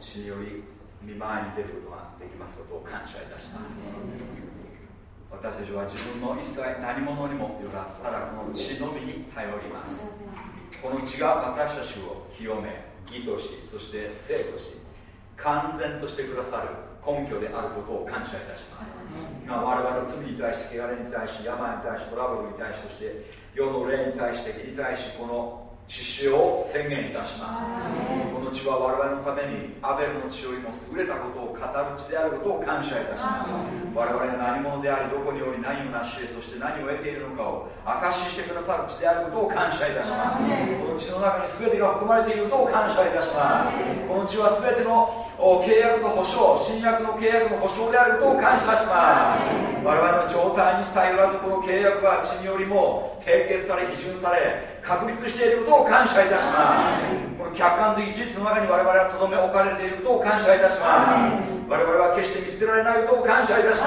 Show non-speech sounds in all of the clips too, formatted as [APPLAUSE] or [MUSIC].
血により見舞いに出ることができますことを感謝いたします。私たちは自分の一切何者にもよらずただこの血のみに頼ります。この血が私たちを清め義としそして生とし完全としてくださる根拠であることを感謝いたします。今我々の罪に対して汚れに対し病に対しトラブルに対しそして世の霊に対してに対しこの血潮を宣言いたします。この血は我々のためにアベルの血よりも優れたことを語る血であることを感謝いたします。我々が何者でありどこにおり何を成し得そして何を得ているのかを証ししてくださる血であることを感謝いたします。この血の中に全てが含まれていることを感謝いたします。この血は全ての契約の保証新約の契約の保証であることを感謝します我々の状態にさえよらずこの契約は血によりも締結され批准され確立していることを感謝いたします。この客観的事実の中に我々はとどめ置かれていることを感謝いたします。我々は決して見捨てられないことを感謝いたします。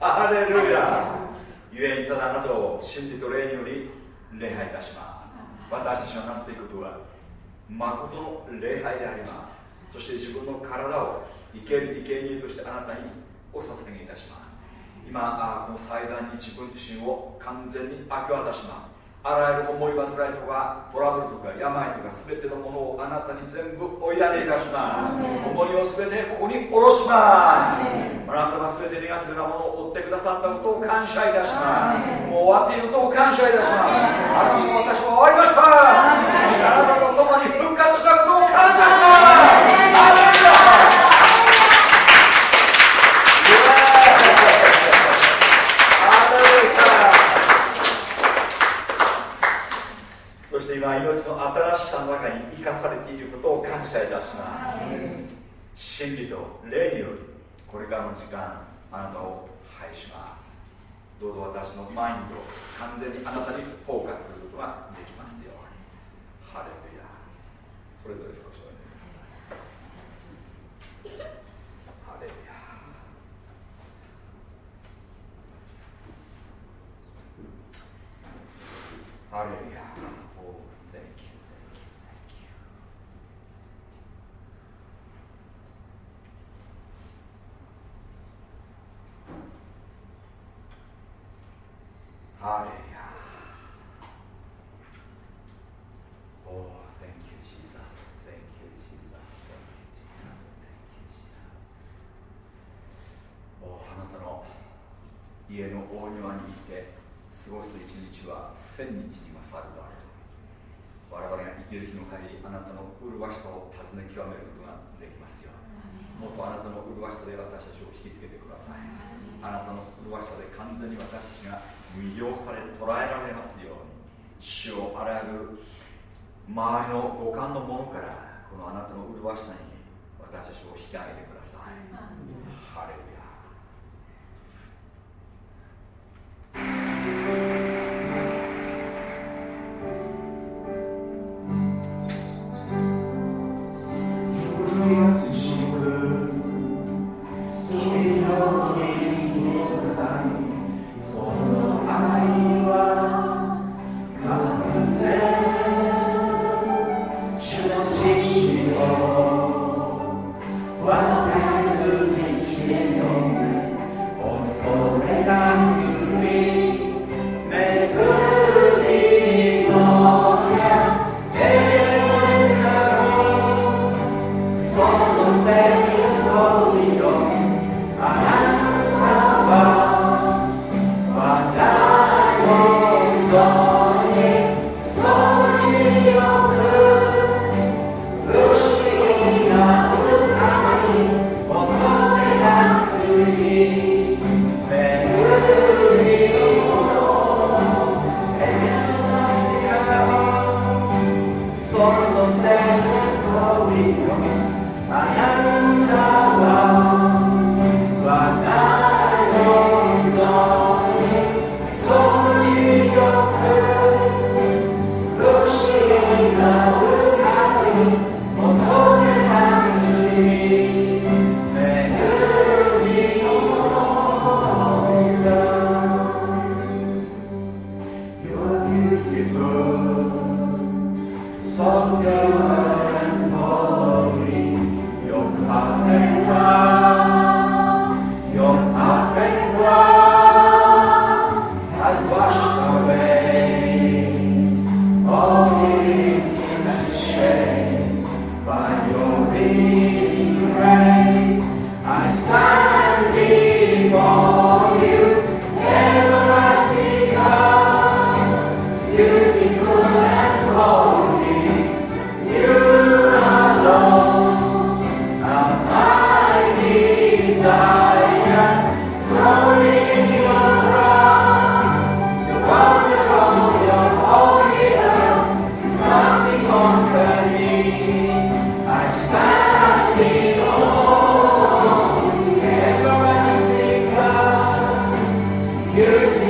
アレルヤ。ゆえにただあなたを真理と霊により礼拝いたします。私たちのなすべきことは誠の礼拝であります。そして自分の体を生ける生贄としてあなたにお捧げいたします。今この祭壇に自分自身を完全に明け渡します。あらゆる思い煩いとかトラブルとか病とか全てのものをあなたに全部おいられいたします。重荷を全てここに下ろします。あなたが全てネガティブなものを追ってくださったことを感謝いたします。もう終わっていることを感謝いたします。あなたも私は終わりました。あなたと共に復活したことを感謝します命の新しさの中に生かされていることを感謝いたします。真理と霊によりこれからの時間あなたを拝します。どうぞ私のマインドを完全にあなたにフォーカスすることができますように。ハレルヤ。それぞれ少しお願いくださいハレルヤ。ハレルヤ。Hallelujah. Oh, thank you, Jesus. Thank you, Jesus. Thank you, Jesus. Thank you, Jesus. おあなたの家の大庭にいて過ごす一日は千日に勝るだろう我々が生きる日の限りあなたの麗しさを尋ね極めることができますよもっとあなたの麗しさで私たちを引きつけてくださいあなたの麗しさで完全に私たちが魅了され捉えられますように。主をあらゆる周りの五感のものからこのあなたの麗しさに私たちを引き上げてください Amen.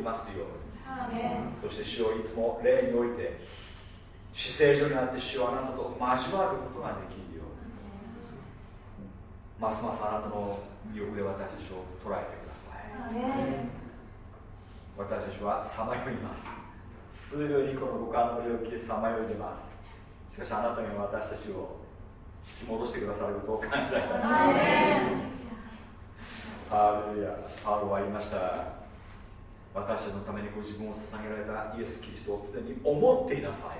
きますように。そして主をいつも霊において姿勢上になって主はあなたと交わることができるように。ますますあなたの魅力で私たちを捉えてください。私たちはさまよいます。すぐにこの五感の領域さまよいでます。しかしあなたが私たちを引き戻してくださることを感謝いたします。ハールヤハルは言いました。私たちのためにご自分を捧げられたイエス・キリストを常に思っていなさい。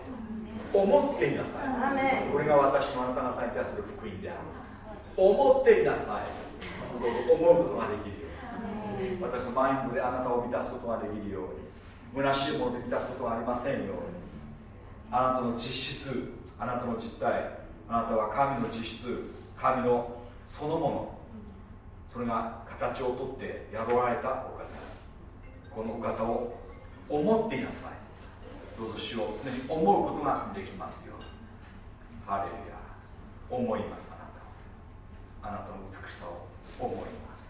思っていなさい。これが私のあなた方に対する福音である。思っていなさい。思うことができるように。私のマインドであなたを満たすことができるように。虚しいもので満たすことがありませんように。あなたの実質あなたの実体あなたは神の実質神のそのもの。それが形をとって宿られたお方この方を思っていなさい。どうぞ主を常に思うことができますよハレルヤ。思いますあなたあなたの美しさを思います。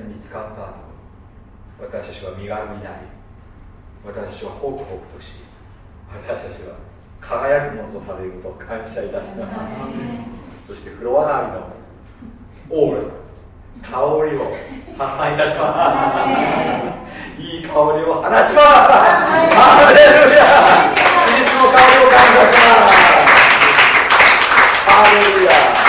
見つかった私たちは身軽になり私たちはホクホクとし私たちは輝くものとされることを感謝いたしま、はい、そしてフロア内のオーラ香りを発散いたします、はい、いい香りを放ちます、はい、アレルヤイエスの香りを感謝しますアレルヤ。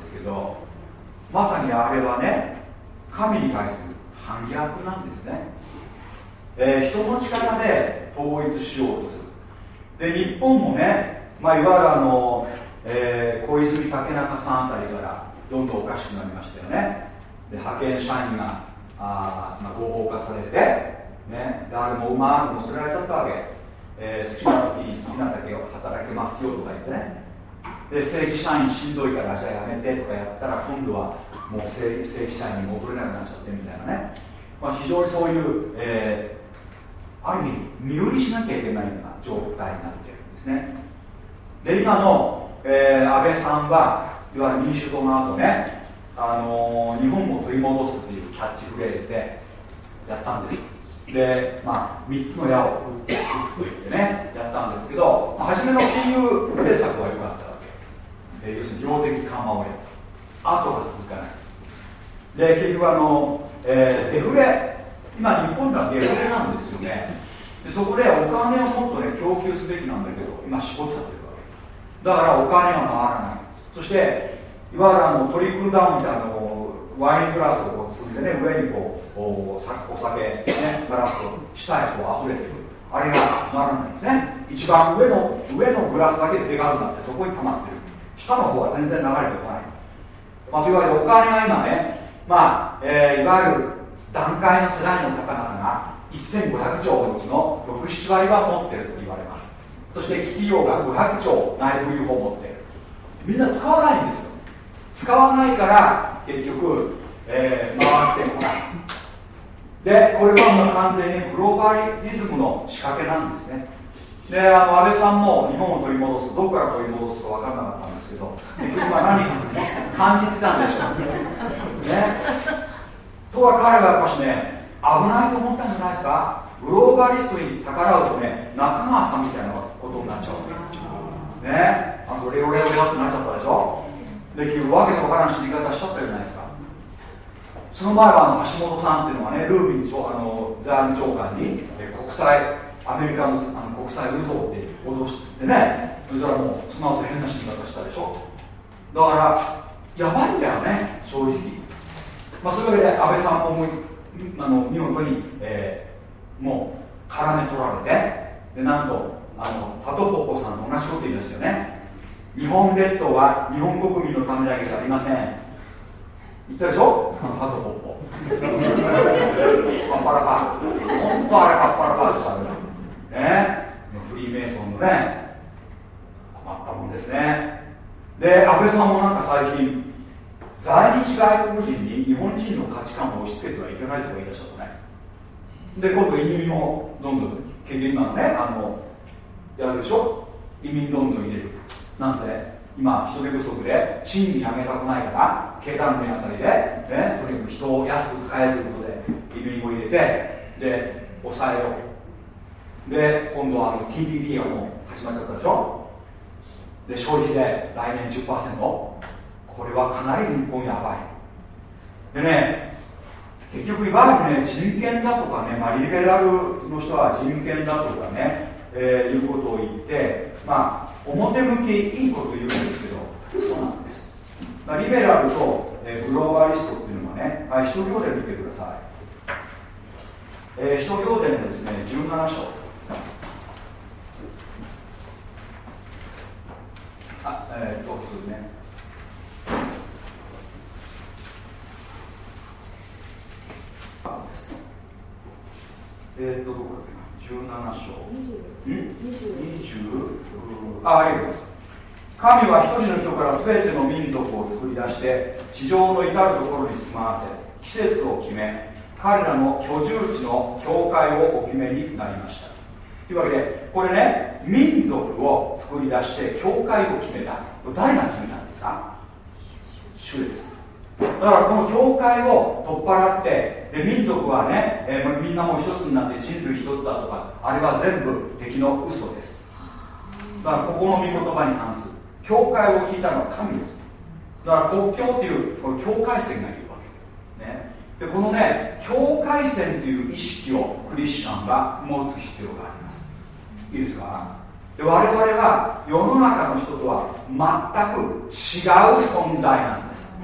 ですけどまさにあれはね神に対する反逆なんですね、えー、人の力で統一しようとする。で日本もね、まあ、いわゆるあの、えー、小泉竹中さんあたりからどんどんおかしくなりましたよね。で派遣社員があ、まあ、合法化されて、ね、誰もうまく乗せられちゃったわけ、えー、好きな時に好きなだけを働けますよとか言ってね。で正規社員しんどいからじゃあやめてとかやったら今度はもう正規社員に戻れなくなっちゃってみたいなね、まあ、非常にそういう、えー、ある意味身売りしなきゃいけないような状態になってるんですね。で今の、えー、安倍さんはいわゆる民主党の後ね、あのー、日本を取り戻すというキャッチフレーズでやったんです。で、まあ、3つの矢を打つと言ってねやったんですけど、まあ、初めの金融政策は良かった、えー、要するに量的緩和をやった後が続かない。で結局あの、えー、デフレ。今日本ではデフレなんですよね。でそこでお金をもっとね供給すべきなんだけど今絞っちゃってるわけ。だからお金が回らない。そしていわゆるあのトリクルダウンみたいなのワイングラスをこう積んでね上にこうおお酒ねガラスと下へこう溢れてくる。あれがならないんですね。一番上の上のグラスだけででかくなってそこに溜まってる。下の方は全然流れてこない、まあ、というわけでお金が今ねまあ、えー、いわゆる段階の世代の方々が1500兆のうちの67割は持ってると言われます。そして企業が500兆内部留保を持っている。みんな使わないんですよ。使わないから結局、えー、回ってこない。でこれはもう完全にグローバリズムの仕掛けなんですね。であの安倍さんも日本を取り戻すどこから取り戻すか分からなかったんですけど結局は何か感じてたんでしょうね。とは彼がやっぱしね危ないと思ったんじゃないですか。グローバリストに逆らうとね中川さんみたいなことになっちゃうね。あとレオレオレオってなっちゃったでしょ。で結局わけのわからん死に方しちゃったじゃないですか。その前はあの橋本さんっていうのがねルービンあの財務長官に国際アメリカのあの国際嘘って脅してね。それはもうその後変な死に方したでしょ。だからやばいんだよね正直。まあそういうわけで安倍さんもあの見事に、えー、もう絡め取られてでなんとあのタトポポさんと同じこと言いましたよね。日本列島は日本国民のためだけじゃありません。言ったでしょ？タトポポ [LAUGHS] パッパラパ本当あれパッパラパでしたね。フリーメイソンのね困ったもんですね。で安倍さんもなんか最近在日外国人に日本人の価値観を押し付けてはいけないとか言い出したとね。で今度移民もどんどん結局今のねあのやるでしょ？移民どんどん入れる。なんで今人手不足で賃金上げたくないから経団連あたりで、ね、とにかく人を安く使えということで移民を入れてで抑えよう。で今度はあの TPP がもう始まっちゃったでしょ？で消費税来年10%これはかなり日本やばい。でね結局いわゆるね人権だとかね、まあ、リベラルの人は人権だとかね、えー、いうことを言ってまあ表向きいいこと言うんですけど嘘なんです、まあ、リベラルと、えー、グローバリストっていうのはね、はい、使徒行伝見てください、えー、使徒行伝のですね17章あえー、っとね。えー、っとどこだっけな。17章。20ああります。神は一人の人から全ての民族を作り出して地上の至るところに住まわせ季節を決め彼らの居住地の教会をお決めになりました。というわけでこれね民族を作り出して教会を決めた。誰が決めたんですか？主です。だからこの教会を取っ払ってで民族はね、えー、みんなもう一つになって人類一つだとかあれは全部敵の嘘です。だからここの御言葉に反す。る教会を聞いたのは神です。だから国境っていうこの境界線がいるわけ、ね、でこのね境界線という意識をクリスチャンが持つ必要がありますいいですか？で我々は世の中の人とは全く違う存在なんです。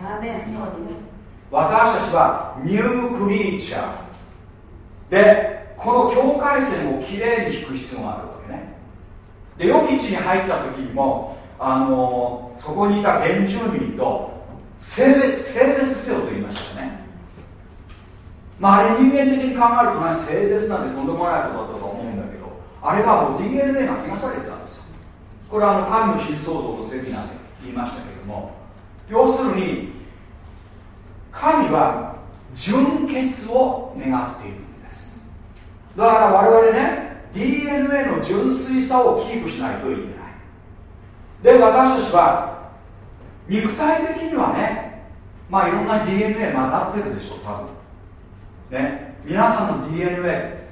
私たちはニュークリーチャー。でこの境界線をきれいに引く必要があるわけね。で予期地に入った時にもあのそこにいた原住民と整絶せよと言いましたよね。まああれ人間的に考えるとね整絶なんてとんでもないことだったと思うんあれはもう DNA が汚されてたんです。よこれはあの神の新創造のセミナーで言いましたけれども。要するに神は純潔を願っているんです。だから我々ね DNA の純粋さをキープしないといけない。で私たちは肉体的にはねまあいろんな DNA 混ざってるでしょ多分。ね。皆さんの DNA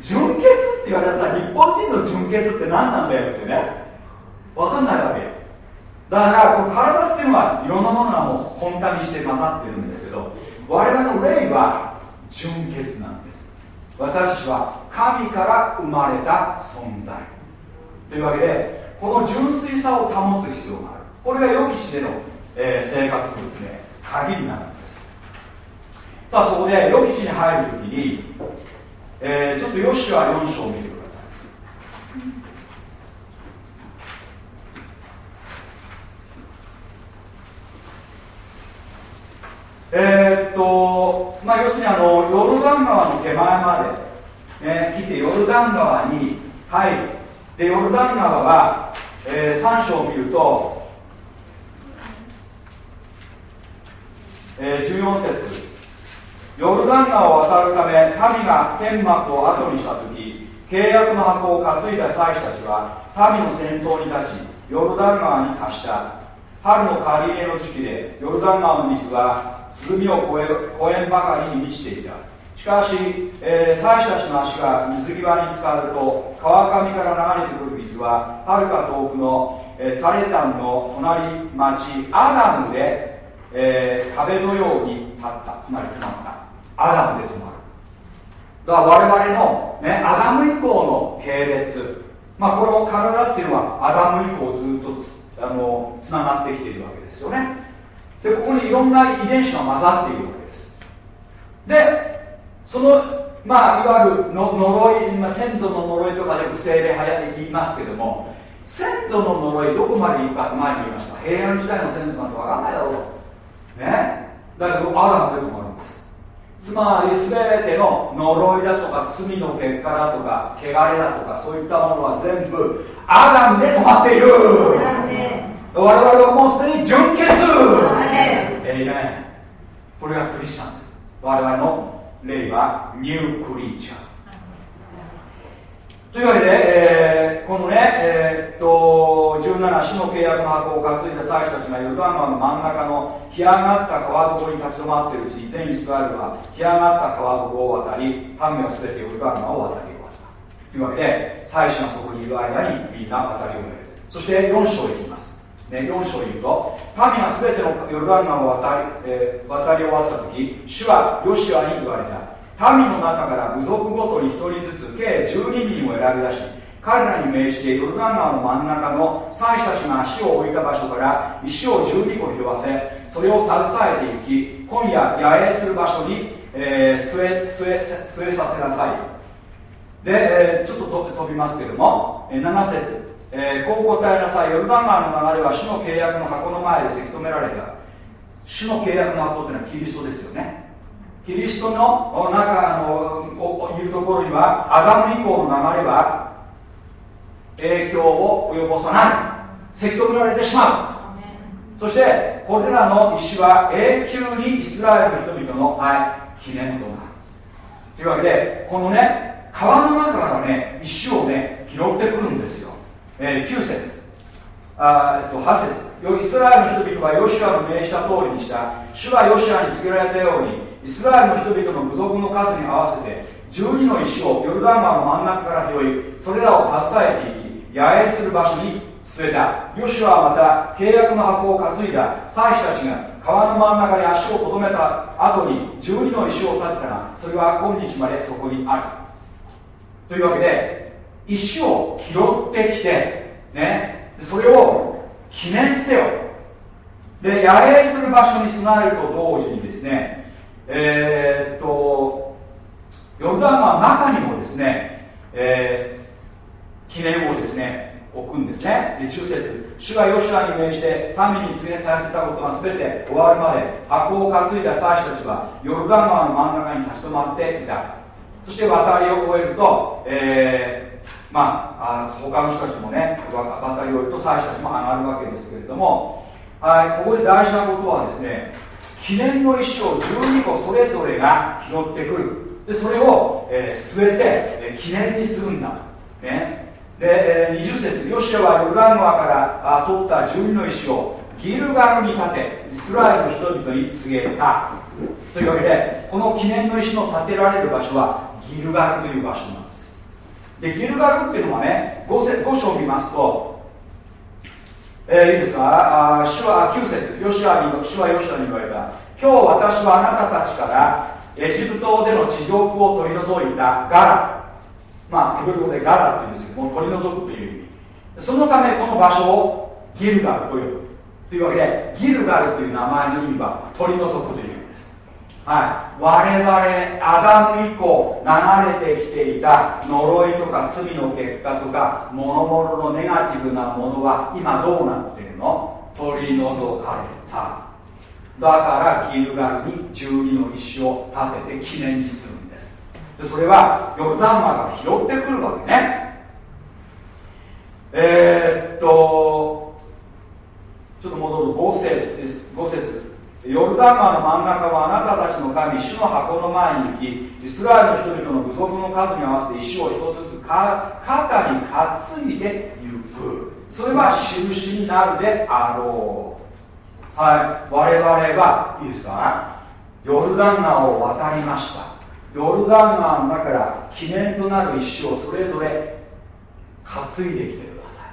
純潔って言われたら日本人の純潔って何なんだよってね。分かんないわけ。だからこの体っていうのはいろんなものがもう混沌にして混ざってるんですけど我々の霊は純潔なんです。私たちは神から生まれた存在。というわけでこの純粋さを保つ必要がある。これが予期しでの、えー、生活のでね鍵になるさあそこで予期地に入るときに、えー、ちょっとヨシュア4章を見てください。え、っとまあ要するにあのヨルダン川の手前まで、ね、来てヨルダン川に入る。でヨルダン川は、えー、3章を見ると、えー、14節。ヨルダン川を渡るため神が天幕を後にした時契約の箱を担いだ祭司たちは民の先頭に立ちヨルダン川に達した。春の刈り入れの時期でヨルダン川の水はみを越え越えんばかりに満ちていた。しかし、えー、祭司たちの足が水際に浸かると川上から流れてくる水ははるか遠くの、えー、ザレタンの隣町アダムで、えー、壁のように立った。つまり止まったアダムで止まる。だから我々の、ね、アダム以降の系列。まあこの体っていうのはアダム以降ずっとつあのつながってきているわけですよね。でここにいろんな遺伝子が混ざっているわけです。でそのまあいわゆるの呪い、まあ、先祖の呪いとかで不正ではや言いますけども先祖の呪いどこまでいくか前に言いました。平安時代の先祖なんて分かんないだろうね。だけどアダムで止まるんです。つまり全ての呪いだとか罪の結果だとか汚れだとかそういったものは全部アダムで止まっている。我々はもうすでに純潔。エイメン。これがクリスチャンです。我々の霊はニュークリーチャーというわけで、えー、このね、えー、っと17死の契約の箱を担いだ祭司たちがヨルダン川の真ん中の干上がった川床に立ち止まっているうちに全イスラエルは干上がった川床を渡り民は全てヨルダン川を渡り終わった。というわけで祭司がそこにいる間にみんな渡り終える。そして4章へ行きます。ね、4章に言うと民が全てのヨルダン川を渡り,、えー、渡り終わった時主はヨシアに言われた。民の中から部族ごとに1人ずつ計12人を選び出し彼らに命じてヨルダン川の真ん中の祭司たちが足を置いた場所から石を12個拾わせそれを携えていき今夜野営する場所に、えー、据え据え据えさせなさい。で、えー、ちょっと飛びますけども、えー、7節。えー、こう答えなさい。ヨルダン川の流れは主の契約の箱の前でせき止められた。主の契約の箱というのはキリストですよね。キリストの中のいるところにはアダム以降の流れは影響を及ぼさない。せき止められてしまう。そしてこれらの石は永久にイスラエルの人々の、はい、記念となる。というわけでこのね川の中からね石をね拾ってくるんですよ。えー、9節。あ、えっと、8節。イスラエルの人々はヨシュアの命じた通りにした。主はヨシュアに告げられたようにイスラエルの人々の部族の数に合わせて12の石をヨルダン川の真ん中から拾いそれらを携えていき野営する場所に据えた。ヨシュアはまた契約の箱を担いだ。祭司たちが川の真ん中に足をとどめた後に12の石を立てたがそれは今日までそこにある。というわけで石を拾ってきてねそれを記念せよ。で野営する場所に備えると同時にですねえー、っとヨルダン川の中にもですね、えー、記念をですね置くんですね。で10節主がヨシュアに命じて民に告げさせたことが全て終わるまで箱を担いだ祭司たちはヨルダン川の真ん中に立ち止まっていた。そして渡りを終えると、えー、まああ他の人たちもね渡りを終えると祭司たちも上がるわけですけれどもはいここで大事なことはですね記念の石を12個それぞれが拾ってくる。でそれを、えー、据えて、記念にするんだ、ね、で、えー、20節ヨシアはヨルダン川からあ取った12の石をギルガルに立てイスラエルの人々に告げた。というわけでこの記念の石の建てられる場所はギルガルという場所なんです。でギルガルっていうのはね 5, 5章を見ますとえー、いいですか？あ主は9節ヨシュアに主はヨシュアに言われた。今日私はあなたたちからエジプトでの地獄を取り除いたガラ。まあヘブル語でガラって言うんですけども取り除くという意味。そのためこの場所をギルガルと呼ぶ。というわけでギルガルという名前の意味は取り除くというはい。我々アダム以降流れてきていた呪いとか罪の結果とか諸々のネガティブなものは今どうなってるの？取り除かれた。だからギルガルに12の石を立てて記念にするんです。それはヨルダン川が拾ってくるわけね。えー、っとちょっと戻る。5節です。5節。ヨルダン川の真ん中はあなたたちの神主の箱の前に行きイスラエルの人々の部族の数に合わせて石を一つずつ肩に担いでゆく。それは印になるであろう。はい。我々はいいですか？ヨルダン川を渡りました。ヨルダン川の中から記念となる石をそれぞれ担いできてください。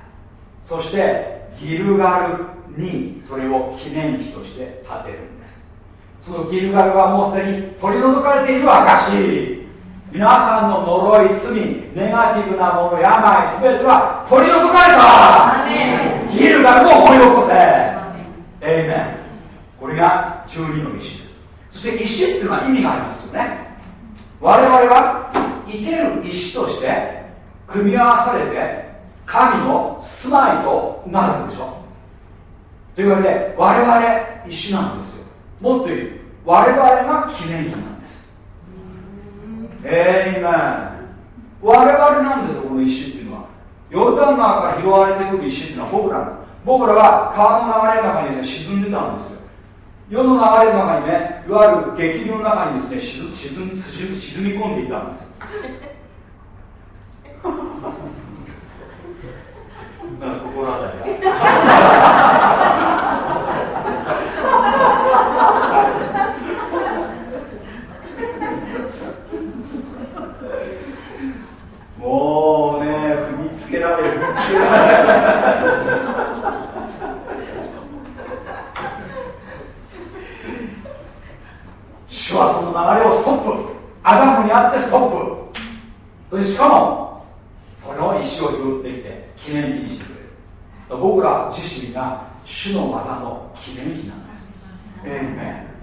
そしてギルガル。にそれを記念碑として建てるんです。そのギルガルはもうすでに取り除かれている証皆さんの呪い罪ネガティブなもの病全ては取り除かれた。ギルガルを思い起こせ。エイメン。これが12の石です。そして石っていうのは意味がありますよね。我々は生ける石として組み合わされて神の住まいとなるんでしょというわけで我々石なんですよ。もっと言う我々が記念碑なんです。えいめ我々なんですよこの石っていうのは。ヨルダン川から拾われてくる石っていうのは僕ら僕らは川の流れの中に、ね、沈んでたんですよ。世の流れの中にねいわゆる激流の中にですね沈み沈み込んでいたんです。心当たりが [LAUGHS] もうね踏みつけられる踏みつけられる主はその流れをストップ。アダムにあってストップ。そしかもその石を拾ってきて記念碑にしてくれる。僕ら自身が主の技の記念碑なんです。ええね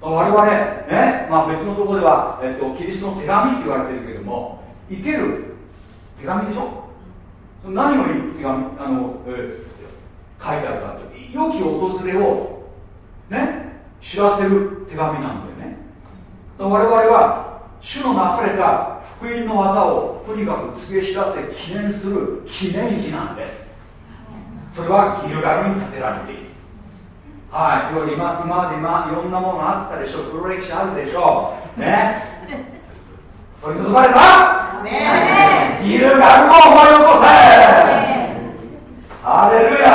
我々ね、まあ、別のところでは、えっと、キリストの手紙って言われてるけども生ける手紙でしょ？何を手紙あの、えー、書いてあるかと良き訪れをね知らせる手紙なんだよね。我々は主のなされた福音の技をとにかく告げ知らせ記念する記念碑なんです。それはギルガルに建てられている。はい。今日今今まで今いろんなものがあったでしょ黒歴史あるでしょね。[LAUGHS] 取り除かれた？ギルガルを思い起こせハレルヤ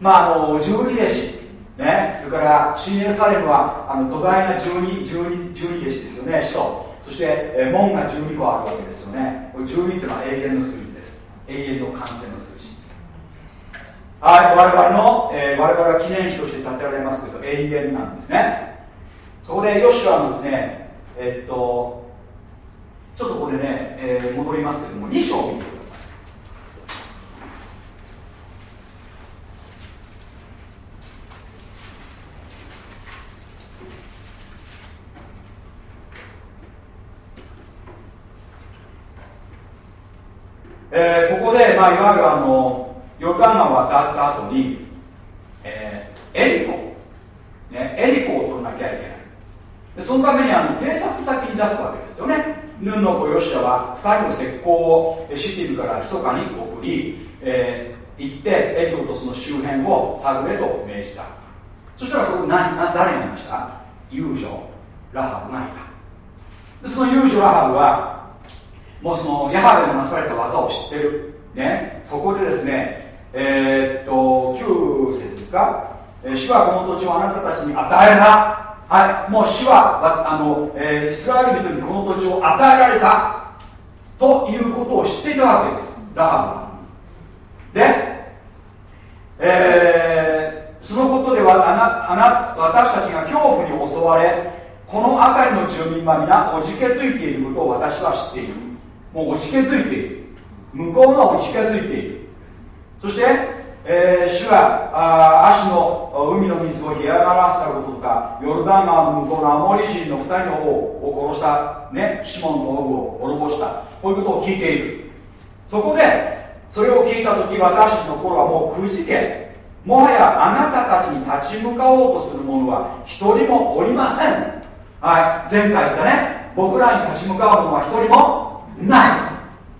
まああの十二弟子ね、それから新エルサレムはあの土台が十二十二十二弟子ですよね使徒。そして、え門が12個あるわけですよね。これ12っていうのは永遠の数字です。永遠の完成の数字。はい我々の、えー、我々は記念碑として建てられますけど永遠なんですね。そこでヨシュアのですねえー、っとちょっとこれね、えー、戻りますけども2章を見てえー、ここで、まあ、いわゆるあのヨルダン川を渡った後に、えー、エリコ、ね、エリコを取らなきゃいけない。でそのためにあの偵察先に出すわけですよね。ヌンの子ヨシアは2人の石膏をシティムから密かに送り、えー、行ってエリコとその周辺を探れと命じた。そしたらそこに何誰がいました？遊女ラハブがいた。でその遊女ラハブはもうそのヤハベのなされた技を知ってる、ね、そこでですねえー、っと9節ですか。主はこの土地をあなたたちに与えな。はい。もう主はあの、えー、イスラエル人にこの土地を与えられた。ということを知っていたわけです。ラハブは。でえー、そのことではあなあな私たちが恐怖に襲われこの辺りの住民は皆おじけづいていることを私は知っている。もうおじけづいている。向こうがおじけづいている。そして、えー、主はあ足の海の水を干上がらせたこととかヨルダン川の向こうのアモリ人の2人の王を殺した、ね、シモンの王を滅ぼした。こういうことを聞いている。そこでそれを聞いた時私たちの頃はもうくじけもはやあなたたちに立ち向かおうとする者は一人もおりません。はい。前回言ったね。僕らに立ち向かう者は一人もない。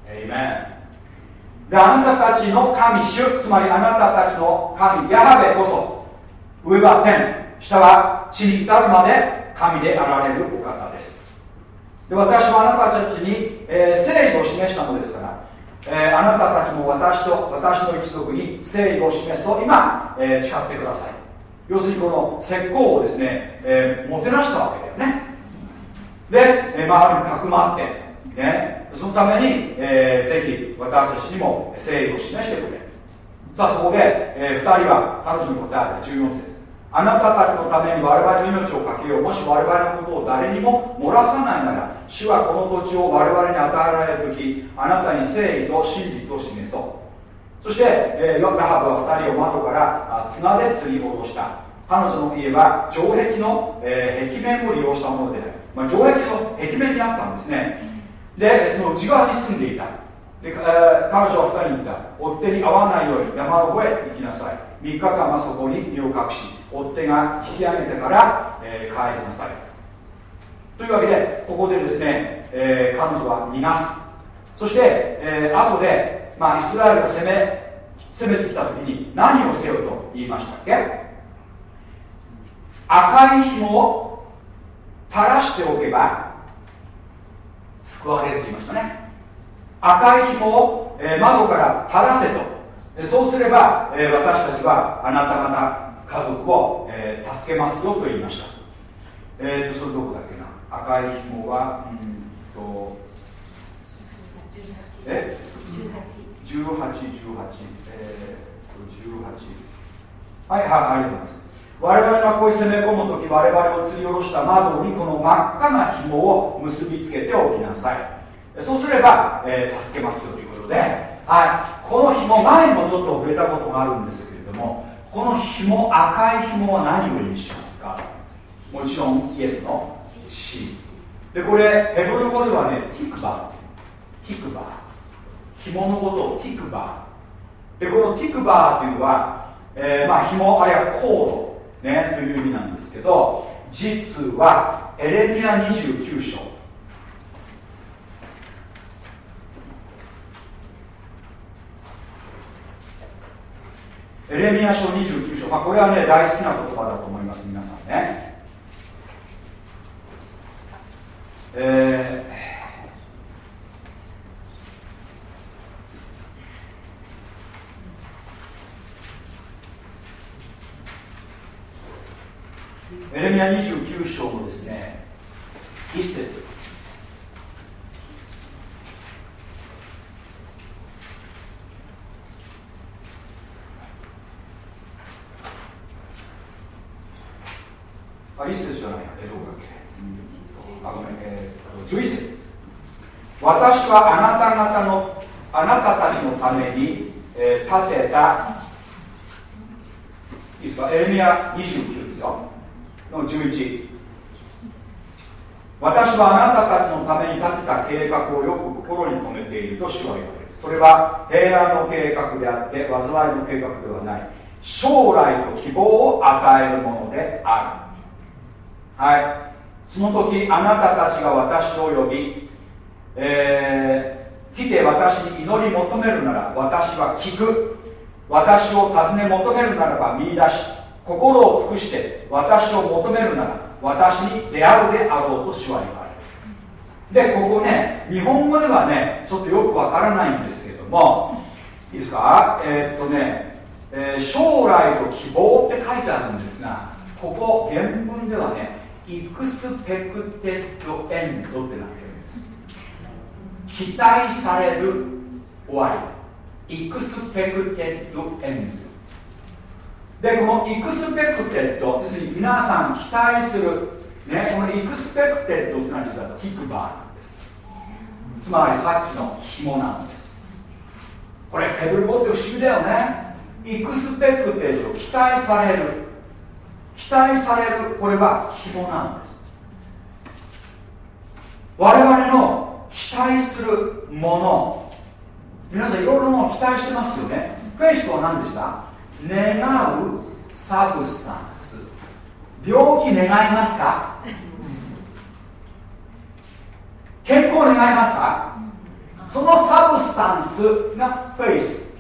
エイメンであなたたちの神主つまりあなたたちの神ヤハベこそ上は天下は地に至るまで神であられるお方です。で私はあなたたちに、えー、誠意を示したのですから、えー、あなたたちも私と私の一族に誠意を示すと今、えー、誓ってください。要するにこの石膏をですね、えー、もてなしたわけだよね。で、えー、周りにかくまってね。そのために、えー、ぜひ私たちにも誠意を示してくれ。さあそこで、えー、2人は彼女に答えた14節。あなたたちのために我々の命をかけよう。もし我々のことを誰にも漏らさないなら主はこの土地を我々に与えられる時あなたに誠意と真実を示そう。そして、えー、ラハブは2人を窓から綱で釣り落とした。彼女の家は城壁の、えー、壁面を利用したもので、まあ、城壁の壁面にあったんですね。でその内側に住んでいた。で、えー、彼女は2人に言った。追手に会わないように山の方へ行きなさい。3日間はそこに身を隠し追手が引き上げてから、えー、帰りなさい。というわけでここでですね、えー、彼女は逃がす。そして、えー、後で、まあ、イスラエルが攻め攻めてきた時に何をせよと言いましたっけ？赤い紐を垂らしておけば救われると言いましたね。赤い紐を、えー、窓から垂らせと。そうすれば、えー、私たちはあなた方家族を、えー、助けますよと言いました。えっ、ー、とそれどこだっけな。赤い紐はうんとえ？1818、18、えー、18はいはいありがとうございます我々がここに攻め込む時我々を吊り下ろした窓にこの真っ赤な紐を結びつけておきなさい。そうすれば、えー、助けますよということで、はい、この紐前にもちょっと触れたことがあるんですけれどもこの紐赤い紐は何を意味しますか？もちろんイエスの C でこれヘブル語ではねティクバ。ティクバ。紐のことをティクバ。でこのティクバーというのは、えー、まあ紐あるいはコード。ね、という意味なんですけど実はエレミア29章。エレミア書29章、まあ、これはね大好きな言葉だと思います皆さんね。えーエレミア29章のですね一節。あ一節じゃないえどこだっけ？あごめんえー、11節。私はあなた方のあなたたちのために、えー、建てたいいですか？エレミア29ですよの11私はあなたたちのために立てた計画をよく心に留めていると主は言われる。それは平安の計画であって災いの計画ではない。将来と希望を与えるものである。はい。その時あなたたちが私を呼び、えー、来て私に祈り求めるなら私は聞く。私を尋ね求めるならば見出し。心を尽くして私を求めるなら私に出会うであろうと主は言われる。でここね日本語ではねちょっとよくわからないんですけどもいいですか？えー、っとね、えー、将来と希望って書いてあるんですがここ原文ではね expected end ってなってるんです。期待される終わり。 expected end でこの expected 要するに皆さん期待する、ね、この expected ってのは実はティクバーなんです。つまりさっきの紐なんです。これヘブル語って不思議だよね expected 期待される。期待されるこれは紐なんです。我々の期待するもの。皆さんいろいろも期待してますよね。フェイスとは何でした？願う substance。病気願いますか？健康願いますか？その substance が faith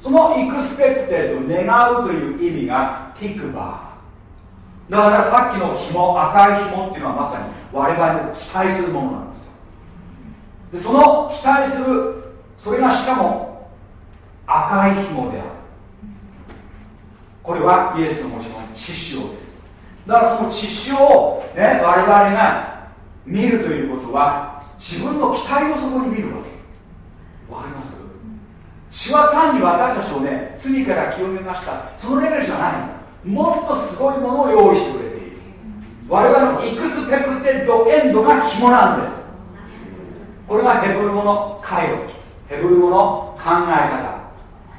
その expected 願うという意味がティクバー。だからさっきの紐赤い紐っていうのはまさに我々の期待するものなんですよ。でその期待するそれがしかも赤い紐であるこれはイエスのもちろん血潮です。だからその血潮を、ね、我々が見るということは自分の期待をそこに見るわけ。わかります？血は単に私たちをね罪から清めました。そのレベルじゃないもっとすごいものを用意してくれている。我々のイクスペクテッドエンドが紐なんです。これがヘブル語の回路ヘブル語の考え方。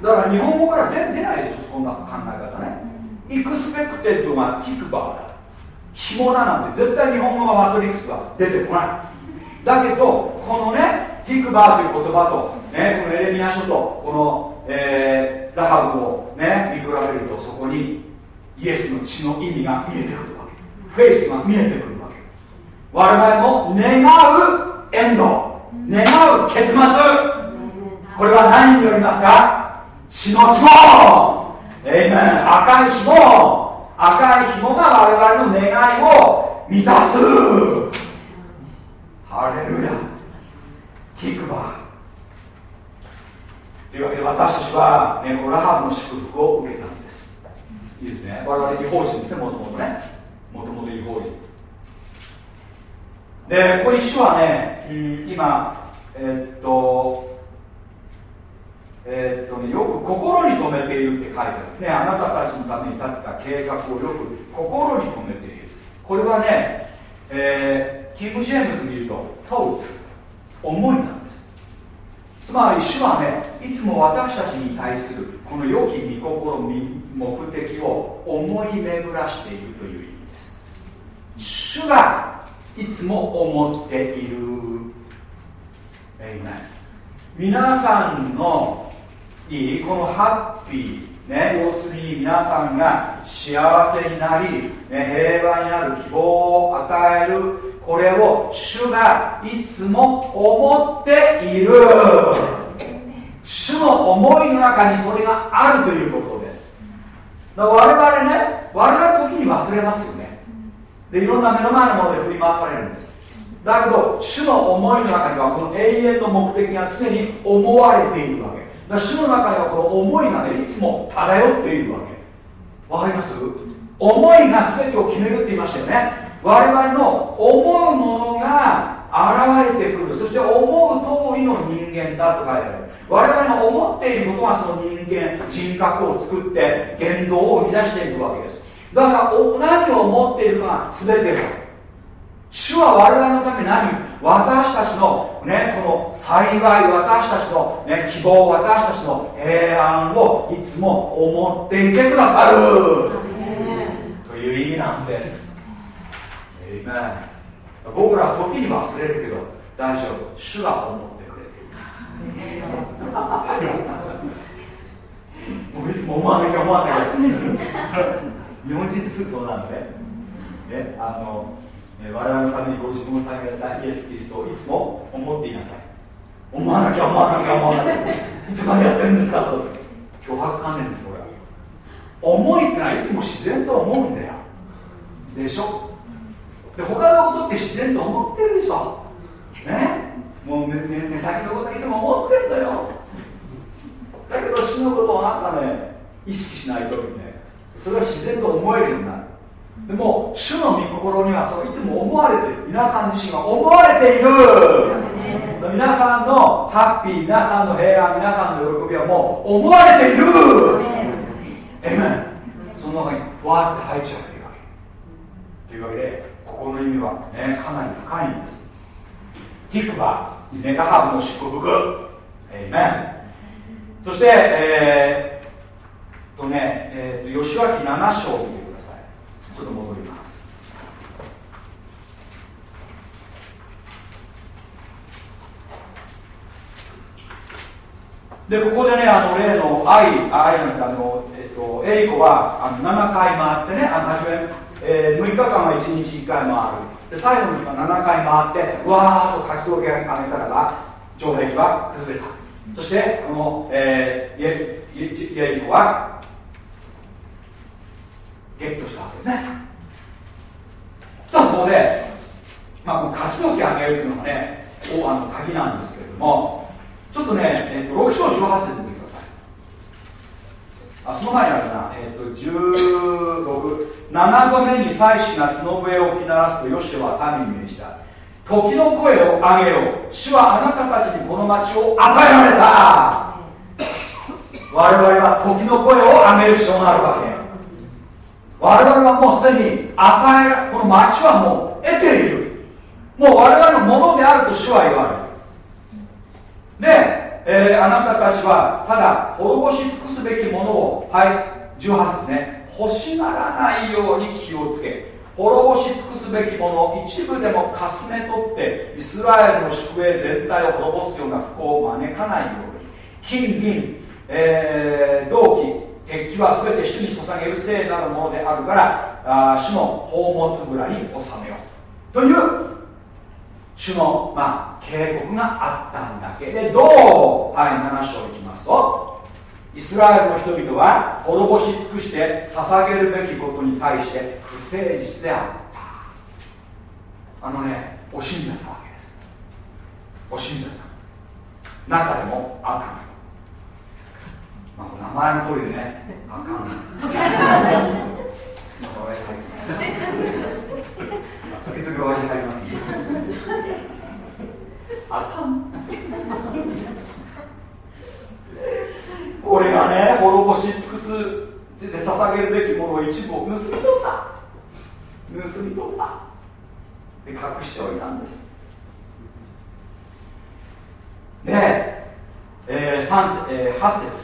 だから日本語から出出ないでしょこんな考え方ね。expected がティクバーだ。紐だなんて絶対日本語がマトリックスは出てこない。だけどこのねティクバーという言葉と、ね、このエレミア書とこの、えー、ラハブをね見比べるとそこにイエスの血の意味が見えてくるわけ。フェイスが見えてくるわけ。我々も願う end。願う結末。これは何によりますか？血の紐えいめ赤い紐。赤い紐が我々の願いを満たす。ハレルヤ。ティクバというわけで私たちは、ね、このラハブの祝福を受けたんです。いいですね。我々違法人ですねもともとね。もともと違法人。でここに主はね、うん、今えー、っとえー、っとね、よく心に留めているって書いてある。ねあなたたちのために立った計画をよく心に留めている。これはね、えー、キング・ジェームズ見ると thought 思いなんです。つまり主はねいつも私たちに対するこの良き御心目的を思い巡らしているという意味です。主がいつも思っている。えいない。皆さんのいいこのハッピー、ね、要するに皆さんが幸せになり、ね、平和になる希望を与えるこれを主がいつも思っている。主の思いの中にそれがあるということです。だから我々ね我々時に忘れますよね。でいろんな目の前のもので振り回されるんです。だけど主の思いの中にはこの永遠の目的が常に思われているわけ。だ主の中にはこの思いがねいつも漂っているわけ。わかります？思いが全てを決めるって言いましたよね。我々の思うものが現れてくる。そして思う通りの人間だと書いてある。我々が思っていることがその人間人格を作って言動を生み出していくわけです。だから何を思っているかが全てだ主は我々のために何？私たちのねこの幸い私たちの、ね、希望私たちの平安をいつも思っていてくださる。という意味なんです。僕らは時に忘れるけど大丈夫。主が思ってくれている。[LAUGHS] もういつも思わなきゃ思わなきゃ日本人ってすぐそうなんで、ね、あの我々のためにご自分を下げられたイエス・キリストをいつも思っていなさい。思わなきゃ思わなきゃ思わなきゃ。いつまでやってるんですか？と。脅迫観念ですこれ。思いってのはいつも自然と思うんだよ。でしょ？で他のことって自然と思ってるでしょ？ね？もう目目先のことはいつも思ってるんだよ。だけど死のことをあんたね意識しないとみたいなそれは自然と思えるようになる。でも主の御心にはそのいつも思われている皆さん自身は思われている。皆さんのハッピー皆さんの平安皆さんの喜びはもう思われている。えめその中にわーって入っちゃうというわけ。というわけでここの意味はねかなり深いんです。ティクバネタハブの祝福えめそして、えーとね、えーと、吉脇7章ちょっと戻ります。でここでねあの例の愛愛なんかあの、えーと、エリコはあの7回回ってねあの初め、えー、6日間は1日1回回る。で最後の日は7回回ってわーっと活動を上げたらば城壁は崩れた。そしてこの、えー、イエリコはゲットしたわけですね。さあそこで、まあ、この勝ち時上げるっていうのがね大あの鍵なんですけれどもちょっとね、えー、と6章18節見てください。あその前にあるな、えー、と16 7度目に祭司が角笛を吹き鳴らすとヨシは民に命じた。時の声を上げよう。主はあなたたちにこの町を与えられた。我々は時の声を上げる必要があるわけ我々はもうすでに与えこの町はもう得ている。もう我々のものであると主は言われる。で、えー、あなたたちはただ滅ぼし尽くすべきものをはい18節ね。欲しがらないように気をつけ。滅ぼし尽くすべきものを一部でもかすめ取ってイスラエルの宿営全体を滅ぼすような不幸を招かないように。金銀、えー、銅器。敵は全て主に捧げる聖なるものであるからあ主の宝物蔵に収めようという主の、まあ、警告があったんだけれど、はい、7章いきますとイスラエルの人々は滅ぼし尽くして捧げるべきことに対して不誠実であった。あのね惜しんじゃったわけです。惜しんじゃった中でも赤まあ、名前の通りでね、あかん。すごい入ってます。時々親父入ります、ね。あかん。これがね、滅ぼし尽くすで捧げるべきものを一部を盗み取った。盗み取った。で、隠しておいたんです。で、えー、3えー、8節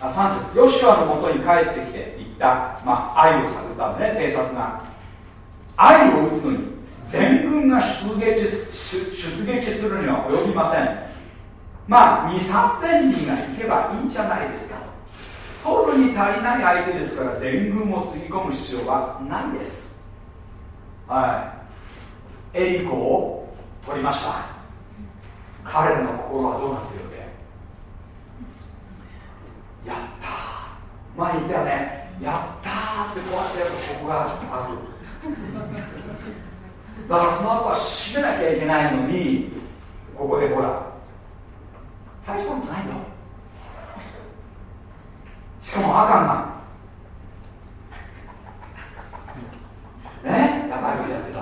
あ3節。ヨシュアのもとに帰ってきていった、まあ、愛を探ったんでね偵察が。愛を打つのに全軍が出撃出撃するには及びません。まあ23000人が行けばいいんじゃないですか。取るに足りない相手ですから全軍をつぎ込む必要はないです。はい。エリコを取りました。彼らの心はどうなっているやった前言ったよね。やったーってこうやってやるとここがある。だからその後は締めなきゃいけないのにここでほら大したことないよしかもあか赤が。ねやばいことやってた。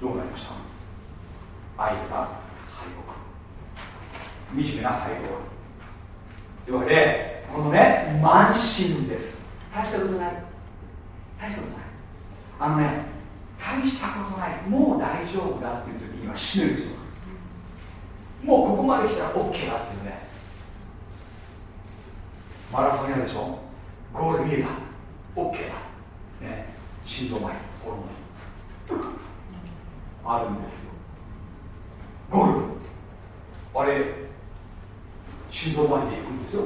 どうなりました？愛は敗北。惨めな敗北。というわけでこのね慢心です。大したことない。大したことない。あのね大したことない。もう大丈夫だっていう時には死ぬんですよ。もうここまで来たら OK だっていうね。マラソンやるでしょ。ゴール見えた。OK だ。ね。心臓前ホルモン。あるんですよ。ゴルフ。あれ心臓前で行くんですよ。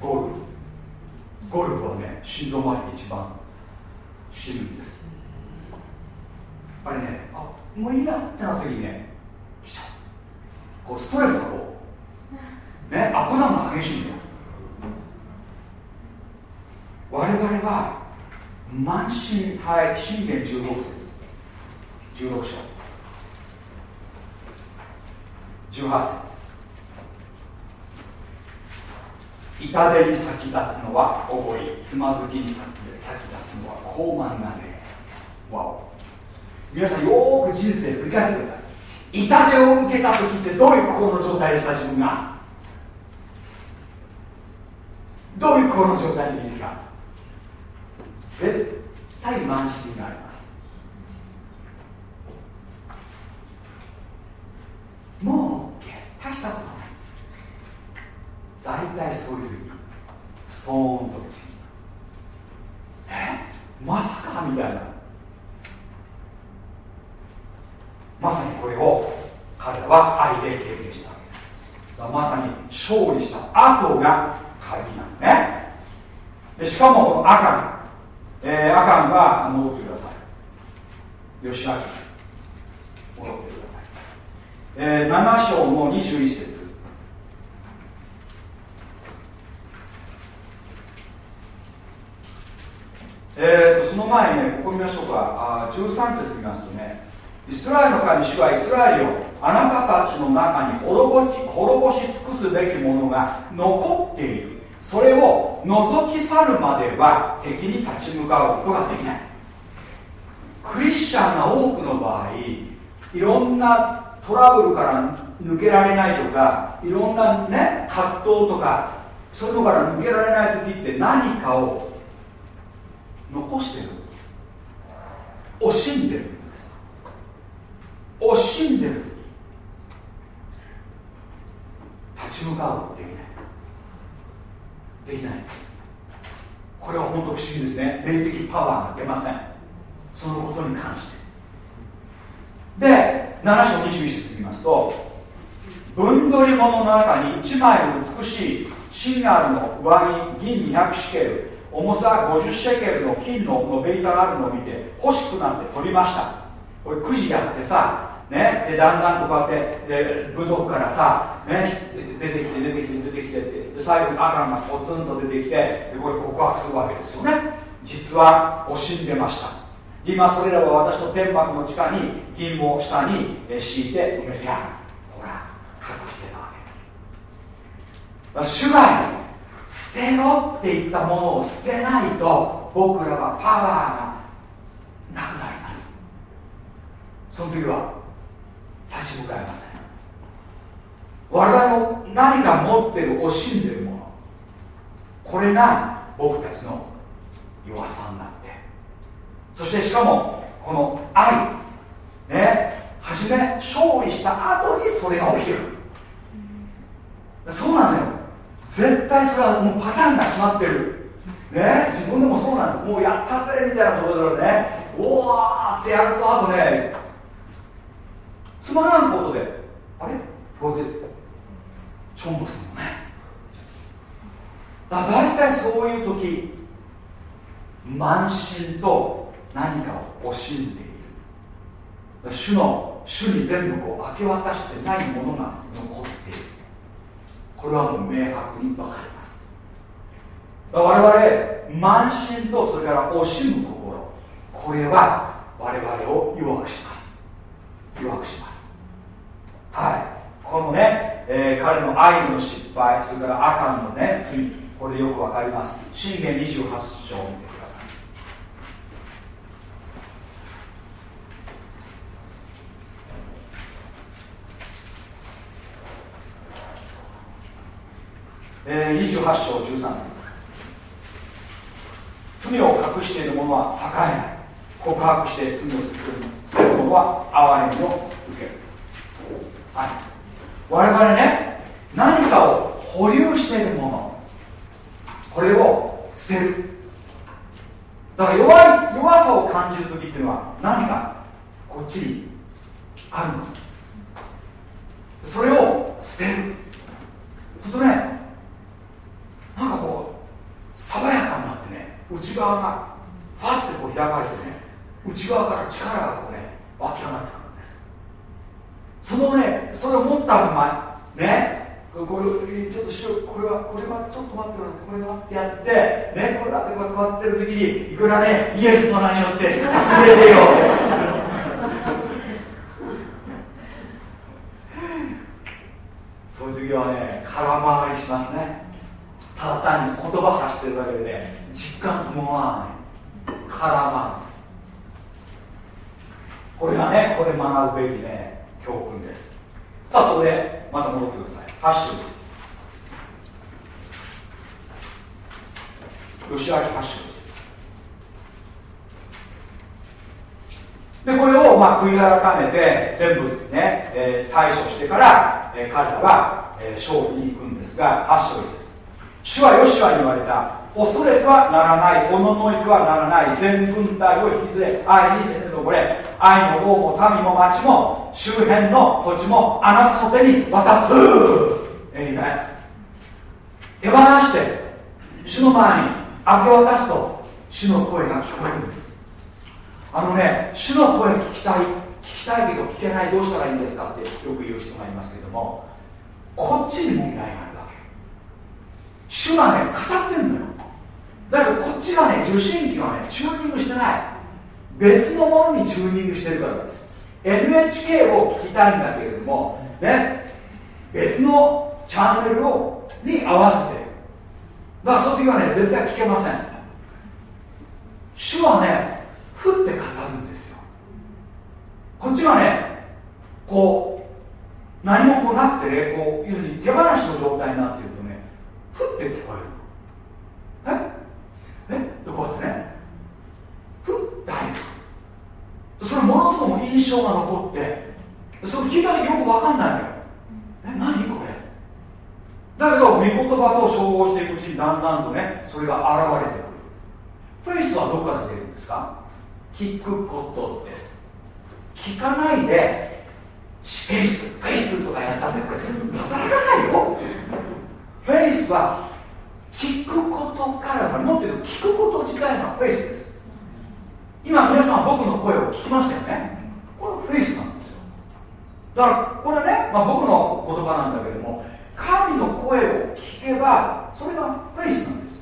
ゴルフ。ゴルフはね心臓前で一番死ぬんです。あれねあもういいなってなった時にね来ちゃこうストレスがこうねアップダウンが激しいんだよ。我々は満身はい信玄16節。16章。18節。痛手に先立つのはおごりつまずきに先立つのは高慢なねわお皆さんよく人生振り返ってください。痛手を受けた時ってどういう心の状態でした自分が？どういう心の状態でいいですか？絶対満身があります。もう大したことない。大体そういうふうにストーンと落ちえ？まさかみたいな。まさにこれを彼らは愛で経験したわけ。ですまさに勝利した後が鍵なんね。でしかもこのアカン、えー、アカンは戻ってください。吉明戻ってください、えー、7章の21節。えーと、その前にね、ここ見ましょうか、あ13節見ますとね、イスラエルの神主はイスラエルをあなたたちの中に滅ぼし滅ぼし尽くすべきものが残っている。それを除き去るまでは敵に立ち向かうことができない。クリスチャンが多くの場合いろんなトラブルから抜けられないとかいろんなね葛藤とかそういうのから抜けられない時って何かを残してる惜しんでるんです。惜しんでる。立ち向かうできない。できないです。これは本当不思議ですね。霊的パワーが出ません。そのことに関して。で7章21節見ますと分取り物の中に1枚の美しいシンガルの上に銀200シケル。重さ50シェケルの金の延べ板があるのを見て欲しくなって取りました。これくじやってさね、でだんだんとこうやってで部族からさ、ね、出てきて出てきて出てきてってで最後に赤がポツンと出てきてでこれ告白するわけですよね。実は惜しんでました。今それらは私の天幕の地下に銀を下に敷いて埋めてある。ほら隠してたわけです。主が捨てろって言ったものを捨てないと僕らはパワーがなくなります。その時は立ち向かいません。我々の何か持ってる惜しんでるものこれが僕たちの弱さになって。そしてしかもこの愛ね初め勝利した後にそれが起きる。そうなのよ。絶対それはもうパターンが決まってる。ね自分でもそうなんです。もうやったぜみたいなところでね。おわってやるとあとねつまらんことであれ？これでちょんぼすのね。だ大体そういう時慢心と何かを惜しんでいる。主の主に全部こう明け渡してないものが残っている。これはもう明白に分かります。我々慢心とそれから惜しむ心。これは我々を弱くします。弱くします。はい。このね、えー、彼の愛の失敗それから赤のね罪。これでよく分かります。信玄28章を見てくださいえー、28章13節。罪を隠している者は栄えない告白して罪をする者は憐れみを受け。る、はい、我々ね何かを保留しているもの。これを捨てる。だから弱い弱さを感じる時っていうのは何かこっちにあるの。それを捨てる。するとねなんかこう爽やかになってね内側がファッてこう開かれてね内側から力がこうね湧き上がってくるんです。そのねそれを持ったままねこれちょっとしようこれはこれはちょっと待ってこれはってやってねこれだってこうやってる時にいくらねイエスの名によってくれてよそういう時はね空回りしますねただ単に言葉発してるだけでね実感伴わない空回りですこれがねこれ学ぶべきね教訓です。さあそこでまた戻ってください。8章です吉明8章ですでこれをまあ悔い改めて全部ね、えー、対処してから、えー、彼らは、えー、勝利に行くんですが8章です主はヨシュアに言われた。恐れてはならないおののいてはならない全軍隊を引き連れ愛にせてのこれ愛の王も民も町も周辺の土地もあなたの手に渡すえいめ手放して主の前に明け渡すと主の声が聞こえるんです。あのね主の声聞きたい聞きたいけど聞けないどうしたらいいんですかってよく言う人がいますけれどもこっちに問題があるわけ。主はね語ってんのよ。だけどこっちがね受信機はねチューニングしてない。別のものにチューニングしてるからです。NHK を聞きたいんだけれどもね別のチャンネルをに合わせて。だからその時はね絶対聞けません。主はね降って語るんですよ。こっちがねこう何もこうなくてねこう要するに手放しの状態になっているとね降って聞こえる。でこうやってね。降ったりそれものすごく印象が残って。それ聞いた時よく分かんないのよ。え何これ。だけど御言葉と照合していくうちにだんだんとねそれが現れてくる。フェイスはどこから出るんですか？聞くことです。聞かないでフェイスフェイスとかやったってこれ働かないよ。フェイスは聞くことからもっと言うと聞くこと自体がフェイスです。今皆さん僕の声を聞きましたよね。これフェイスなんですよ。だからこれね、まあ、僕の言葉なんだけども神の声を聞けばそれがフェイスなんです。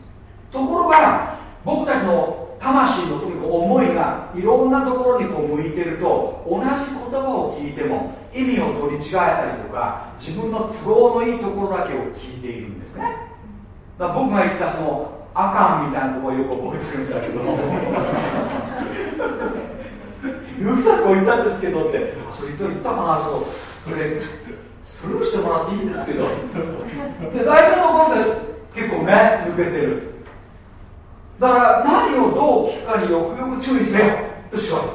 ところが僕たちの魂のとにかく思いがいろんなところにこう向いてると同じ言葉を聞いても意味を取り違えたりとか自分の都合のいいところだけを聞いているんですね。だ僕が言ったそのあかんみたいなとこよく覚えてるんだけど。[LAUGHS] うるさく言ったんですけどって。それ言ったかなそそれスルーしてもらっていいんですけど。で大事なところで結構ね抜けてる。だから何をどう聞くかによくよく注意せよとしわれた。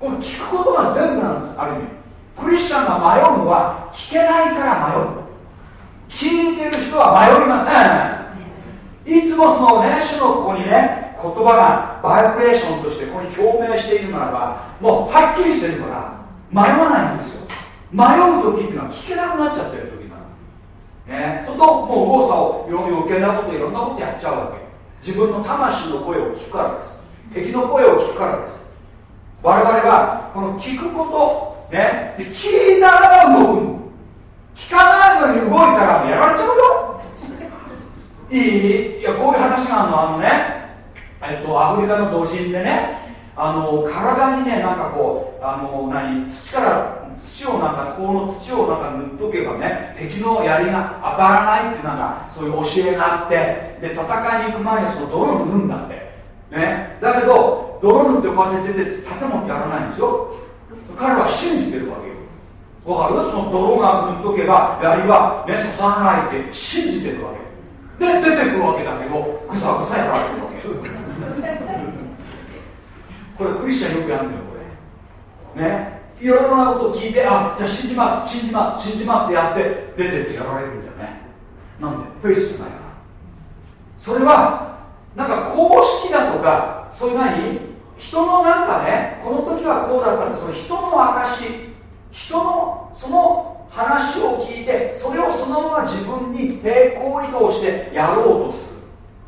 この聞くことが全部なんですある意味。クリスチャンが迷うのは聞けないから迷う。聞いてる人は迷いません。いつもそのね主のここにね言葉がバイブレーションとしてここに共鳴しているならばもうはっきりしてるから迷わないんですよ。迷う時っていうのは聞けなくなっちゃってる時なのね。とともう右往左往いろんな余計なこといろんなことやっちゃうわけ。自分の魂の声を聞くからです。敵の声を聞くからです。我々はこの聞くことね聞いたら動く。聞かないのに動いたらやられちゃうよ。いい？いやこういう話があるのあのね。えっとアフリカの土人でねあの体にねなんかこうあの何土から土をなんかこの土をなんか塗っとけばね敵の槍が当たらないっていうなんかそういう教えがあってで戦いに行く前にその泥を塗るんだって。ね。だけど泥塗ってこうやって出て盾もやらないんですよ。彼は信じてるわけよ。わかる？その泥が塗っとけば槍はね刺さらないって信じてるわけ。で出てくるわけだけどぐさぐさやられてるわけ。これクリスチャンよくやるんだよこれ。ね。いろいろなことを聞いてあじゃあ信じます信じます信じますってやって出てってやられるんだよね。なんで？フェイスじゃないから。それはなんか公式だとかそういう何？人のなんかねこの時はこうだったってその人の証人のその話を聞いてそれをそのまま自分に平行移動してやろうとする。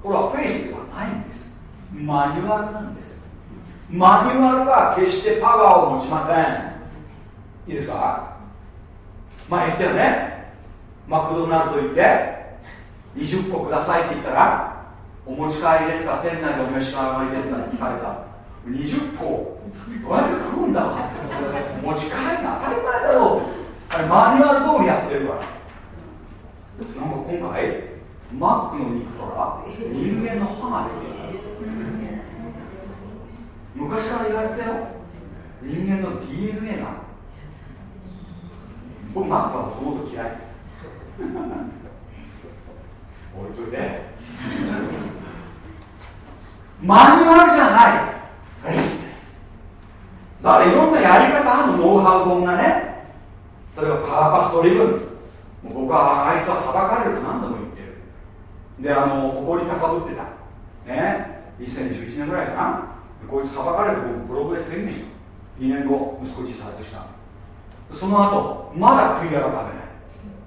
これはフェイスではないんです。マニュアルなんです。マニュアルは決してパワーを持ちません。いいですか？前言ったよね。マクドナルド行って20個くださいって言ったらお持ち帰りですか？店内でお召し上がりですか？って聞かれた。20個？どうやって食うんだ。[LAUGHS] 持ち帰りが当たり前だろ。うあれマニュアル通りやってるからなんか今回マックの肉から人間の歯が出てる昔から言われたよ人間の DNA が僕マックはそのこと嫌い。[LAUGHS] 置いといて。マニュアルじゃない。フェイスです。だからいろんなやり方あるの。ノウハウ本がね。例えばパーパストリブン。僕はあいつは裁かれると何度も言ってる。であの誇り高ぶってた。ね。2011年ぐらいかな。こいつ裁かれて僕ブログで宣言した。2年後息子自殺した。その後まだ悔い改めない。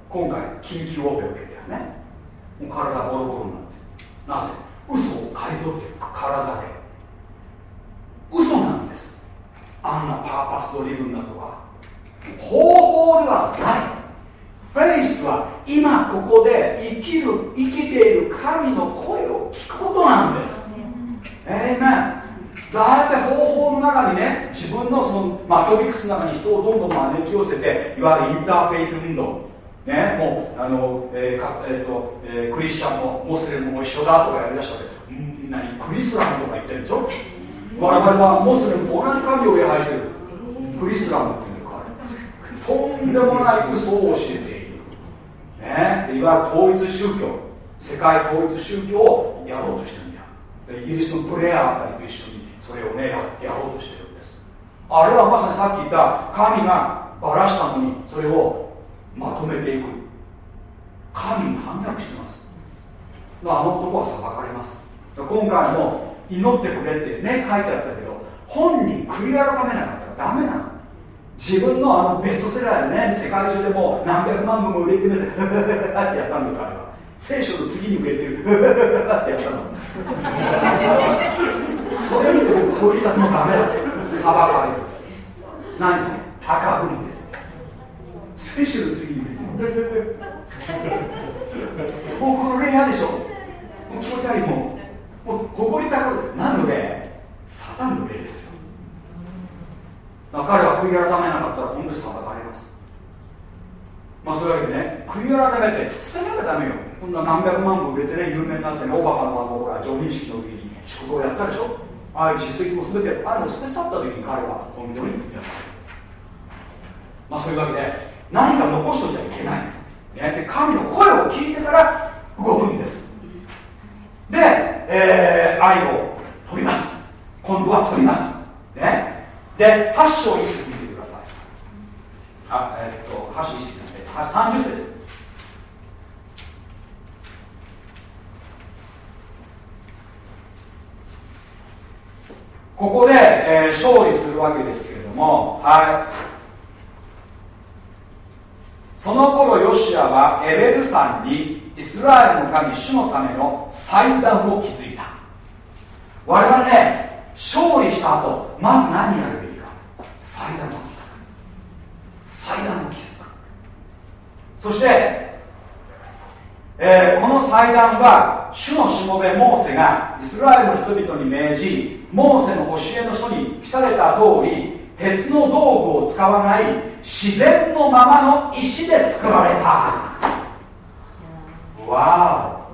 今回緊急オペを受けてるね。もう体ボロボロになって。なぜ？嘘を刈り取ってる。体で。嘘なんです。あんな purpose-driven だとか方法ではない。フェイスは今ここで生きる生きている神の声を聞くことなんです。えいめんだって方法の中にね自分のそのマトリックスの中に人をどんどん招き寄せていわゆる interfaith 運動。ねもうあの、えーかえーとえークリスチャンもモスレムも一緒だとかやりだしたって何クリスラムとか言ってるでしょ？我々はモスレムと同じ神を礼拝してる。クリスラムってとんでもない嘘を教えている、ね、いわゆる統一宗教世界統一宗教をやろうとしてるんだよ。イギリスのプレアあたりと一緒にそれをねやろうとしてるんです。あれはまさにさっき言った神がばらしたのにそれをまとめていく。神に反逆してます。あの男は裁かれます。今回も祈ってくれってね書いてあったけど本人悔い改めなかった。らダメなの。自分のあのベストセラーでね世界中でもう何百万部も売れてるんですってやったんだから。聖書の次に売れてる。ってやったの。それ見て僕こいつはもダメだ。裁かれる。何それ？高ぶりです。聖書の次に売れてる。もうこの例嫌でしょ。もう気持ち悪い。もうもう誇り高く何の例サタンの例ですよ。ら彼は悔い改めなかったら本当に裁かれます。まあそういうわけでね悔い改めて捨てなきゃダメよ。こんな何百万部売れてね有名になってねオバマのほら上任式の時に祝祷をやったでしょ。ああいう実績も全てあれも捨て去った時に彼は本当に皆さんまあそういうわけで何か残しといちゃいけない、ね、で神の声を聞いてから動くんです。で、えー、愛を取ります。今度は取ります。ね。で8章1節見てください。あえっと8章1節なんで30節。ここで、えー勝利するわけですけれどもはい。その頃ヨシアはエベル山にイスラエルの神主のための祭壇を築いた。我々ね勝利した後まず何やる祭壇を築くくそして、えーこの祭壇は主のしもべモーセがイスラエルの人々に命じモーセの教えの書に記された通り鉄の道具を使わない自然のままの石で作られた。わ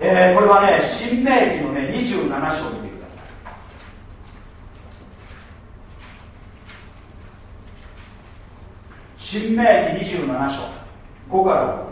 お、えーこれはね新明記のね27章を新明記27章5から6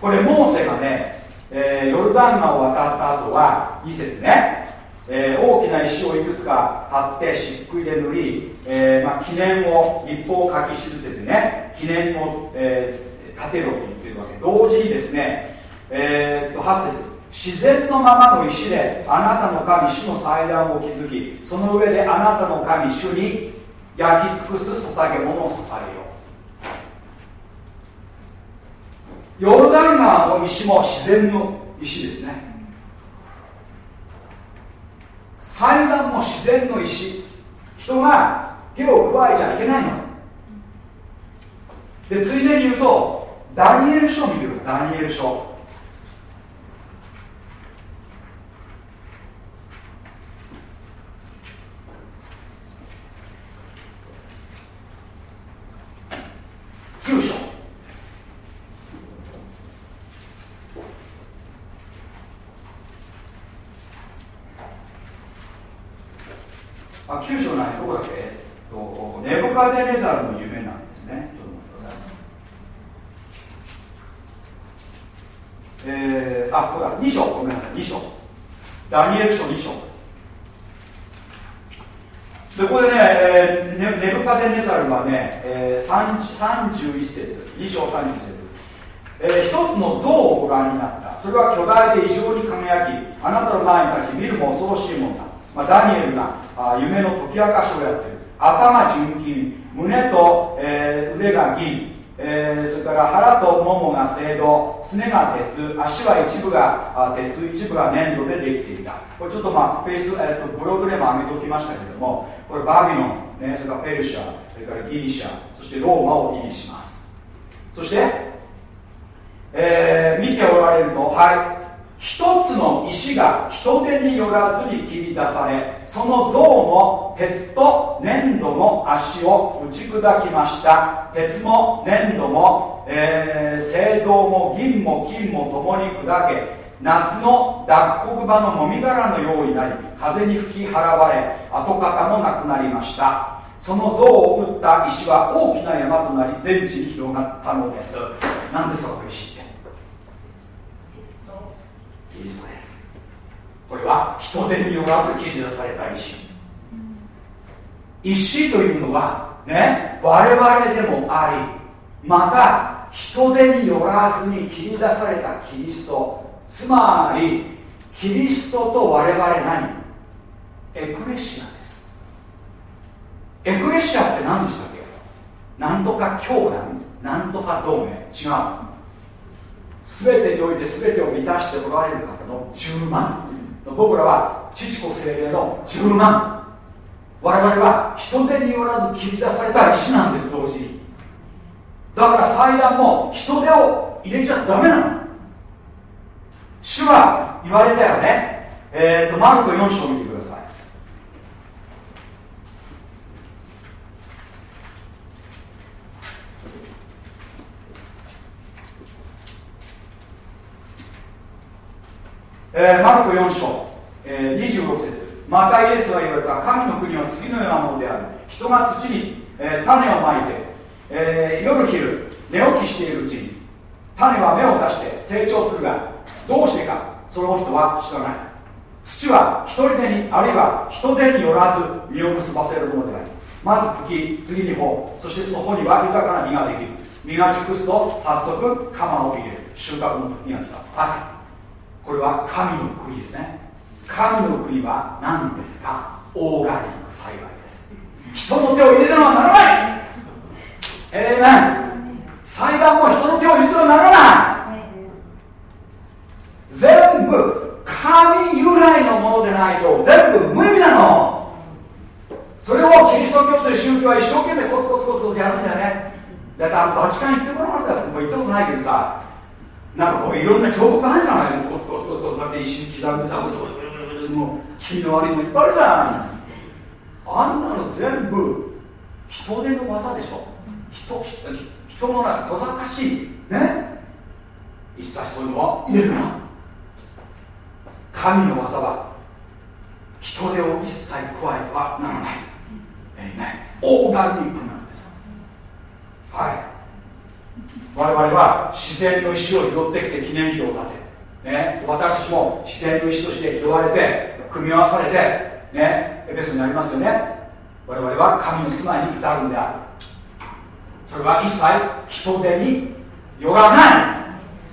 これモーセがね、えー、ヨルダン川を渡った後は2節ね、えー、大きな石をいくつか立って漆喰で塗り、えーまあ、記念を立法を書き記せてね記念を、えー、立てろと言ってるわけ。同時にですね、えー、と8節。自然のままの石であなたの神主の祭壇を築きその上であなたの神主に焼き尽くす捧げ物を捧げよう。ヨルダン川の石も自然の石ですね。祭壇も自然の石。人が手を加えちゃいけないの。でついでに言うとダニエル書を見てください。ダニエル書9章あ9章ないどこだっけ、えっと、ネブカデネザルの夢なんですねちょっと待ってくださいえー、あこれだ2章ごめんなさい2章ダニエル書2章。でこれね、えー、ネブカデネザルはね、えー、31節。2章31節。えー、一つの像をご覧になった。それは巨大で異常に輝きあなたの前に立ち見るも恐ろしいものだ。まあ、ダニエルがあ夢の解き明かしをやっている。頭純金胸と、えー、腕が銀、えー、それから腹とももが青銅すねが鉄足は一部が鉄一部が粘土でできていた。これちょっとまあフェイス、えーと、ブログでも上げておきましたけれどもこれバビロン、ね、それからペルシャそれからギリシャそしてローマを意味します。そして、えー、見ておられるとはい。一つの石が人手によらずに切り出されその像の鉄と粘土の足を打ち砕きました。鉄も粘土も、えー、青銅も銀も金も共に砕け夏の脱穀場のもみ殻のようになり風に吹き払われ跡形もなくなりました。その像を打った石は大きな山となり全地に広がったのです。何ですかこれ石って。キリストです。これは人手によらず切り出された石。石というのはね我々でもありまた人手によらずに切り出されたキリスト。つまりキリストと我々何？エクレシアです。エクレシアって何でしたっけ？なんとか教団？なんとか同盟？違う。全てにおいて全てを満たしておられる方の10万。僕らは父子精霊の10万。我々は人手によらず切り出された石なんです同時に。だから祭壇も人手を入れちゃダメなの。主は言われたよね。えっ、ー、とマルコ4章見てください。えー、マルコ4章、えー、26節。またイエスは言われた。神の国は次のようなものである。人が土に、えー、種をまいて、えー、夜昼寝起きしているうちに種は芽を出して成長するがどうしてかその人は知らない。土は一人手にあるいは人手によらず実を結ばせるものでありまず茎次に穂そしてその穂には豊かな実ができる。実が熟すと早速鎌を入れる。収穫の時が来た。はい。これは神の国ですね。神の国は何ですか？オーガニック幸いです。人の手を入れてはならない。ええー、裁判も人の手を入れてはならない。全部神由来のものでないと全部無意味なの。それをキリスト教という宗教は一生懸命コツコツコツコツやるんだよね。だからバチカン行ってこらますよ。もう行ったことないけどさ。なんかこういろんな彫刻あるじゃないコツコツコツコツこうやって石刻んでさもう気の悪いもいっぱいあるじゃん。あんなの全部人手の技でしょ。人人のな小賢しい。ね。一切そういうのは入れるな。神の技は人手を一切加えてはならない。えいね。オーガニックなんですはい我々は自然の石を拾ってきて記念碑を建て、ね、私たちも自然の石として拾われて組み合わされて、ね、エペスになりますよね。我々は神の住まいに至るんである。それは一切人手によらない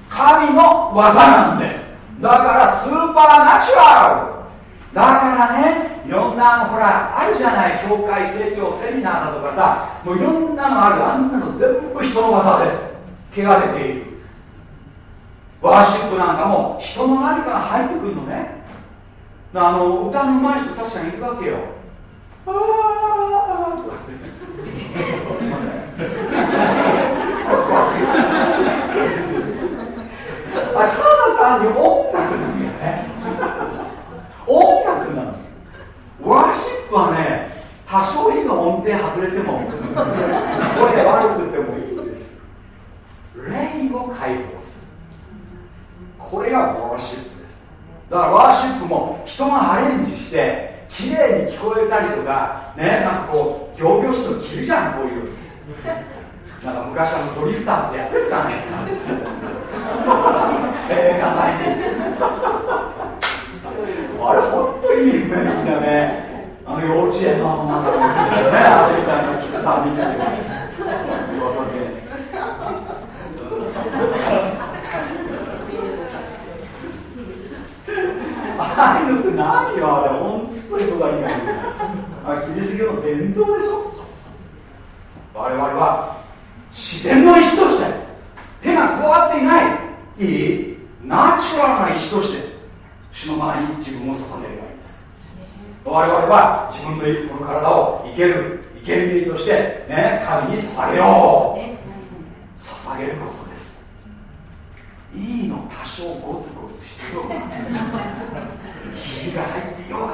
神の技なんです。だからスーパーナチュラル。だからねいろんなほらあるじゃない教会成長セミナーだとかさもういろんなのある。あんなの全部人の技です。汚れている。ワーシップなんかも人の何かが入ってくるのね。あの歌の上手い人確かにいるわけよ。ああとかすいませんあただ単に音楽なんだよね。音楽なのワーシップはね多少いいの音程外れても声悪くてもいい。です霊を解放する。これがワーシップです。だからワーシップも人がアレンジして綺麗に聞こえたりとかねなんかこう行々しいの着るじゃんこういう。なんか昔あのドリフターズでやってるじゃないですか。正がないあれ本当にいい夢なんだよね。あの幼稚園のあのなんかねアメリカのキスさんみたいな。ああいうのって何よあれ本当に僕は理解できないあキリスト教の伝統でしょ？我々は自然の石として手が加わっていない。いい。ナチュラルな石として主の前に自分を捧げればいいんです。我々は自分のこの体を生ける生けるとしてね神に捧げよう。捧げること。いいの多少ゴツゴツしてようが火が入ってようが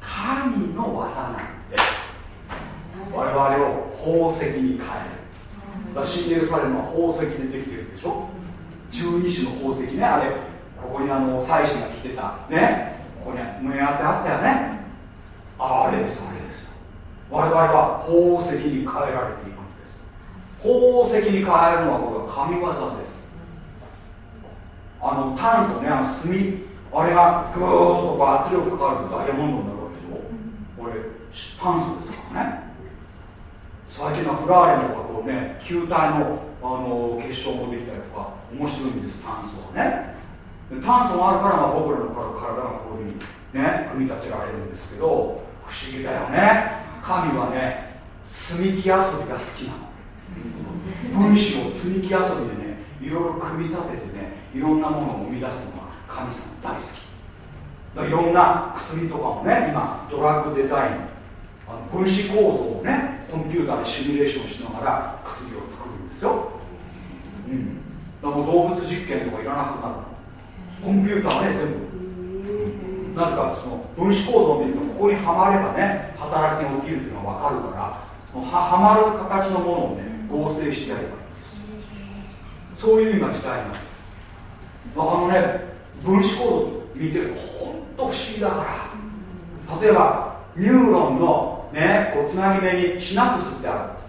神の技なんです。我々を宝石に変える。だ新エルサレムは宝石でできてるでしょ？十二種の宝石ね。あれここにあの祭司が着てた。ね？ここに胸当てあったよね？あれですあれです我々は宝石に変えられていくんです宝石に変えるのはこれは神業です。あの炭素ねあの炭あれがぐーっと圧力かかるとダイヤモンドになるわけでしょ。これ炭素ですからね。最近のフラーレとかこうね球体のあの結晶もできたりとか面白いんです炭素はね。炭素があるから、まあ、僕らの体がこういうふうにね組み立てられるんですけど不思議だよね。神はね積み木遊びが好きなの。分子を積み木遊びでねいろいろ組み立ててねいろんなものを生み出すのが神様大好き。だいろんな薬とかもね今ドラッグデザインあの分子構造をねコンピューターでシミュレーションしながら薬を作るんですよ、うん、だからもう動物実験とかいらなくなる。コンピューターで全部。なぜかその分子構造を見るとここにはまればね働きが起きるっていうのが分かるからははまる形のものをね合成してやれば。いいんですそういう今時代になるあのね分子構造見てると本当不思議だから。例えばニューロンのねこうつなぎ目にシナプスってある。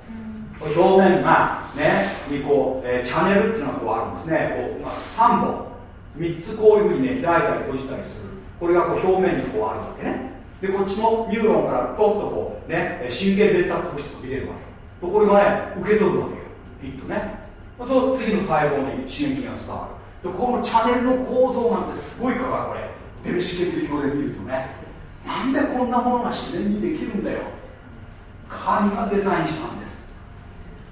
表面がねにこう、えー、チャンネルっていうのがこうあるんですね。こう、まあ、3本。3つこういうふうにね開いたり閉じたりする。これがこう表面にこうあるわけね。でこっちのニューロンからポッとこうね神経伝達物質飛び出るわけ。これがね受け取るわけよ。ピッとね。あと次の細胞に刺激が伝わる。でこのチャンネルの構造なんてすごいからこれ。電子顕微鏡で見るとね。なんでこんなものが自然にできるんだよ。神がデザインしたんです。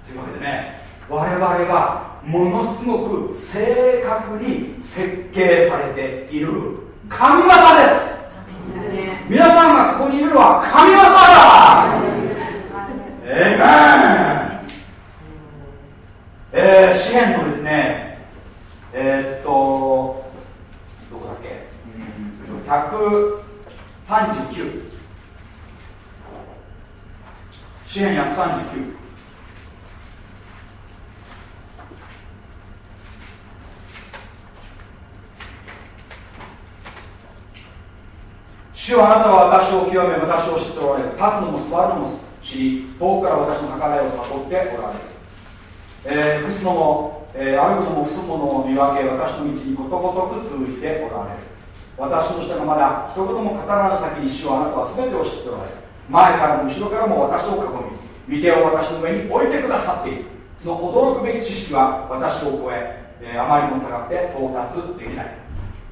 というわけでね我々はものすごく正確に設計されている神業です。皆さんがここにいるのは神業だえええー、詩篇のですねえー、っとどこだっけ？139詩篇139主はあなたは私を極め私を知っておられる立つのも座るのも知知り遠くから私の計らいを悟っておられる、えー、クスノも、えー、あることも不すものを見分け私の道にことごとく通じておられる。私としてがまだ一言も語らぬ先に主はあなたは全てを知っておられる。前からも後ろからも私を囲み御手を私の上に置いてくださっている。その驚くべき知識は私を超ええー、あまりにも高くて到達できない。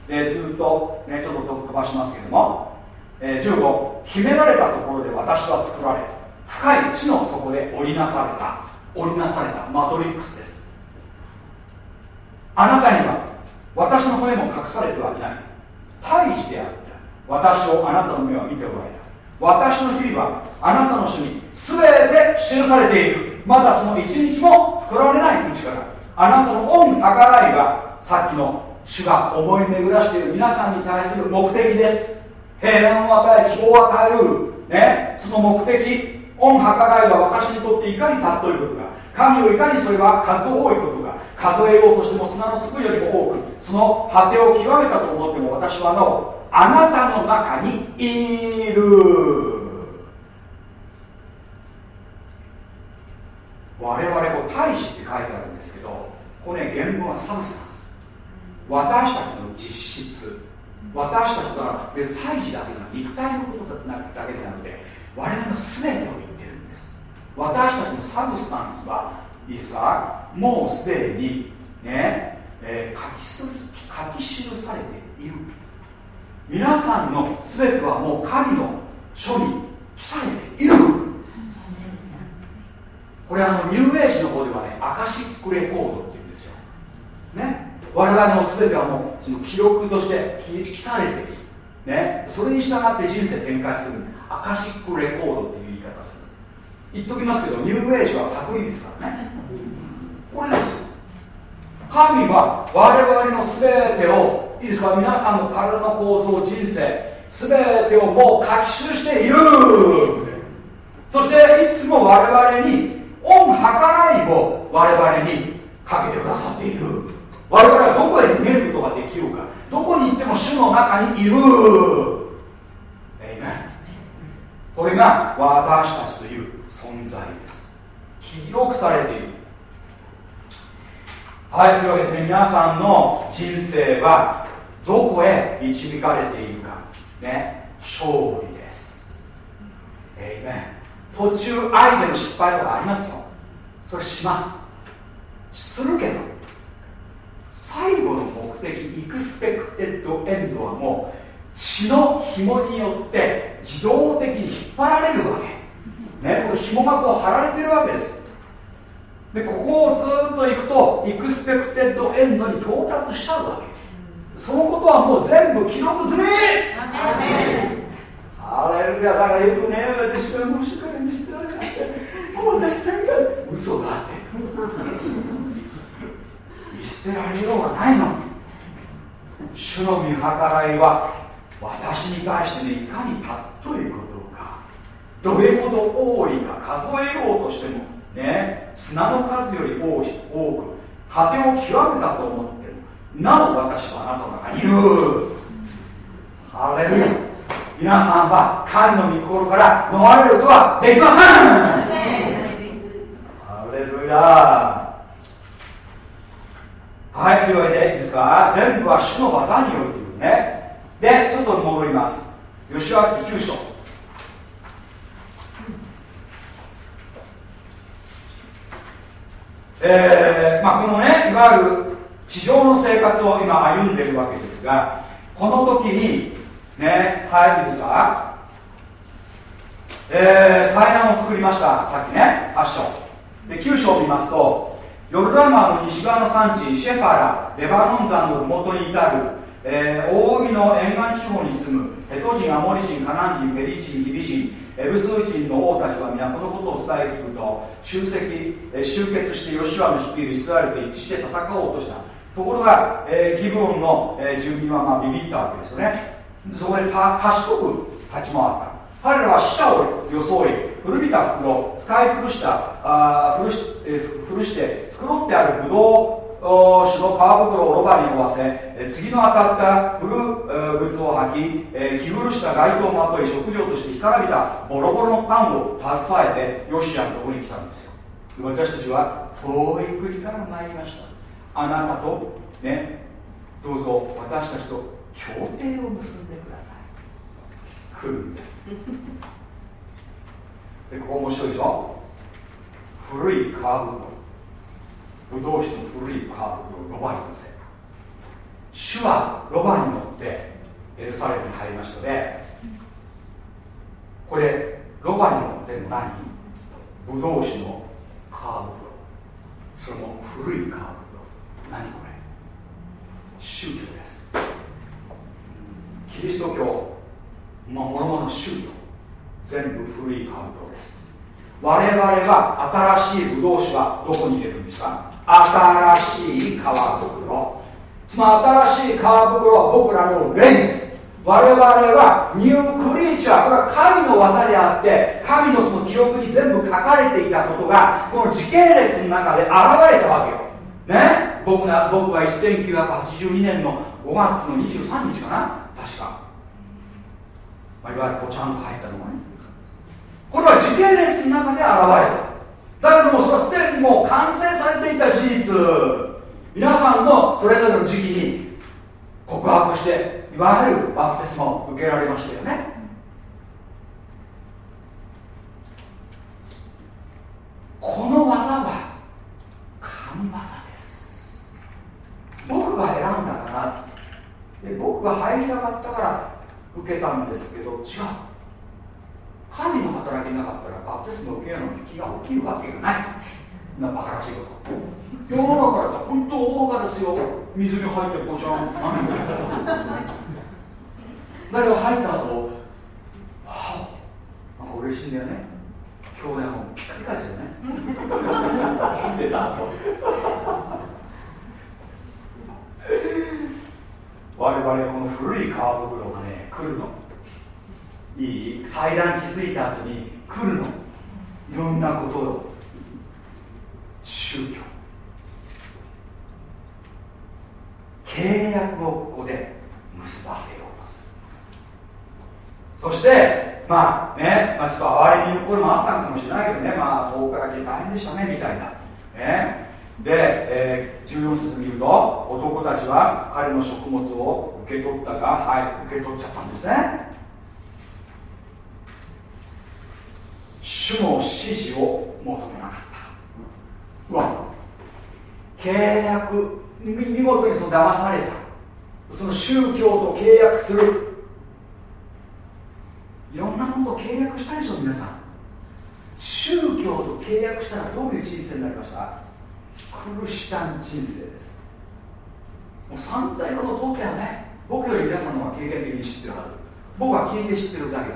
でずっと、ね、ちょっと飛ばしますけども、えー、15秘められたところで私は作られ深い地の底で織りなされた織りなされたマトリックスです。あなたには私の骨も隠されてはいない。大事であった。私をあなたの目は見ておられた私の日々はあなたの書に全て記されている。まだその一日も作られないうちから。あなたの恩計らいがさっきの主が思い巡らしている。皆さんに対する目的です。平安を与え希望を与える、ね、その目的。恩計らいが私にとっていかに尊いことか神をいかにそれは数多いことか数えようとしても砂の粒よりも多くその果てを極めたと思っても私はなおあなたの中にいる。我々こう胎児って書いてあるんですけどこれ、原文は substance 私たちの実質私たちが胎児だけでな肉体のことだけでなくて我々の全てを言私たちの substance はいいですかもうすでにね、えー、書き書き記されている。皆さんの全てはもう神の書に記されている。これあのニューエイジの方ではねアカシックレコードっていうんですよ。ね。我々の全てはもうその記録として記されている、ね、それに従って人生展開する。アカシックレコードっていう。言っときますけどニューエイジはパクリですからね。これです神は我々の全てをいいですか？皆さんの体の構造人生全てをもう書き記している。そしていつも我々に恩計らいを我々にかけてくださっている。我々はどこへ逃げることができるか。どこに行っても主の中にいる。これが私たちという存在です記録されているはいというわけで、ね、皆さんの人生はどこへ導かれているか。ね。勝利です。えいめ途中アイデアの失敗とかありますよ。それします。す。るけど最後の目的イクスペクテッドエンドはもう血の紐によって自動的に引っ張られるわけ。ねこれ紐がこう張られてるわけです。でここをずっと行くとイクスペクテッドエンドに到達しちゃうわけ。そのことはもう全部記録済み。ハレルヤだからよくね私はもしから見捨てられました私だけ嘘があって。見捨てられようがないの。主の見計らいは私に対してねいかに尊いことかどれほど多いか数えようとしてもね砂の数より多く果てを極めたと思ってもなお私はあなたの中にいる。ハレルヤ。皆さんは神の御心から逃れることはできません。ハレルヤ。はいというわけでいいですか？全部は主の技によるというね。でちょっと戻ります。吉脇9章。えーまあ、このねいわゆる地上の生活を今歩んでるわけですがこの時にねはいいいですかえー、祭壇を作りました。さっきね8章。で9章を見ますとヨルダン川の西側の産地シェファラレバノン山の麓に至る、えー、大海の沿岸地方に住むヘト人アモリ人カナン人ペリ人ヒビ人エブスー人の王たちは皆このことを伝えてくると集積、えー、集結してヨシュアの率いるイスラエルと一致して戦おうとした。ところが、えー、ギブオンの、えー、住民はまあビビったわけですよね。そこで賢く立ち回った。彼らは死者を装い古びた袋使い古したあ古し,、えー、古して繕ってあるブド主の皮袋をロバに負わせ次の当たった古靴を履き、え着古した街灯をまとい食料として干からびたボロボロのパンを携えてヨシアのところに来たんですよ。私たちは遠い国から参りました。あなたとねどうぞ私たちと協定を結んでください。来るんです。[LAUGHS] でここ面白いでしょ古いカーブブドウ酒の古いカーブをロバに乗せ主はロバに乗ってエルサレムに入りましたのでこれロバに乗っての何？ブドウ酒のカーブそれも古いカーブ何これ？宗教です。キリスト教まあもろもの宗教。全部古いカーブです。我々は新しいブドウ酒はどこに入れるんですか？新しい皮袋。まり新しい皮袋は僕らの霊です我々はニュークリーチャーこれは神の技であって神のその記録に全部書かれていたことがこの時系列の中で現れたわけよ。ね？僕が僕は1982年の5月の23日かな？確か、まあ、いわゆるこうちゃんと入ったのがねこれは時系列の中で現れた。だけどもそれはすでにもう完成されていた事実。皆さんもそれぞれの時期に告白していわゆるバプテスマを受けられましたよね。この技は神業です。僕が選んだからで僕が入りたかったから受けたんですけど違う。神の働きなかったらバプテスマを受けるのに気が起きるわけがない。なバカらしいこと。世の中だと本当大がですよ。水に入ってこちゃんだけど入った後わあなんか嬉しいんだよね。今日ねもピカピカですよね。出た後。我々この古い皮袋がね来るの。いい？祭壇気づいた後に来るの。いろんなことを。宗教。契約をここで結ばせようとする。そしてまあね、まあ、ちょっと哀れみの声もあったのかもしれないけどね。まあ10日だけ大変でしたねみたいな。ね。で、えー、14節見ると男たちは彼の食物を受け取ったがはい受け取っちゃったんですね。主の指示を求めなかった。うわ。契約。見事にその騙された。その宗教と契約する。いろんなものと契約したでしょ皆さん。宗教と契約したらどういう人生になりました？クリスチャン人生です。もう散々いろんな通ったよね僕より皆さんの方が経験的に知ってるはず。僕は聞いて知ってるだけ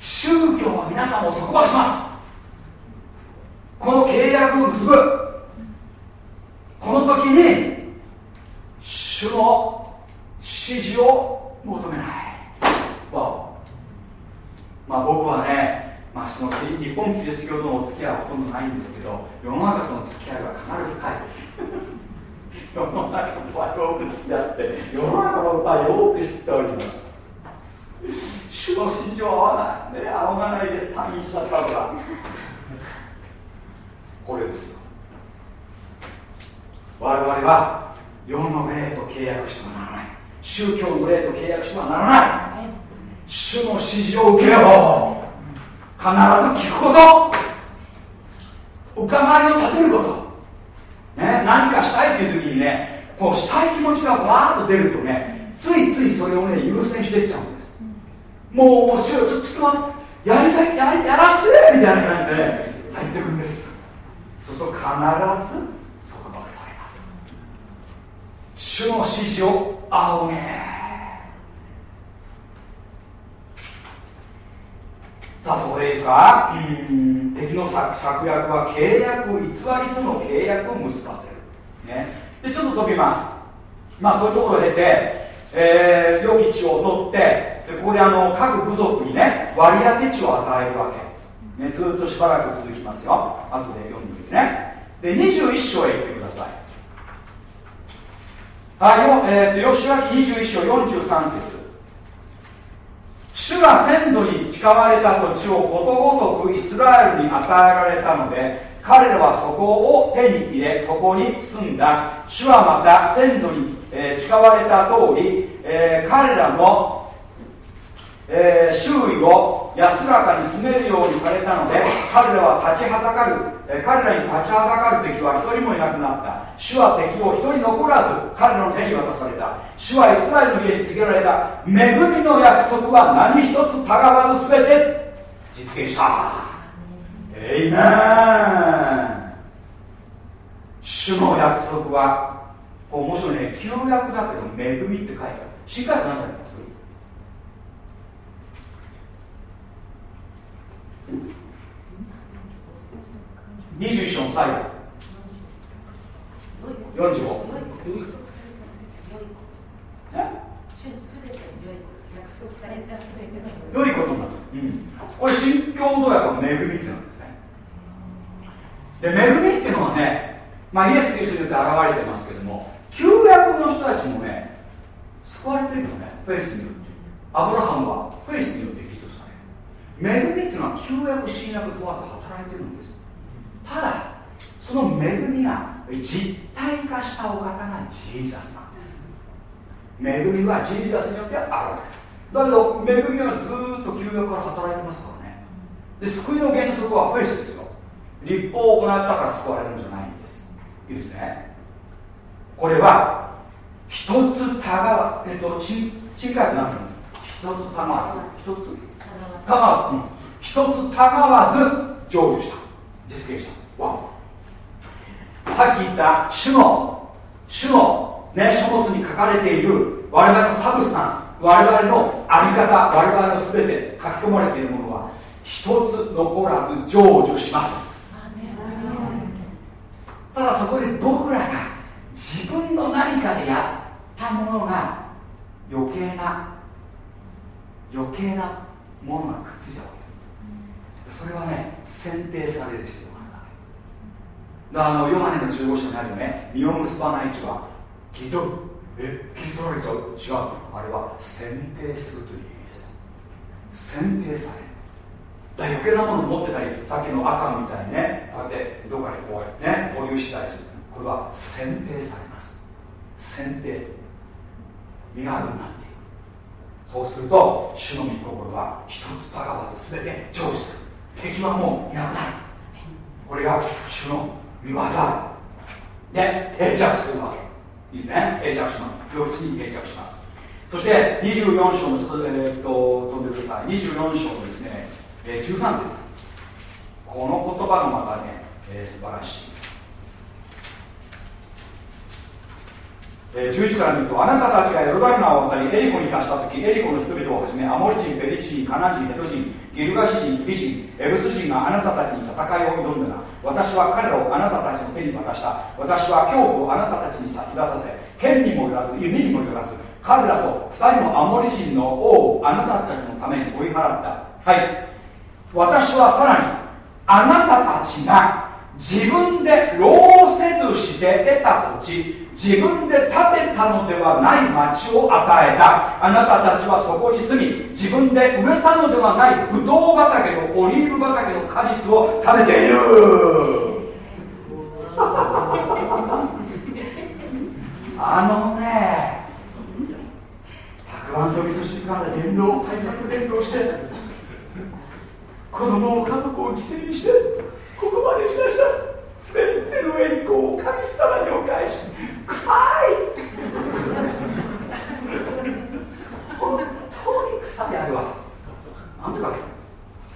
宗教は皆さんを束縛します。この契約を結ぶ。この時に主の指示を求めない。わまあ僕はね、まあ、その日本キリスト教とのお付き合いはほとんどないんですけど世の中との付き合いはかなり深いです。[LAUGHS] 世の中とはよく付き合って世の中の歌はよく知っております。主の指示を合わない、ね、仰がないでサインしちゃったのがこれです。よ我々は世の霊と契約してはならない。宗教の霊と契約してはならない。主の指示を受けよう。必ず聞くこと。伺いを立てること、ね、何かしたいっていう時にねこうしたい気持ちがわーっと出るとねついついそれをね優先していっちゃうんです。もうもうちょっと待って。やりたいややらしてみたいな感じで、ね、入ってくるんですそうすると必ず束縛されます。主の指示を仰げ。さあそこでいいですか。うん。敵の策略は契約偽りとの契約を結ばせる、ね、でちょっと飛びます。まあそういうところを経て、えー、良き地を取ってでここであの各部族にね割り当て地を与えるわけ、ね、ずっとしばらく続きますよ。後で読んでみてね。で21章へ行ってください。あよ、えー、と吉脇21章43節。主が先祖に誓われた土地をことごとくイスラエルに与えられたので彼らはそこを手に入れそこに住んだ。主はまた先祖に、えー、誓われた通り、えー、彼らのえー、周囲を安らかに住めるようにされたので彼らは立ちはだかる、彼らに立ちはだかる敵は一人もいなくなった。主は敵を一人残らず彼らの手に渡された。主はイスラエルの家に告げられた。恵みの約束は何一つたがわず全て実現した。エイメン主の約束は面白いね。旧約だけど恵みって書いてある。しっかり何てあります。21章の最後45良いことになる、うん、これ新共同訳の恵みってなん。ですねで恵みっていうのはね、まあ、イエス・キリストによって現れてますけども旧約の人たちもね救われてるよねフェイスによってアブラハムはフェイスによって恵みっていうのは旧約新約問わず働いてるんです。ただその恵みが実体化したお方が Jesus なんです。恵みは Jesus によって現れる。だけど恵みはずっと旧約から働いてますからね。で救いの原則はフェイスですよ。立法を行ったから救われるんじゃないんです。いいですね。これは一つたがえっとちちかくなる一つたまず一つ。たがず、一つたがわず成就した。実現した。わさっき言った主の主の、ね、書物に書かれている我々のサブスタンス我々の在り方我々の全て書き込まれているものは一つ残らず成就します。ただそこで僕らが自分の何かでやったものが余計な余計なものがくっついちゃうわけ。それはね選定される必要があるわけ。あのヨハネの15章にあるよね。実を結ばない木は切り取る。え切り取られちゃう？違う。あれは選定するという意味です。選定される。だ余計なもの持ってたりさっきの赤みたいにねこうやってどっかでこうね保留したりするこれは選定されます。選定。身があるなって。そうすると主の御心は一つたがわず全て成就する敵はもういなくなるこれが主の御業で定着するわけいいですね定着します領地に定着しますそして24章のちょっと,、えー、っと飛んでください24章のですね、えー、13節この言葉がまたね、えー、素晴らしい。えー、11から見るとあなたたちがヨルダン川を渡りエリコに達した時エリコの人々をはじめアモリ人ペリ人カナン人ヘト人ギルガシ人キビ人エブス人があなたたちに戦いを挑んだが私は彼らをあなたたちの手に渡した。私は恐怖をあなたたちに先立たせ剣にもよらず弓にもよらず彼らと2人のアモリ人の王をあなたたちのために追い払った。はい。私はさらにあなたたちが自分で労せずして得た土地自分で建てたのではない町を与えた。あなたたちはそこに住み自分で植えたのではないブドウ畑のオリーブ畑の果実を食べている。[LAUGHS] あのねたくあんと味噌汁から電動パイプ電動して子供を家族を犠牲にしてここまで来ました全ての栄光を神様にお返し臭い本当に臭いあるわなんてか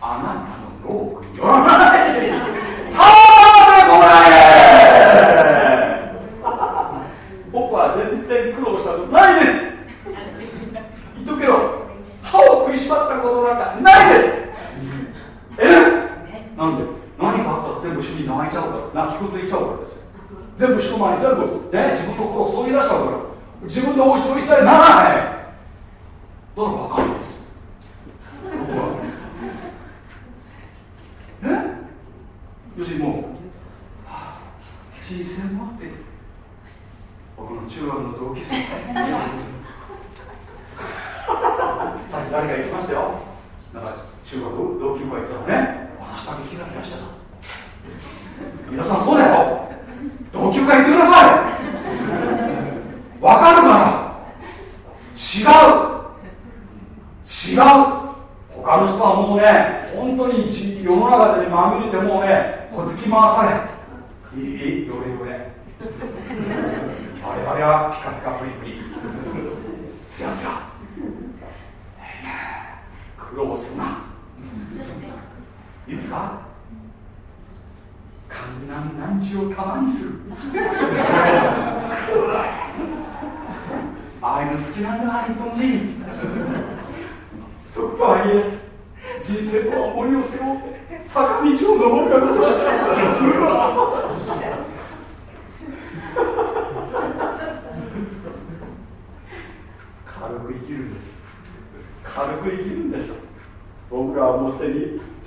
あなたのロークによらない食べこれ僕は全然苦労したことないです言っとくけど歯を食いしばったことなんかないですえなんで何かあったら全部主に泣いちゃうから泣き言言っちゃうからですよ。全部主の前に全部、ね、自分の心をそぎ出しちゃうから。自分のおしと一切ない。だから分かるんです。ね要するにもう、はあ、人生もって。僕の中学の同級生。さっき誰か言ってましたよ。なんか中学同級会行ったらね私だけキラキラした皆さんそうだよ。同級会行ってください。わかるから違う。違う。他の人はもうね本当に世の中で、まみれてもうね小突き回され。いい？よれよれ。我々はピカピカプリプリ。つやつや。苦労すな。いいですか観南難事を玉にする。ああいうの好きなんだ日本人。徳川家康人生とは思いを背負って坂道を登るかとしてうわ。軽く生きるんです。軽く生きるんです。僕らはもうすでに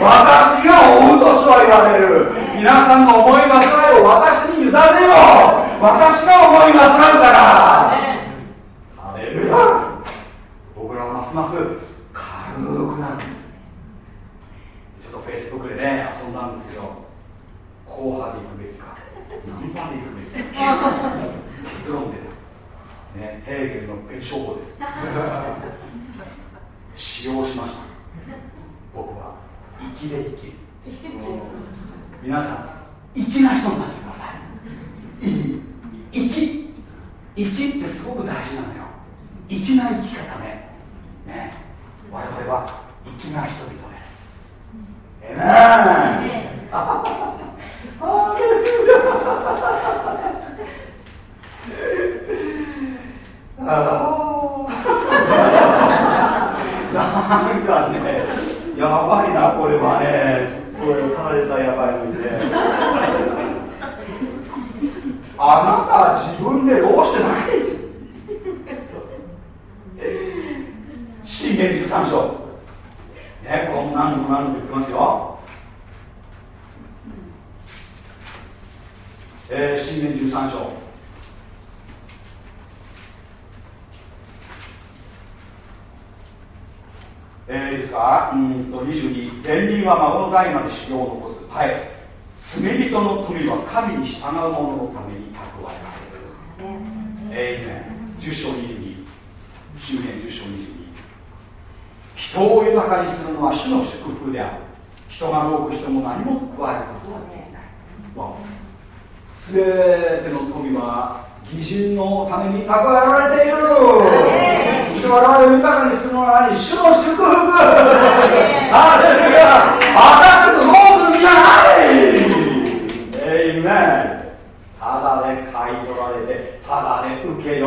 私が負うと主は言われる。皆さんの思い煩いを私に委ねよう。私が思い煩うから。ハレルヤ僕らはますます軽くなるんです。ちょっとフェイスブックでね遊んだんですよ。後派でいくべきか。何派でいくべきか。結論でね、ヘーゲルの弁証法です。[LAUGHS] 使用しました粋で生きる皆さん粋な人になってください粋粋ってすごく大事なのよ粋な生き方ねね我々は粋な人々ですえめーなんかね、やばいな、これはね、これただでさえやばいのにね。あなたは自分でどうしてない？信玄13章。ね、こん何度も何度も言ってますよ。えー、信玄13章。えー、いいですか？うん。と22前輪は孫の代まで修行を残す。はい。罪人の富は神に従う者のために蓄えられる。えいね10章22新年10章22人を豊かにするのは主の祝福である。人が多くしても何も加えることはできない。すべての富は義人のために蓄えられている主我々を豊かにするのは何主の祝福。ハレルヤ私の労苦じゃない。エイメンただで買い取られてただで受けよ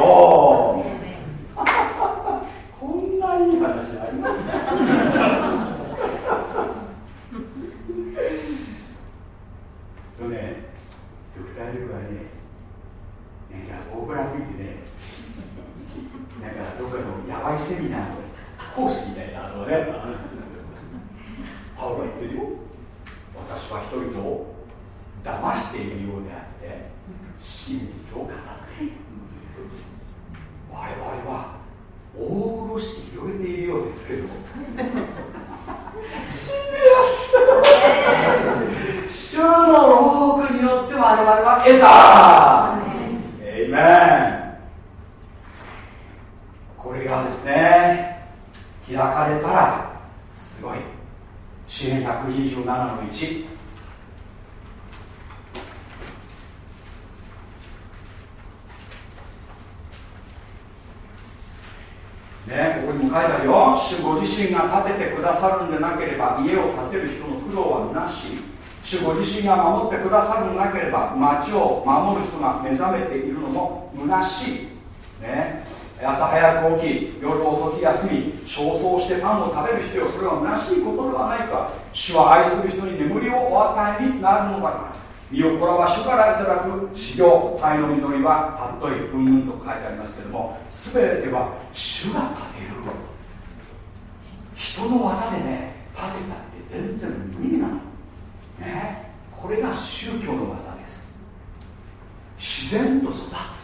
う。[LAUGHS] こんないい話ありますね [LAUGHS] とねドクター・ルクはねなんか大倉吹いてねなんかどこかのやばいセミナーの講師みたいなのねパウロは言ってるよ。私は人々を騙しているようであって真実を語っている。我々は大風呂敷広げているようですけど死んでます主の労苦によって我々は得た。エイメンがですね。開かれたらすごい。支援127の1ね、ここにも書いてあるよ。主ご自身が建ててくださるんでなければ家を建てる人の苦労はなし。主ご自身が守ってくださるのなければ町を守る人が目覚めているのも虚しい、ね、朝早く起き夜遅き休み焦燥してパンを食べる人よそれは虚しいことではないか。主は愛する人に眠りをお与えになるのだから。身をこらは主からいただく修行愛の実りはたっというんうんと書いてありますけれども全ては主が立てる。人の技でね立てたって全然無理なの。ねこれが宗教の技です。自然と育つ。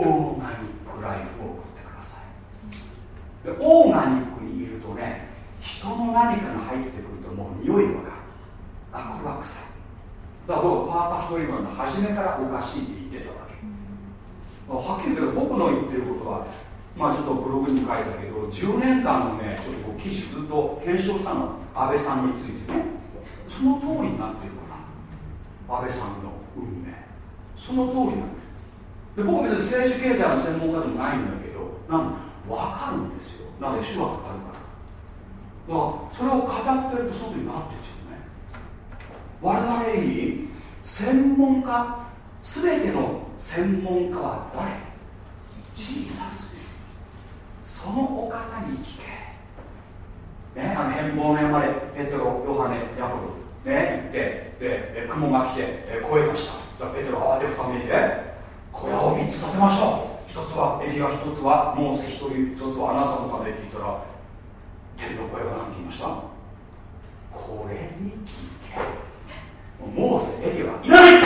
オーガニックライフを送ってくださいでオーガニックにいるとね人の何かが入ってくるともう匂いが分かるあこれは臭い。だから僕はパーパストリームの初めからおかしいって言ってたわけ。はっきり言うけど僕の言ってることはまあちょっとブログにも書いたけど10年間のねちょっとこう記事ずっと検証したの安倍さんについてね。その通りになってるから安倍さんの運命。その通りになってるで僕別に政治経済の専門家でもないんだけどなん分かるんですよ。なんで手話がかかるから。だからそれを語ってるとそういうふうになってちゃうね。我々に専門家？全ての専門家は誰？ジーザスそのお方に聞け。ねあの変貌の山でペテロヨハネヤコブ。ね行ってで雲が来て声がした。ペテロ慌てふためいて小屋を3つ建てました一つはエリア一つはモーセ一人一つはあなたのためって言ったら天の声は何て言いました？これに聞け。モーセエリアはいらない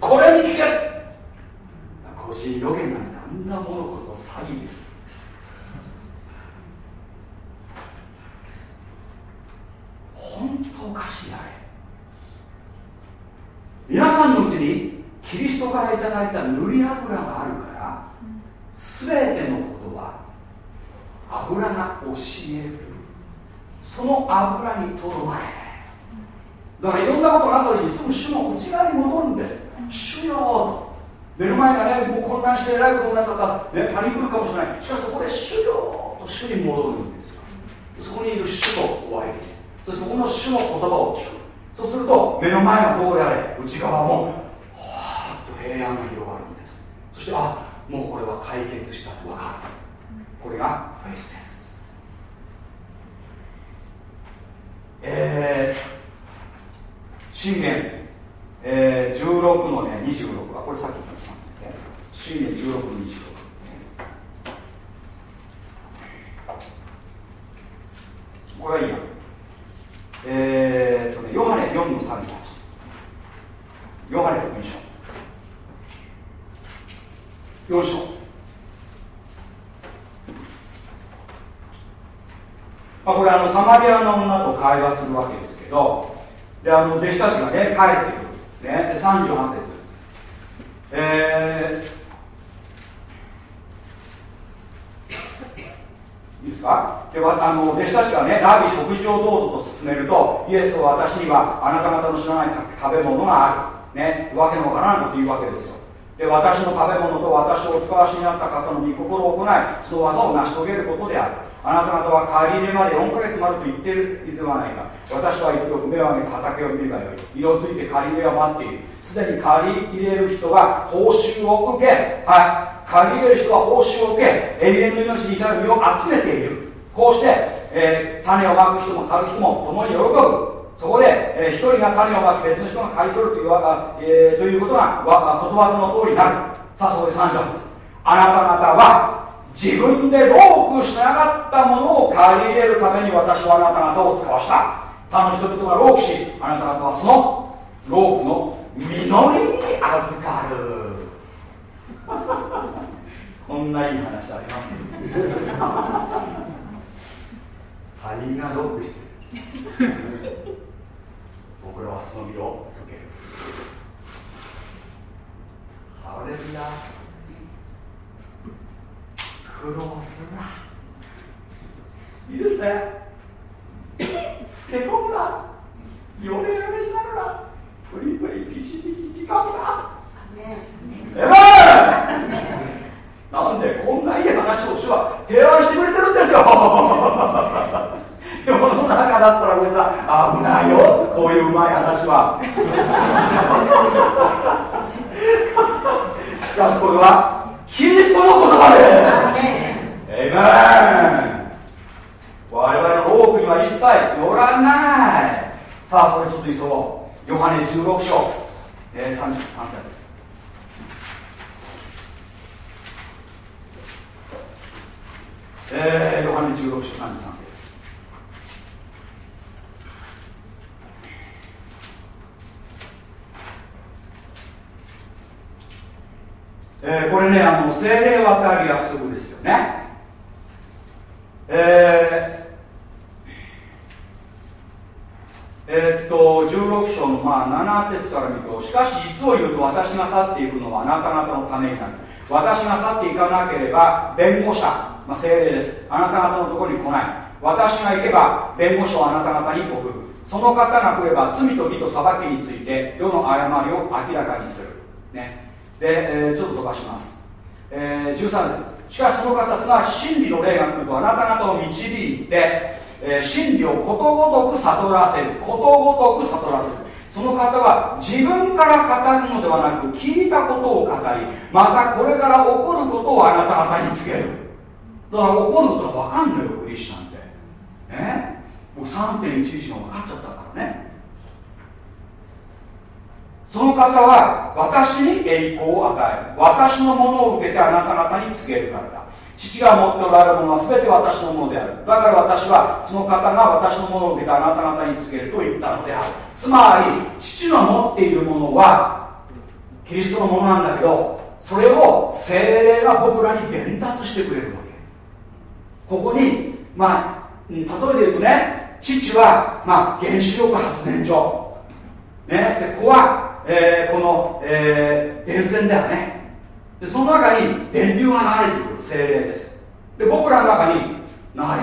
これに聞け。個人予言なんてあんなものこそ詐欺です。本当かしら。皆さんのうちにキリストからいただいた塗り油があるから全てのことは油が教える。その油にとどまれ。だからいろんなことがあった時にすぐ主の内側に戻るんです。主よと。目の前がねもう混乱して偉いことになっちゃった、ね、パニクるかもしれない。しかしそこで主よと主に戻るんですよ。そこにいる主とお会いそしてそこの主の言葉を聞く。そうすると目の前がどうであれ内側も平安が広がるんです。そしてあもうこれは解決したと分かる。これがフェイスです。えー、信玄、えー、16のね26はこれさっき言ったね。信玄16の26これはいいやえー、っとねヨハネ4の38ヨハネ福音書。よいしょ。まあ、これあのサマリアの女と会話するわけですけどであの弟子たちがね帰ってくる、ね、で38節。えー、いいですか？であの弟子たちがねラビ食事をどうぞと進めるとイエスは私にはあなた方の知らない食べ物がある。ね。わけのわからんこと言うわけですよ。で私の食べ物と私をお使わしになった方の御心を行いその技を成し遂げることである。あなた方は借り入れまで4ヶ月までと言っているではないか。私は行く目を上げて畑を見るがよい。色づいて借り入れは待っている。すでに借り入れる人は報酬を受けはい。借り入れる人は報酬を受け永遠の命に至る身を集めている。こうして、えー、種をまく人も刈る人も共に喜ぶ。そこで、えー、一人が種をまき別の人が刈り取るという,、えー、ということがことわざの通りになる。さあそこで38です。あなた方は自分でロークしなかったものを借り入れるために私はあなた方を使わした。他の人々がロークしあなた方はそのロークの実りに預かる。[LAUGHS] こんないい話あります？[LAUGHS] [LAUGHS] 他人がロークしてる僕らはその身を受けるハレルヤ苦労するないいですね。老け込むなヨレヨレになるな。プリプリピチピチピカピカえ。らなんでこんないい話を主は提案してくれてるんですよ。[LAUGHS] 世の中だったらこれさ危ないよ。こういううまい話は。[LAUGHS] しかしこれはキリストの言葉で。エイメン我々のロークには一切乗らない。さあそれちょっと急ごうヨハネ16章、えー、33節。えー、ヨハネ16章33節。えー、これねあの精霊を与える約束ですよね。えー、えー、っと16章のまあ7節から見るとしかし実を言うと私が去っていくのはあなた方のためになる。私が去っていかなければ弁護者、まあ、精霊です。あなた方のところに来ない。私が行けば弁護士をあなた方に送る。その方が来れば罪と義と裁きについて世の誤りを明らかにする、ね、えー、ちょっと飛ばします、えー、13ですしかしその方すなわち真理の霊が来るとあなた方を導いて、えー、真理をことごとく悟らせる。ことごとく悟らせる。その方は自分から語るのではなく聞いたことを語りまたこれから起こることをあなた方に告げる。だから起こることは分かんないよクリスチャンって。ね？もう3.11が分かっちゃったからね。その方は私に栄光を与える。私のものを受けてあなた方に告げるからだ。父が持っておられるものは全て私のものである。だから私はその方が私のものを受けてあなた方に告げると言ったのである。つまり父の持っているものはキリストのものなんだけどそれを精霊が僕らに伝達してくれるわけ。ここにまあ例えで言うとね父は、まあ、原子力発電所、ね、でここは、えー、この、えー、電線だよねでその中に電流が流れてくる精霊です。で僕らの中に流れてくるわ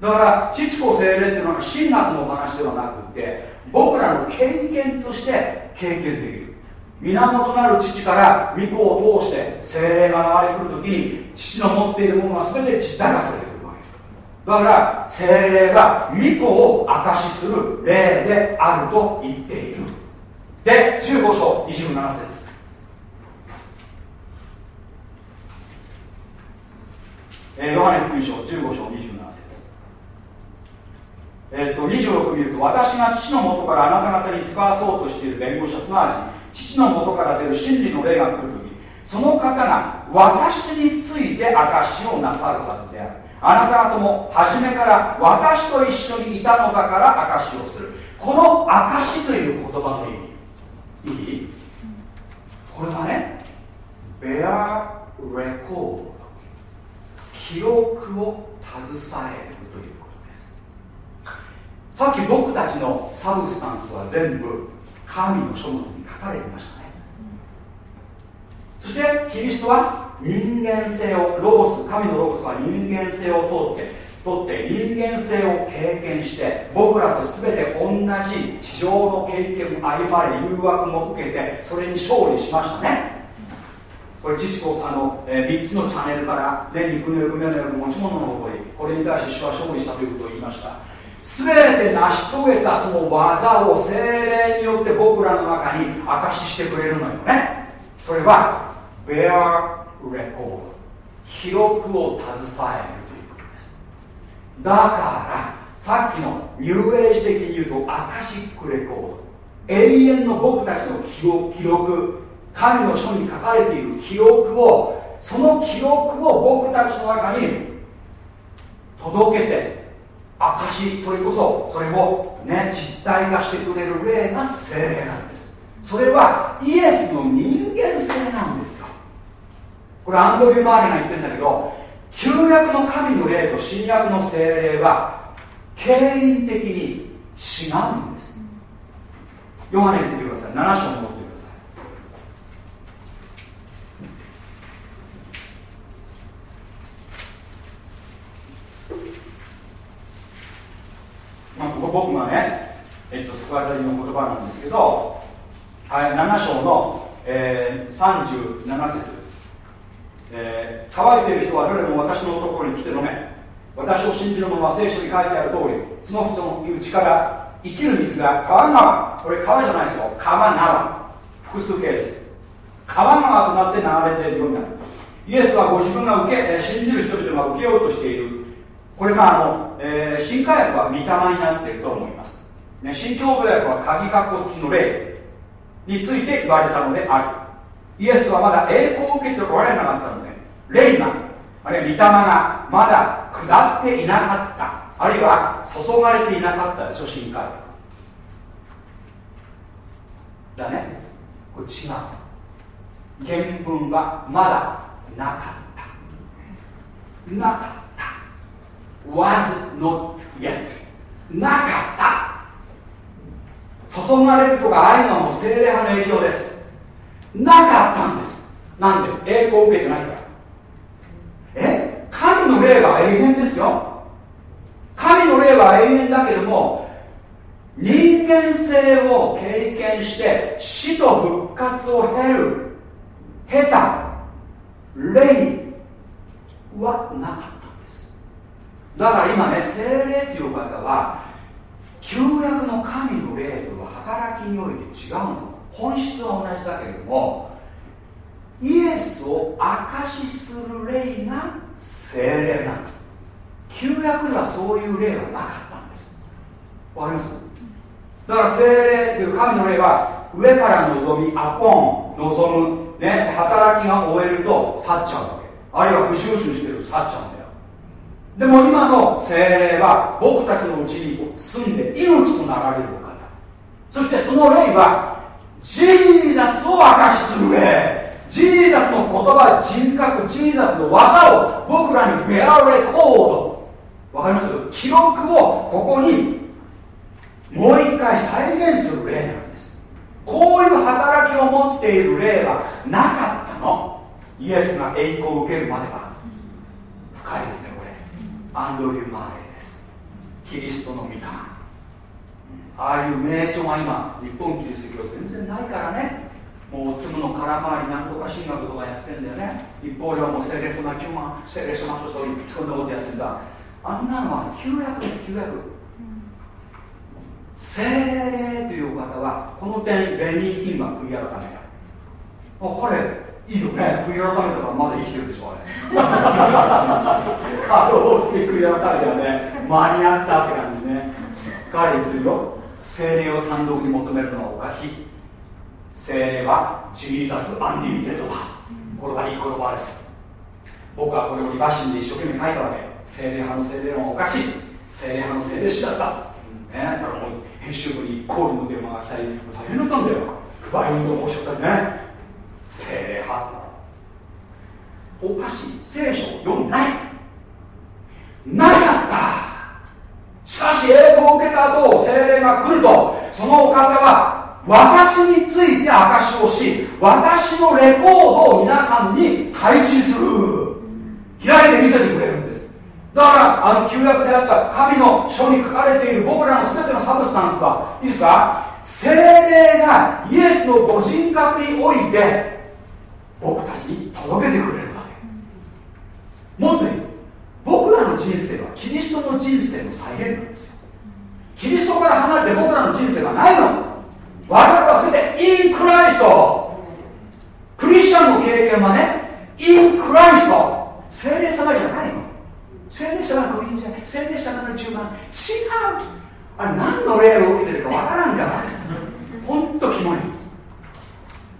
け。だから父子精霊っていうのは神学のお話ではなくて僕らの経験として経験できる。源なる父から御子を通して精霊が流れてくるときに父の持っているものが全て実体化されてくるわけ。だから精霊が御子を証しする霊であると言っている。で15章27節。えー、ヨハネ福音書15章27節。えー、っと26見ると私が父のもとからあなた方に使わそうとしている弁護者すなわち父のもとから出る真理の霊が来るときその方が私について証しをなさるはずである。あなた方も初めから私と一緒にいたのだから証しをする。この証しという言葉の意味。いい？これはね。Bear record 記録を携えるということです。さっき僕たちのサブスタンスは全部神の書物に書かれてましたね。そしてキリストは人間性をロゴス神のロゴスは人間性を通ってとって人間性を経験して僕らと全て同じ地上の経験も歩まれ誘惑も受けてそれに勝利しましたね。これ父子あの、えー、3つのチャンネルからで肉の欲目の欲持ち物の誇りこれに対して主は勝利したということを言いました。全て成し遂げたその技を精霊によって僕らの中に証ししてくれるのよね。それは Bear Record 記録を携える。だからさっきのニューエイジ的に言うとアカシックレコード永遠の僕たちの記録神の書に書かれている記録をその記録を僕たちの中に届けて証それこそそれをね実体化してくれる霊が精霊なんです。それはイエスの人間性なんですよ。これアンドリュー・マーレが言ってるんだけど旧約の神の霊と新約の精霊は経営的に違うんです。ヨハネ言ってください。7章のまあ、ここ僕がね、えっと、救われたの言葉なんですけど、はい、7章の、えー、37節、えー、乾いている人は誰も私のところに来て飲め。私を信じる者は聖書に書いてある通りその人の内から生きる水が川川これ川じゃないですよ。川川複数形です。川川となって流れているようになる。イエスはご自分が受け信じる人々が受けようとしている。これがあの、えー、新科学は御霊になっていると思います、ね、新教部訳は鍵括弧付きの例について言われたのである。イエスはまだ栄光を受けておられなかったので霊があるいは御霊がまだ下っていなかった。あるいは注がれていなかったでしょ新科学だね。これ違う。原文はまだなかった。なかった。was not yet なかった。注がれるとかああいうのはもう精霊派の影響です。なかったんです。なんで？栄光を受けてないから。え？神の霊は永遠ですよ。神の霊は永遠だけども人間性を経験して死と復活を経る経た霊はなかったんです。だから今ね精霊という方は旧約の神の霊とは働きにおいて違うの。本質は同じだけれどもイエスを証しする霊が精霊なんだ旧約ではそういう霊はなかったんです。わかります？だから精霊という神の霊は上から望みアポン望むね、働きが終えると去っちゃうわけ。あるいは不習習してると去っちゃうんだよ。でも今の精霊は僕たちのうちに住んで命となられるお方。そしてその霊はジーザスを証しする霊ジーザスの言葉人格ジーザスの技を僕らにベアレコードわかります？記録をここにもう一回再現する霊なのこういう働きを持っている例はなかったの。イエスが栄光を受けるまでは。深いですねこれ。アンドリュー・マーレーです。キリストの御霊。ああいう名著が今日本キリスト教全然ないからね。もう粒の空回りなんとか神学とかやってんだよね。一方ではもう聖霊様中万聖霊様とそういうそんなことやってさあんなのは旧約です旧約。精霊という方はこの点ベニーヒンは悔い改めた。あ彼いいよね。悔い改めたからまだ生きてるでしょあれ。カードをつけ悔い改めたらね。間に合ったって感じね。彼言ってるよ。聖霊を単独に求めるのはおかしい。聖霊は Jesus Unlimited だ。これはいい言葉です。僕はこれをリバ新で一生懸命書いたわけ。聖霊派の聖霊のはおかしい。聖霊派の聖霊知らずだ。ねだからもう編集部にコールの電話が来たり大変だったんだよ。バインド申しったりね。精霊派。おかしい。聖書を読んない。なかった。しかし栄光を受けた後精霊が来るとそのお方は私について証しをし私のレコードを皆さんに配置する。開いて見せてくれるんです。だからあの旧約であった神の書に書かれている僕らの全てのサブスタンスはいいですか？精霊がイエスのご人格において僕たちに届けてくれるわけ。もっと言う。僕らの人生はキリストの人生の再現なんですよ。キリストから離れて僕らの人生がないの我々は全てインクライスト。クリスチャンの経験はねインクライスト。精霊様じゃないの。聖霊者が福音じゃない。聖霊者がの10万違う。あれ何の霊を受けてるかわからんからほんとキモい。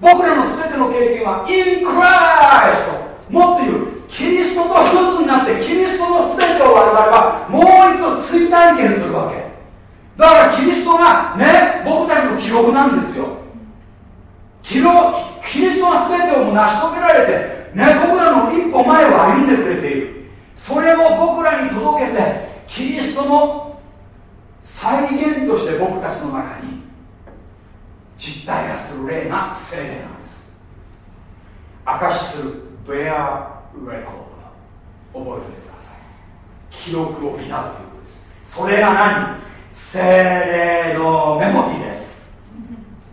僕らの全ての経験はインクライスト。もっと言う。キリストと一つになってキリストの全てを我々はもう一度追体験するわけ。だからキリストがね僕たちの記録なんですよ。キリストが全てを成し遂げられてね僕らの一歩前を歩んでくれている。それを僕らに届けてキリストの再現として僕たちの中に実体化する霊が精霊なんです。証しするベア Bear Record 覚えておいてください。記録を担うということです。それが何？精霊のメモリーです。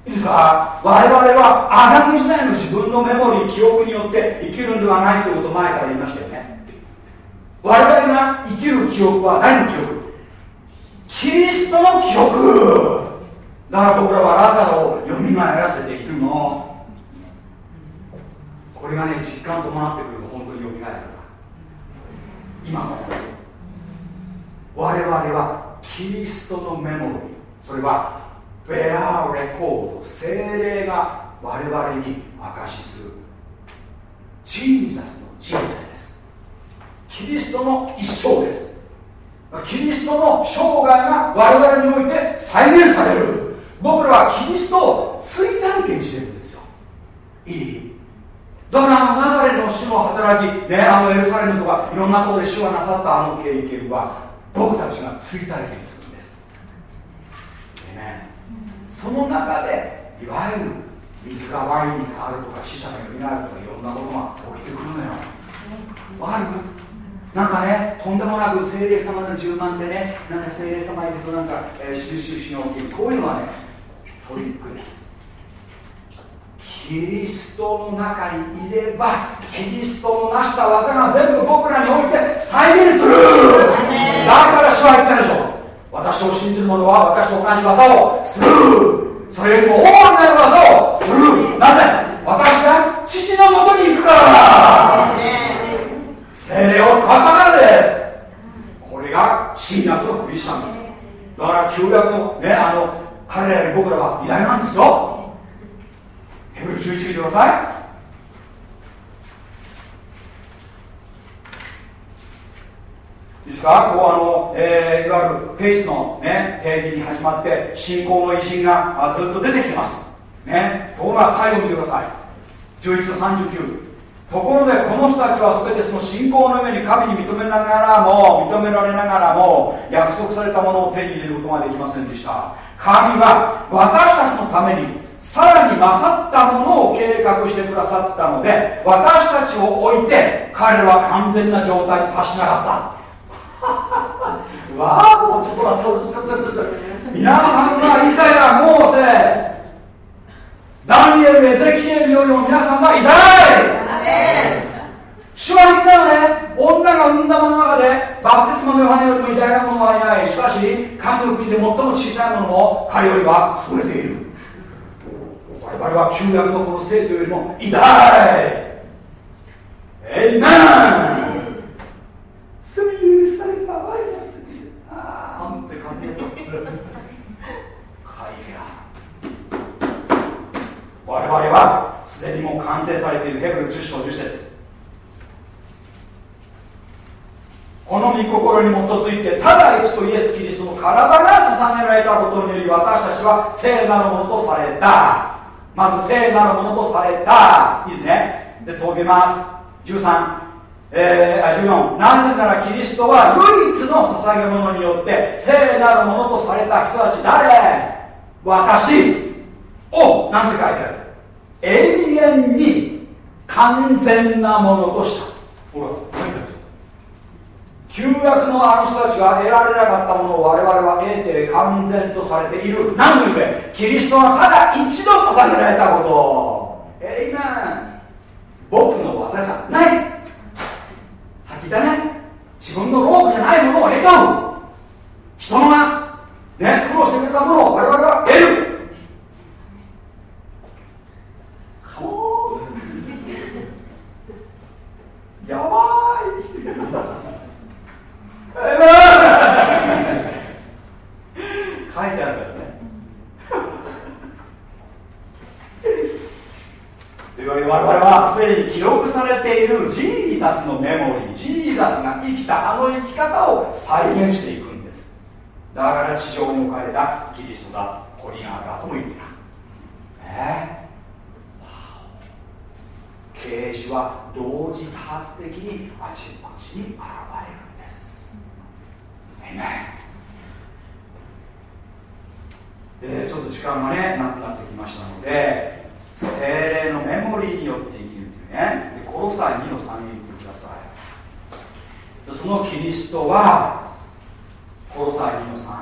いいですか？我々はアダム時代の自分のメモリー記憶によって生きるんではないということを前から言いましたよね。我々が生きる記憶は何の記憶？キリストの記憶。だから僕らはラザロをよみがえらせているの。これがね実感伴ってくるえる今も。我々はキリストのメモリー。それはベアレコード。精霊が我々に証しする。ジーザスの人生です。キリストの一生です。キリストの生涯が我々において再現される。僕らはキリストを追体験してるんですよ。いい。だからあのナザレの主の働き、ね、あのエルサレムとかいろんなことで主がなさったあの経験は僕たちが追体験するんです、でね、その中でいわゆる水がワインに変わるとか死者が蘇るとかいろんなことが起きてくるのよ。わかる？なんかねとんでもなく精霊様の10万でねなんか精霊様いるとなんか、えー、収集しが起きるこういうのはねトリックです。キリストの中にいればキリストの成した技が全部僕らにおいて再現する。だから主は言ったでしょ。私を信じる者は私と同じ技をする。それよりも大いなる技をする。なぜ？私が父のもとに行くから精霊を使わさからです。これが新約のクリスチャンです。だから旧約のねあの彼らより僕らは偉大なんですよヘブル11見てください。いいですか？こうあの、えー、いわゆるフェイスのね定義に始まって信仰の偉人がずっと出てきます。ね。ところが最後見てください。11の39ところでこの人たちは全てその信仰の上に神に認めながらも認められながらも約束されたものを手に入れることができませんでした。神は私たちのためにさらに勝ったものを計画してくださったので私たちを置いて彼は完全な状態に達しなかった。[LAUGHS] わあもうちょっと待ってちょっとちょっとちょっと皆さんがイザヤモーセダニエルエゼキエルよりも皆さんは偉大。主は言ったよね。女が産んだものの中でバプテスマのヨハネよりも偉大なものはいない。しかし神の国で最も小さいものも彼よりは優れている。我々は旧約のこの生徒よりも偉大。エイメン罪許されたわいな罪ああなんて感じだ我々はすでにもう完成されているヘブル10章10節この御心に基づいてただ一とイエス・キリストの体が捧げられたことにより私たちは聖なるものとされたまず聖なるものとされた。いいですね。で飛びます。13えー、14なぜならキリストは唯一の捧げ物によって聖なるものとされた人たち誰？私。を何て書いてある。永遠に完全なものとした。ほら旧約のあの人たちが得られなかったものを我々は得て完全とされている。何の故？キリストはただ一度捧げられたこと。えいめん僕の技じゃない。さっき言ったね。自分の労苦じゃないものを得ちゃう人のがね苦労してくれたものを我々は得る。やばい。書いてあるからね。というわけで我々はすでに記録されているジーザスのメモリージーザスが生きたあの生き方を再現していくんですだから地上に置かれたキリストだコリンアーガーとも言ってたね。え啓示は同時多発的にあちこちに現れるえー、ちょっと時間がねなくなってきましたので精霊のメモリーによって生きるというね。でコロサイ2の3に言ってください。そのキリストはコロサイ2の3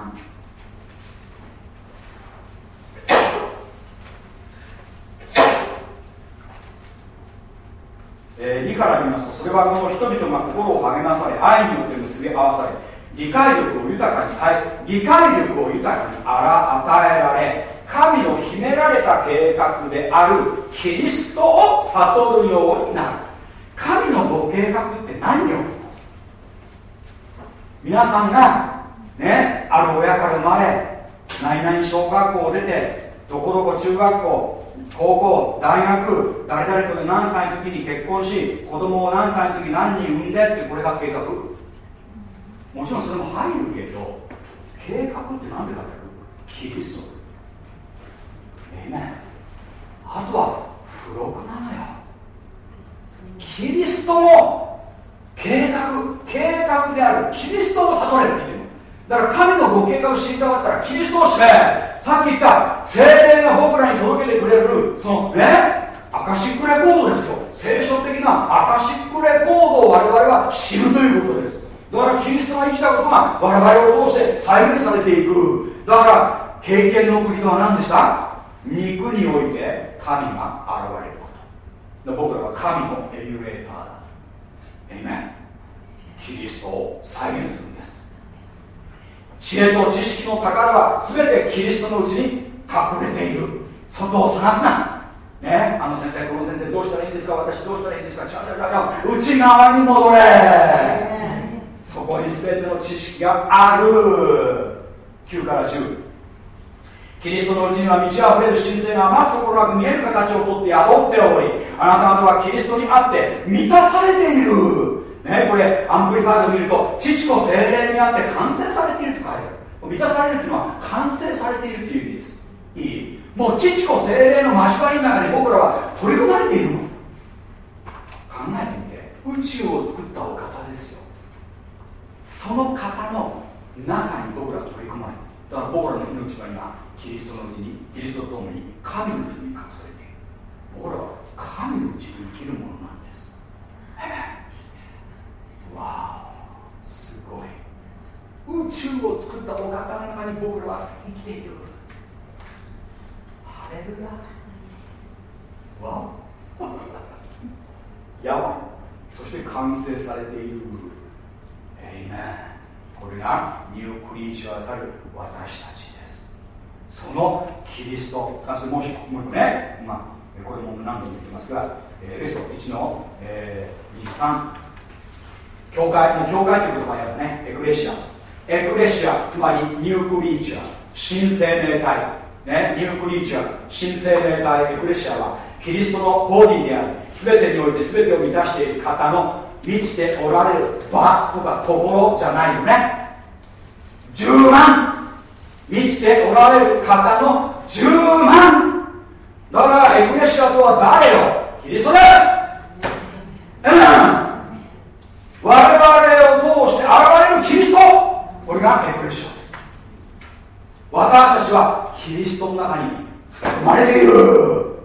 えー、2から見ますとそれはこの人々が心を励まされ愛によって結び合わされ理解力を豊かに、はい、理解力を豊かに与えられ神の秘められた計画であるキリストを悟るようになる。神のご計画って何よ？皆さんがねある親から生まれ何々小学校を出てどこどこ中学校高校大学誰々と何歳の時に結婚し子供を何歳の時何人産んでってこれが計画？もちろんそれも入るけど計画って何でかってキリスト。ええね。あとは付録なのよ。キリストの計画。計画である。キリストを悟れって言ってるだから神のご計画を知りたかったらキリストを知れ。さっき言った精霊が僕らに届けてくれるそのねアカシックレコードですよ。聖書的なアカシックレコードを我々は知るということです。だからキリストが生きたことが我々を通して再現されていく。だから経験の国とは何でした？肉において神が現れること。僕らは神のエミュレーターだ。エイメンキリストを再現するんです。知恵と知識の宝は全てキリストのうちに隠れている。外を探すな。ね、あの先生、この先生どうしたらいいんですか？私どうしたらいいんですか？違う違う違う。内側に戻れ。そこに全ての知識がある。9から10キリストのうちには満ち溢れる神性が余すところなく見える形をとって宿っておりあなた方はキリストにあって満たされている。ねこれ Amplified 見ると父子聖霊にあって完成されていると書いてある。満たされるっていうのは完成されているという意味です。いい。もう父子精霊の交わりの中に僕らは取り込まれているの。考えてみて。宇宙を作ったお方ですよ。その方の中に僕ら取り込まれるだから僕らの命は今キリストのうちにキリストと共に神のうちに隠されている。僕らは神のうちに生きるものなんです。わおすごい。宇宙を作ったお方の中に僕らは生きている。ハレルヤ。わお。[LAUGHS] やばい。そして完成されている。エイメンこれがニュークリーチャーたる私たちです。そのキリストあそれもう一個ね、まあ、これも何度も言ってますが、えー、レスト1の、えー、23教会もう教会という言葉やるねエクレシア。エクレシアつまりニュークリーチャー新生命体。ね、ニュークリーチャー新生命体エクレシアはキリストのボディであり全てにおいて全てを満たしている方の満ちておられる。場とかところじゃないよね。10万。満ちておられる方の10万。だからエクレシアとは誰よ？キリストです。うん。我々を通して現れるキリスト。これがエクレシアです。私たちはキリストの中に含まれている。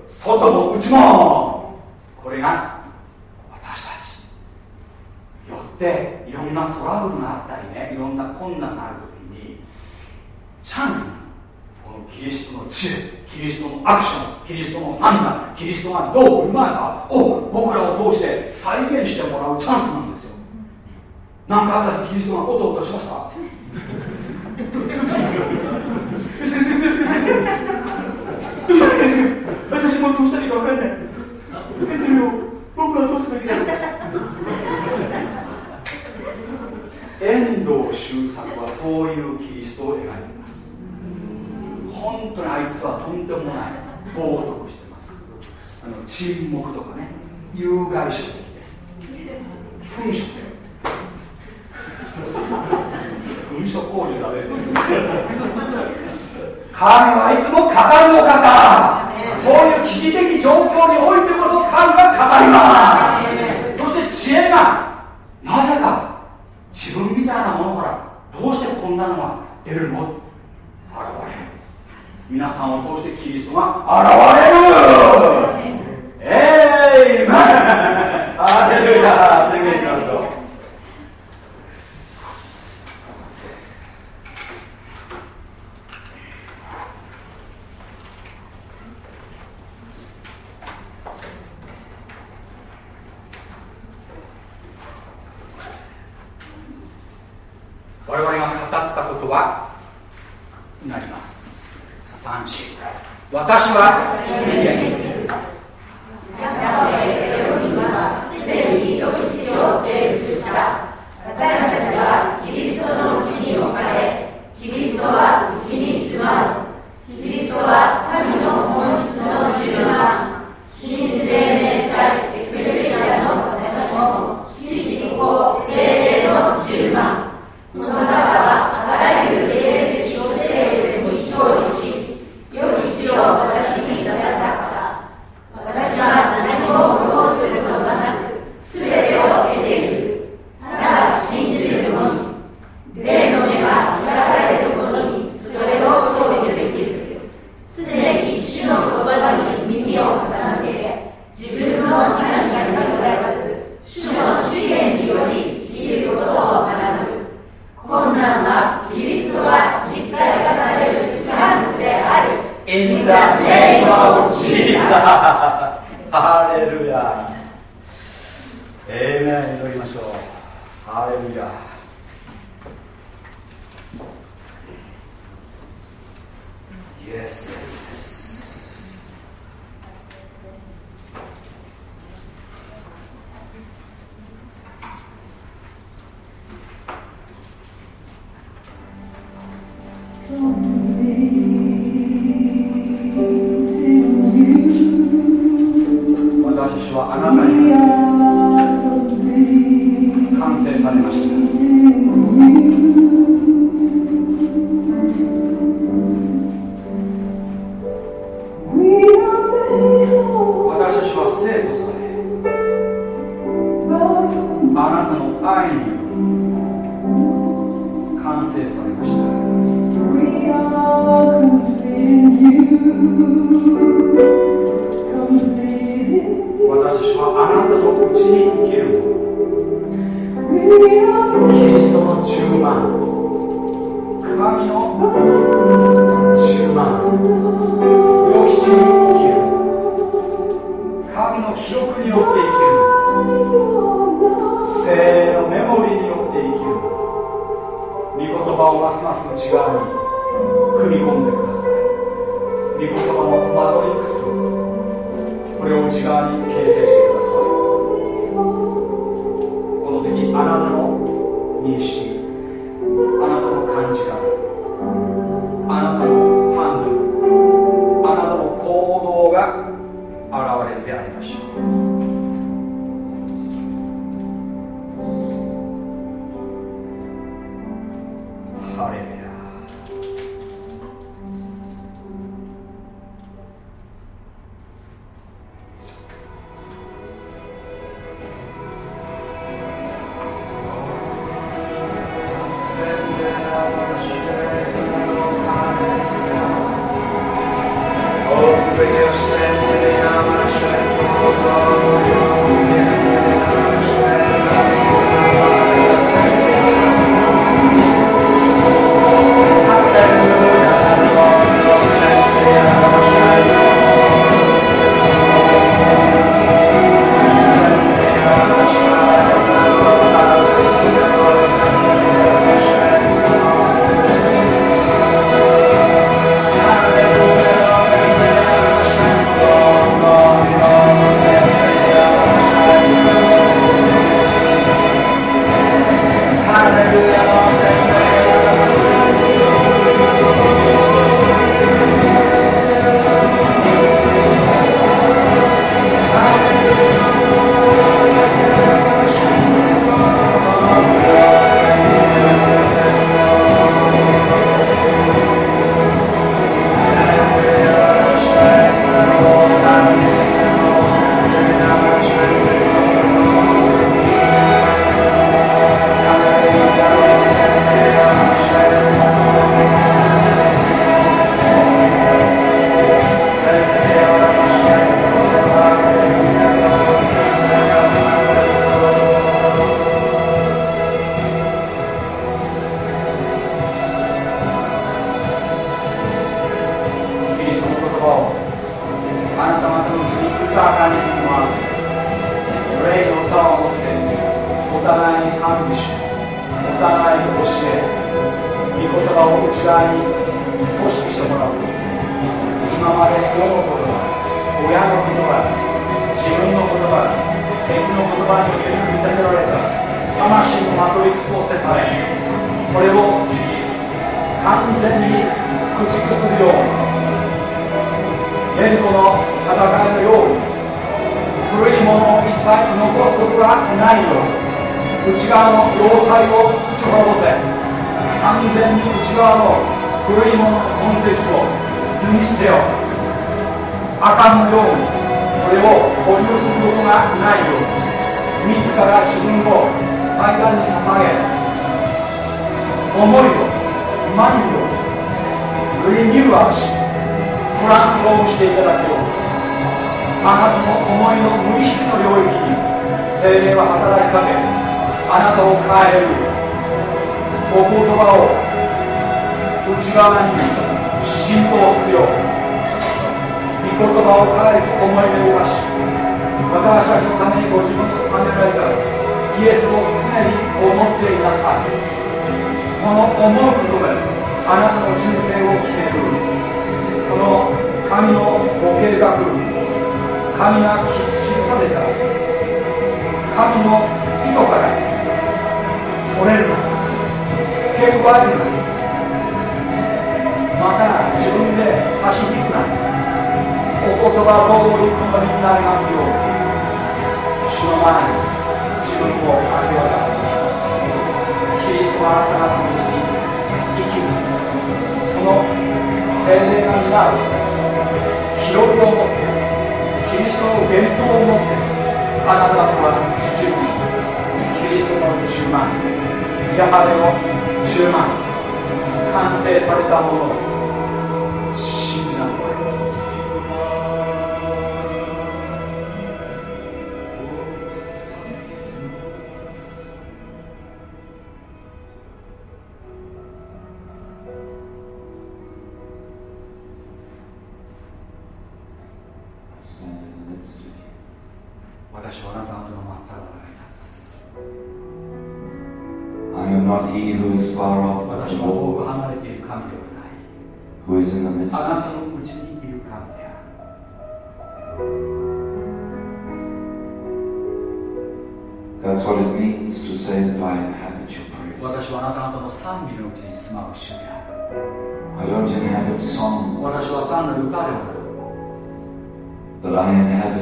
外も内も。これが私たちよっていろんなトラブルがあったりねいろんな困難がある時にチャンスこのキリストの知恵キリストのアクションキリストの涙キリストがどう振る舞うかを僕らを通して再現してもらうチャンスなんですよ。何かあったらキリストがおとおとしました？私もどうしたらいいか分かんない。出てるよ僕はどうすべきだろう。遠藤周作はそういうキリストを描いています。本当にあいつはとんでもない冒涜してます。あの沈黙とかね。有害書籍です。噴書せよ噴書工事だね。神はいつも語るお方そういう危機的状況においてこそ神が語ります。そして知恵がなぜか。自分みたいなものからどうしてこんなのが出るの？現れる。皆さんを通してキリストが現れる。えいヤ宣言しますよ我々が語ったことはなります。三子私は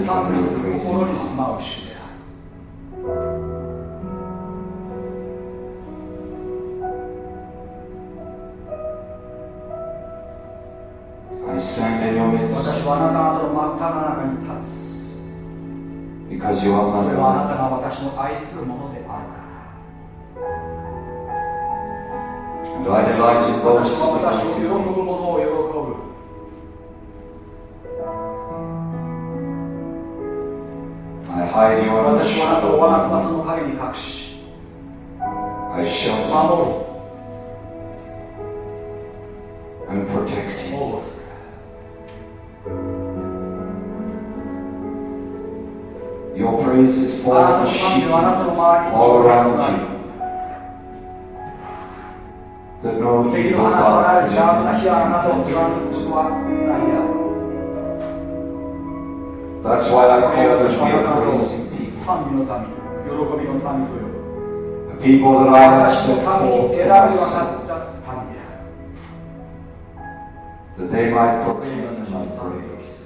賛美する心に住まう主である私はあなた方の真っ只中に立つ。それはあなたが私の愛するものであるから。の我が翼の陰に隠し守り and protect you. Your praise is for the sheep all around you. The Lord. That's why I've called this your praise. 賛美の民喜びの民と呼ぶ私のために選び分かった民である。The day my prayer and my praise.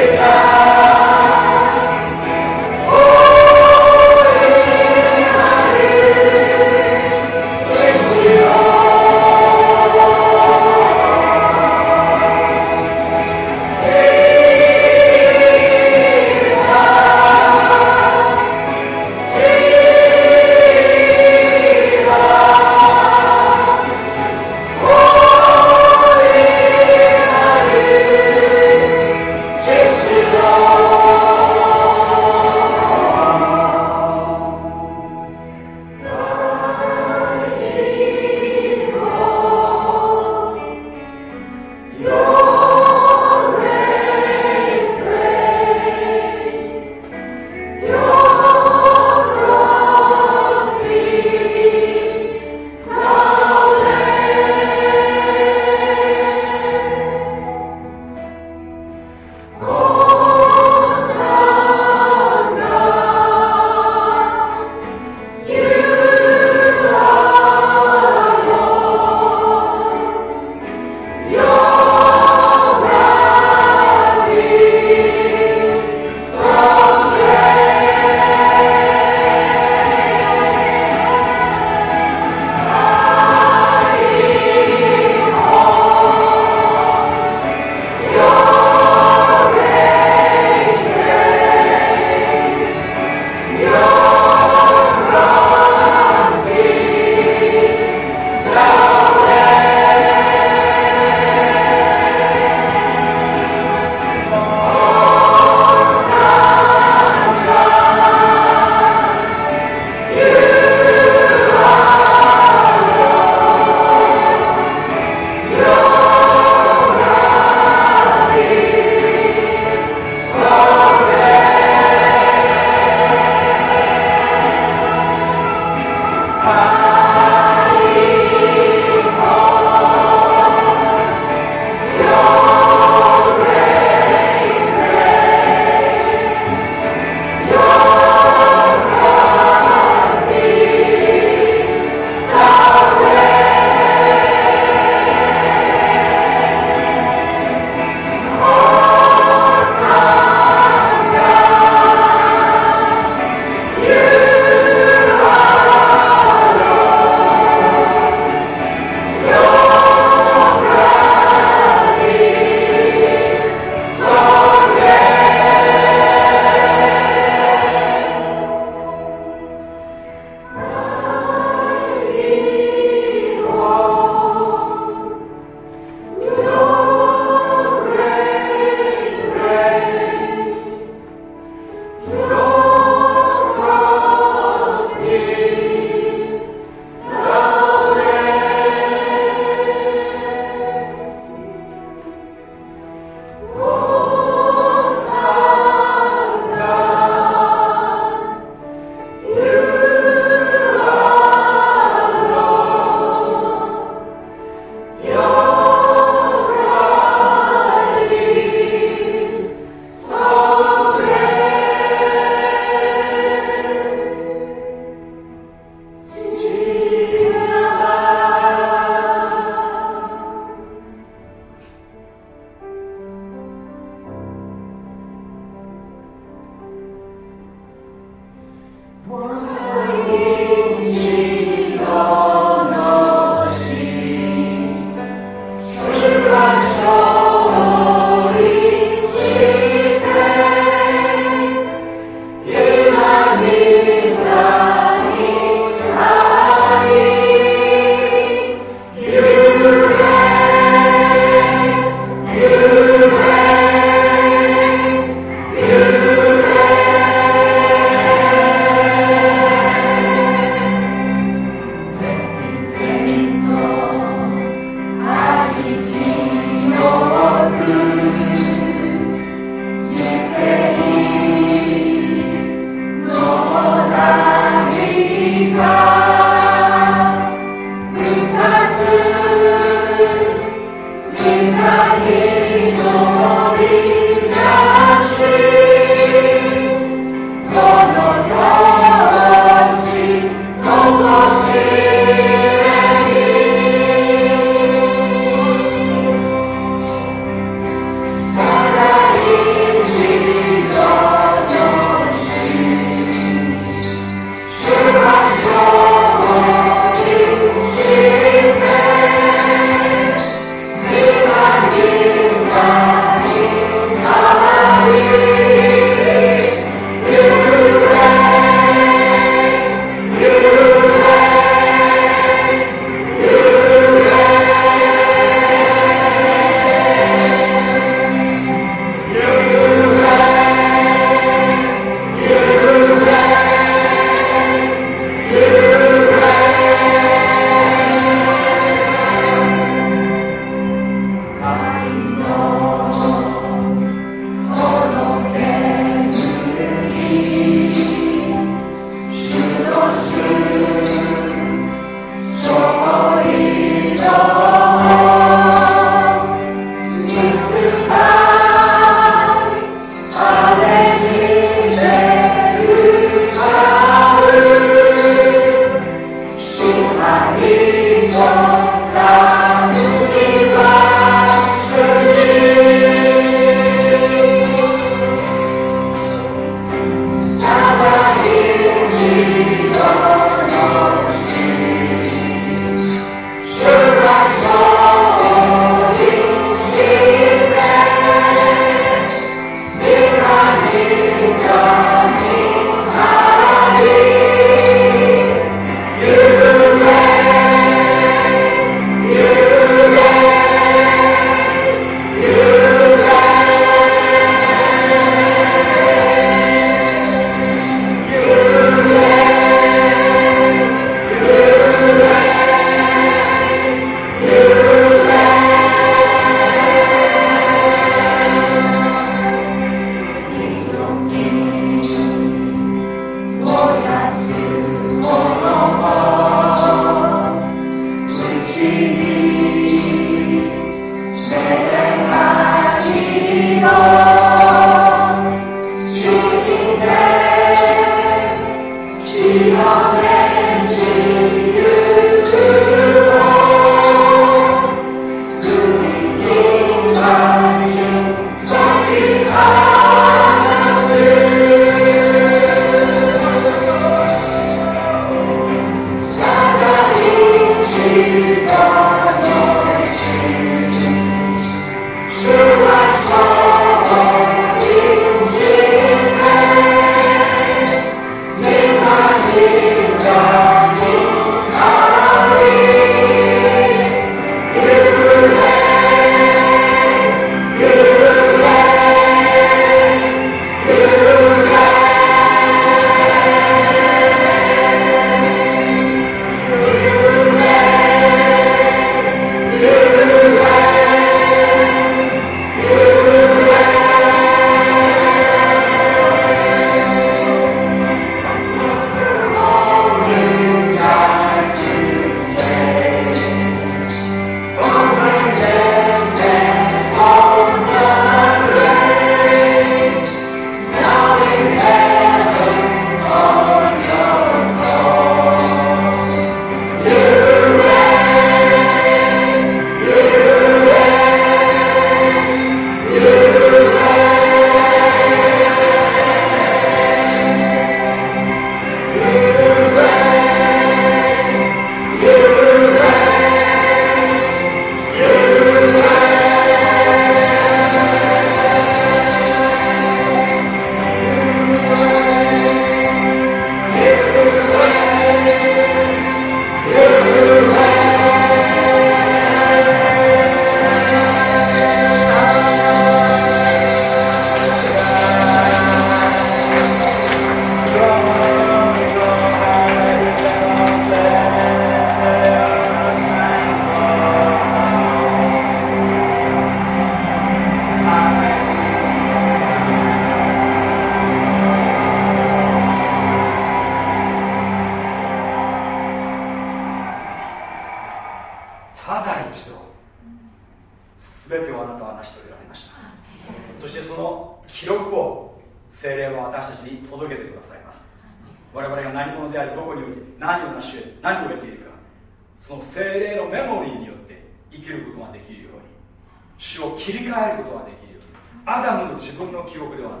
記憶ではなく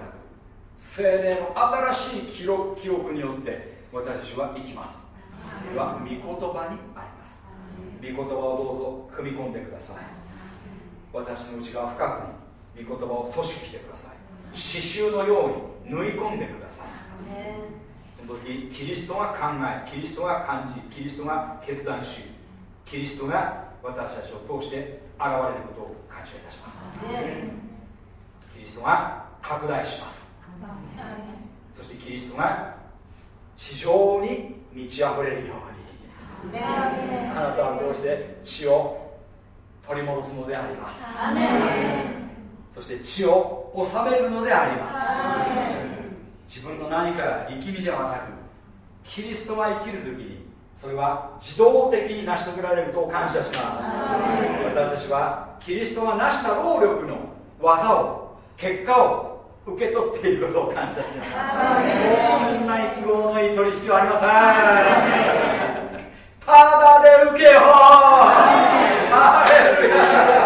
精霊の新しい記録記憶によって私たちは生きます。それは御言葉にあります。御言葉をどうぞ組み込んでください。私の内側深くに御言葉を組織してください。刺繍のように縫い込んでください。その時キリストが考えキリストが感じキリストが決断しキリストが私たちを通して現れることを感謝いたします。キリストが拡大します。そしてキリストが地上に満ち溢れるように。あなたはこうして血を取り戻すのであります。そして血を治めるのであります。自分の何かが力みじゃなくキリストが生きる時にそれは自動的に成し遂げられることを感謝します。私たちはキリストが成した労力の技を結果を受け取っていることを感謝しますこんなに都合のいい取引はありません。ただで受けよハ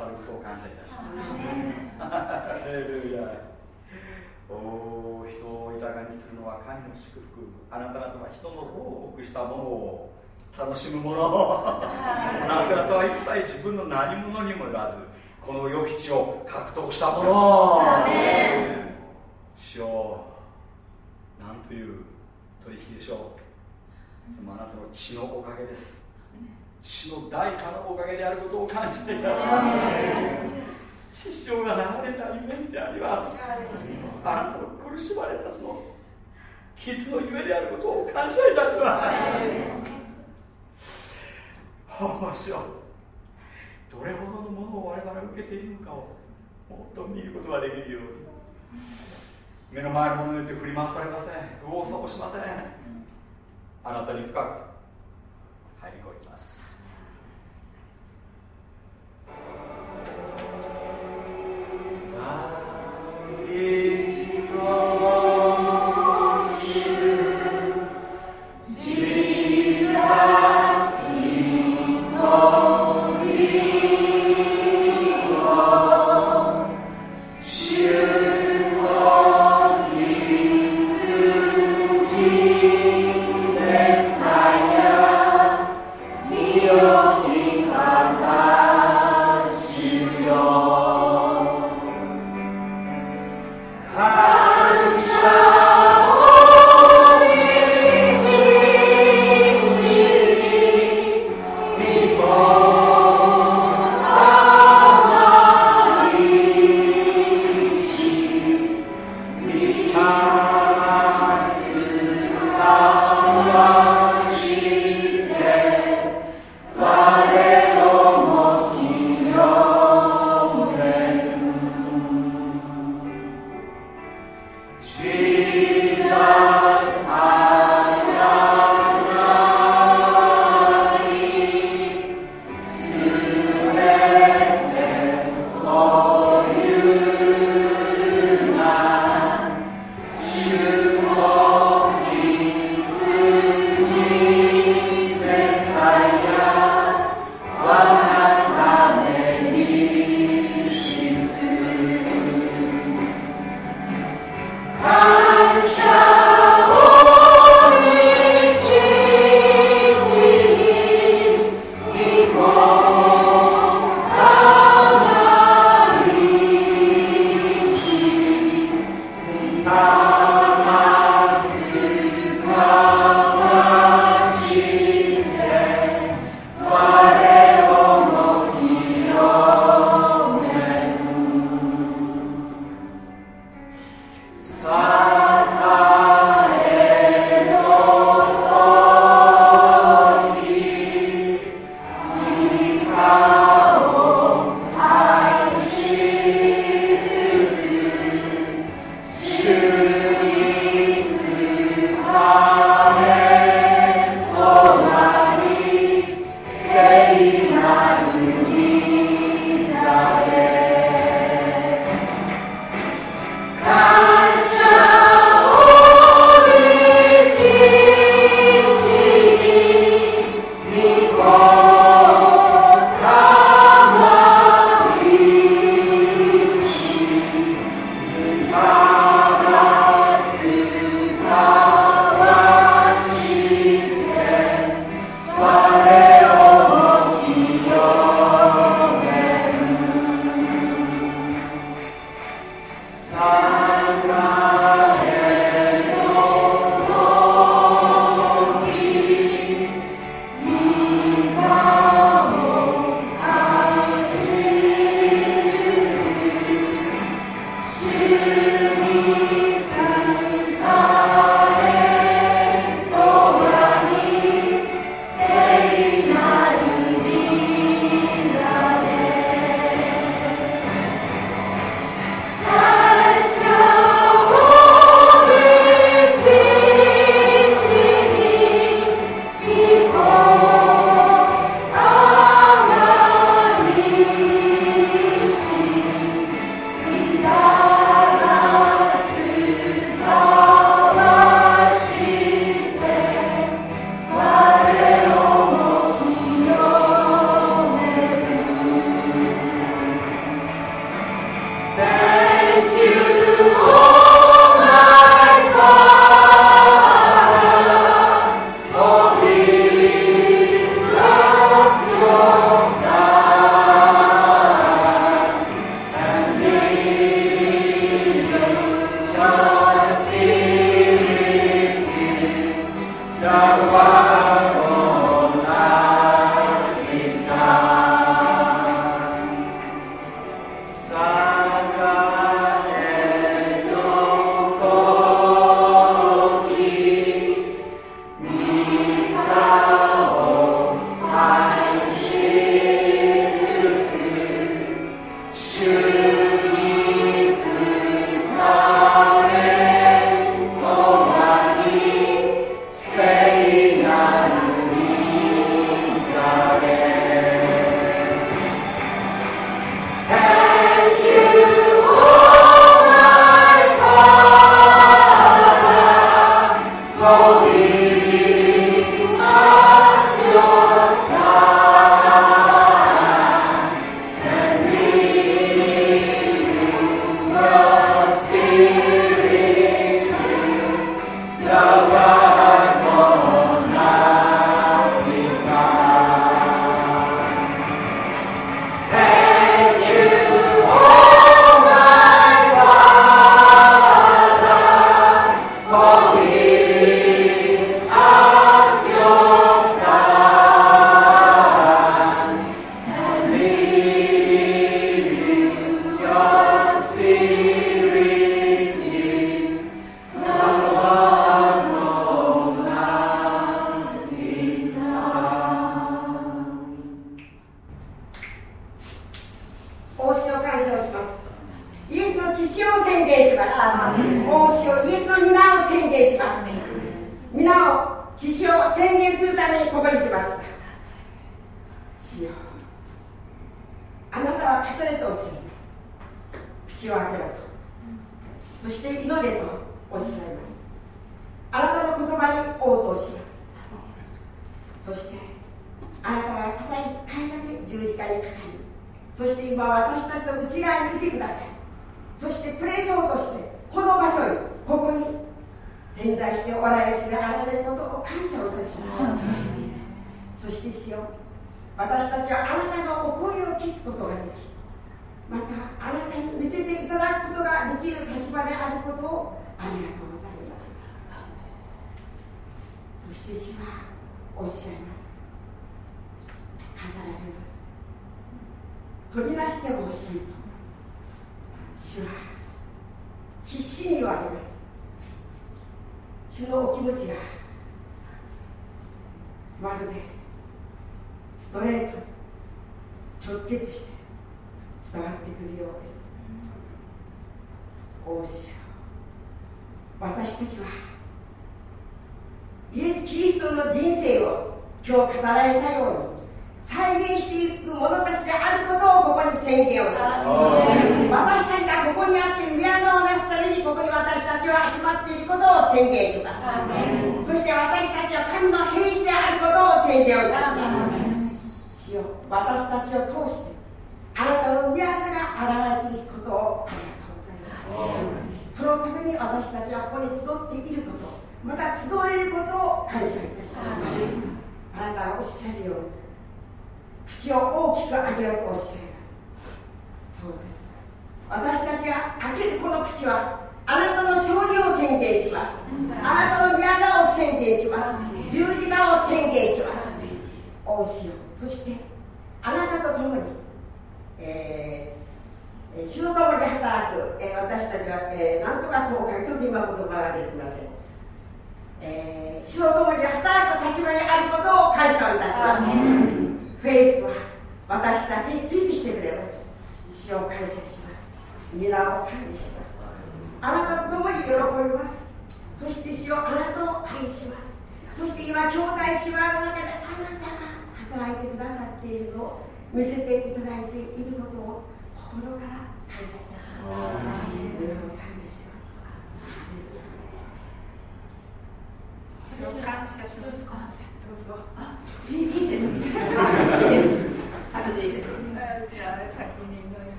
さることを感謝いたします。[LAUGHS] お人を豊かにするのは神の祝福。あなた方は人の報告したものを楽しむもの。あなた方は一切自分の何者にもいらずこの与吉を獲得したもの。主よなんという取引でしょう。でもあなたの血のおかげです。主の代価のおかげであることを感謝いた。します上が流れた夢であります。あなたの苦しまれたその傷のゆえであることを感謝いたします。宝石どれほどのものを我々は受けているのかをもっと見ることができるように。目の前のものによって振り回されません。右往左往しません。あなたに深く入り込みます。in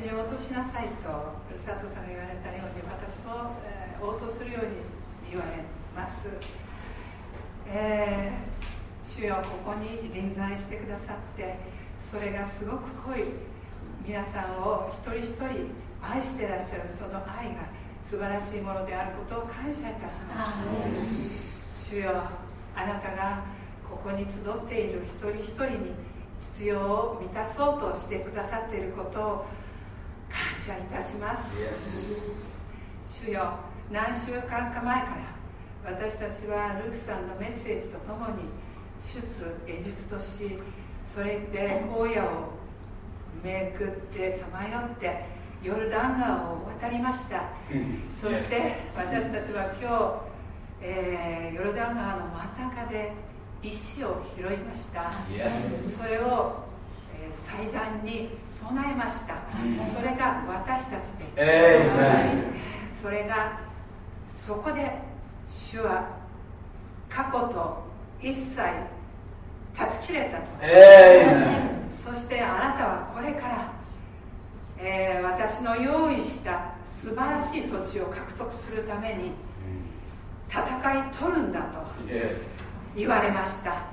私に応答しなさいと佐藤さんが言われたように私も、えー、応答するように言われます、えー、主よここに臨在してくださってそれがすごく濃い皆さんを一人一人愛してらっしゃるその愛が素晴らしいものであることを感謝いたします主よあなたがここに集っている一人一人に必要を満たそうとしてくださっていることを謝いたします、主よ何週間か前から私たちはルークさんのメッセージとともに出エジプトしそれで荒野をめくってさまよってヨルダン川を渡りました、うん、そして私たちは今日、えー、ヨルダン川の真ん中で石を拾いました、それを、えー、祭壇に備えました、うん、それが私たちで、えー、それがそこで主は過去と一切断ち切れたと、えー、そしてあなたはこれから、えー、私の用意した素晴らしい土地を獲得するために戦い取るんだと言われました。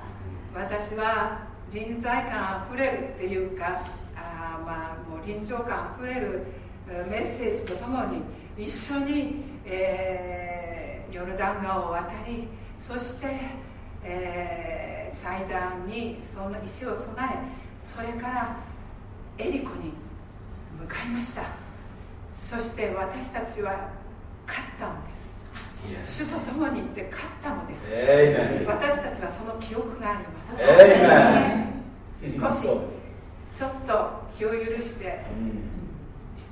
私は臨在感あふれるっていうかあまあもう臨場感あふれるメッセージとともに一緒に、えー、ヨルダン川を渡りそして、えー祭壇にその石を備えそれからエリコに向かいました。そして私たちは勝ったのです。主と共に行って勝ったのです。私たちはその記憶があります。少しちょっと気を許して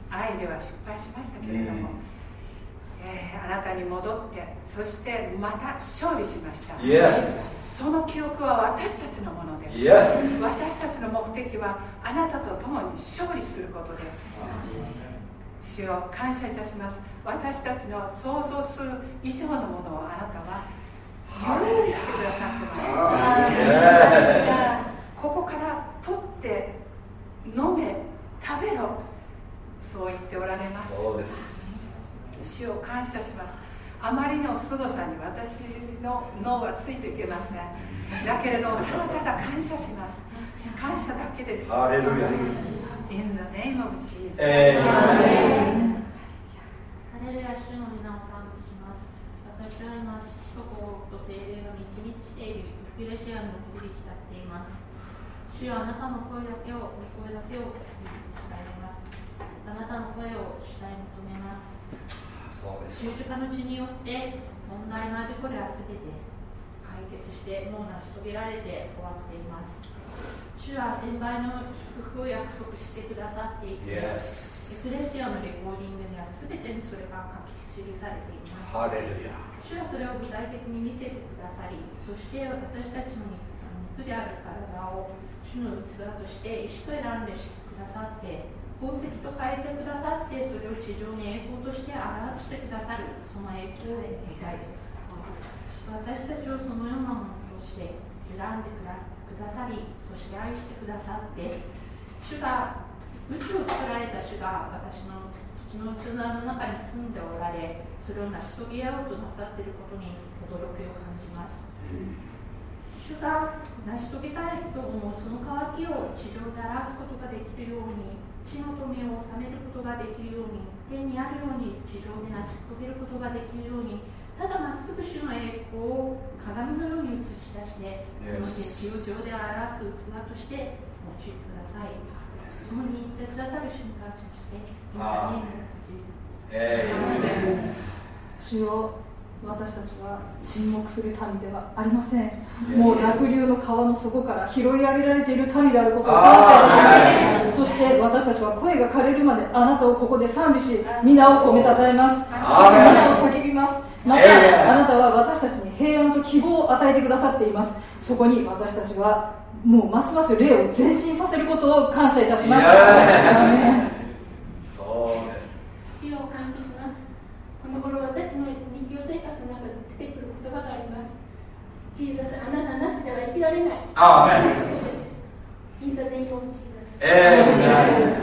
愛では失敗しましたけれども、えー、あなたに戻ってそしてまた勝利しました、その記憶は私たちのものです.私たちの目的はあなたと共に勝利することです主を感謝いたします私たちの想像する以上のものをあなたは用意してくださってます、ここから取って飲め食べろそう言っておられます。そうです。主を感謝します。あまりの凄さに私の脳はついていけません。だけれどただただ感謝します。感謝だけです。アレルヤ。In the name of Jesus アレルヤ主の皆を賛美します。私は今父と子と精霊の満ち満ちているフィレシアの国に浸っています。主よあなたの声だけを御声だけを伝えます。あなたの声を主体求めます。十字架の血によって問題のあるこれは全て解決してもう成し遂げられて終わっています。主は先輩の祝福を約束してくださっていて、yes. エクレシアのレコーディングには全てにそれが書き記されています。主はそれを具体的に見せてくださりそして私たちの肉である体を主の器として石と選んでくださって宝石と変えてくださってそれを地上に栄光として表してくださるその栄光を願いです。私たちをそのようなものとして選んでくださりそして愛してくださって主が宇宙を作られた主が私の土の器の中に住んでおられそれを成し遂げようとなさっていることに驚きを感じます。主が成し遂げたいと思うその渇きを地上で表すことができるように地の富を治めることができるように天にあるように地上で成し遂げることができるようにただまっすぐ主の栄光を鏡のように映し出してこの地を上で表す器として用いてください。共に言ってくださる瞬間としてインター。ネーム主よ私たちは沈黙する民ではありません、もう濁流の川の底から拾い上げられている民であることを感謝いたします。そして私たちは声が枯れるまであなたをここで賛美し皆を褒めたたえます。そして皆を叫びます。またあなたは私たちに平安と希望を与えてくださっています。そこに私たちはもうますます霊を前進させることを感謝いたします。そうです。主を感謝します。この頃私のジーザス、あなたなしでは生きられない。ああ、ね。In the name of Jesus. え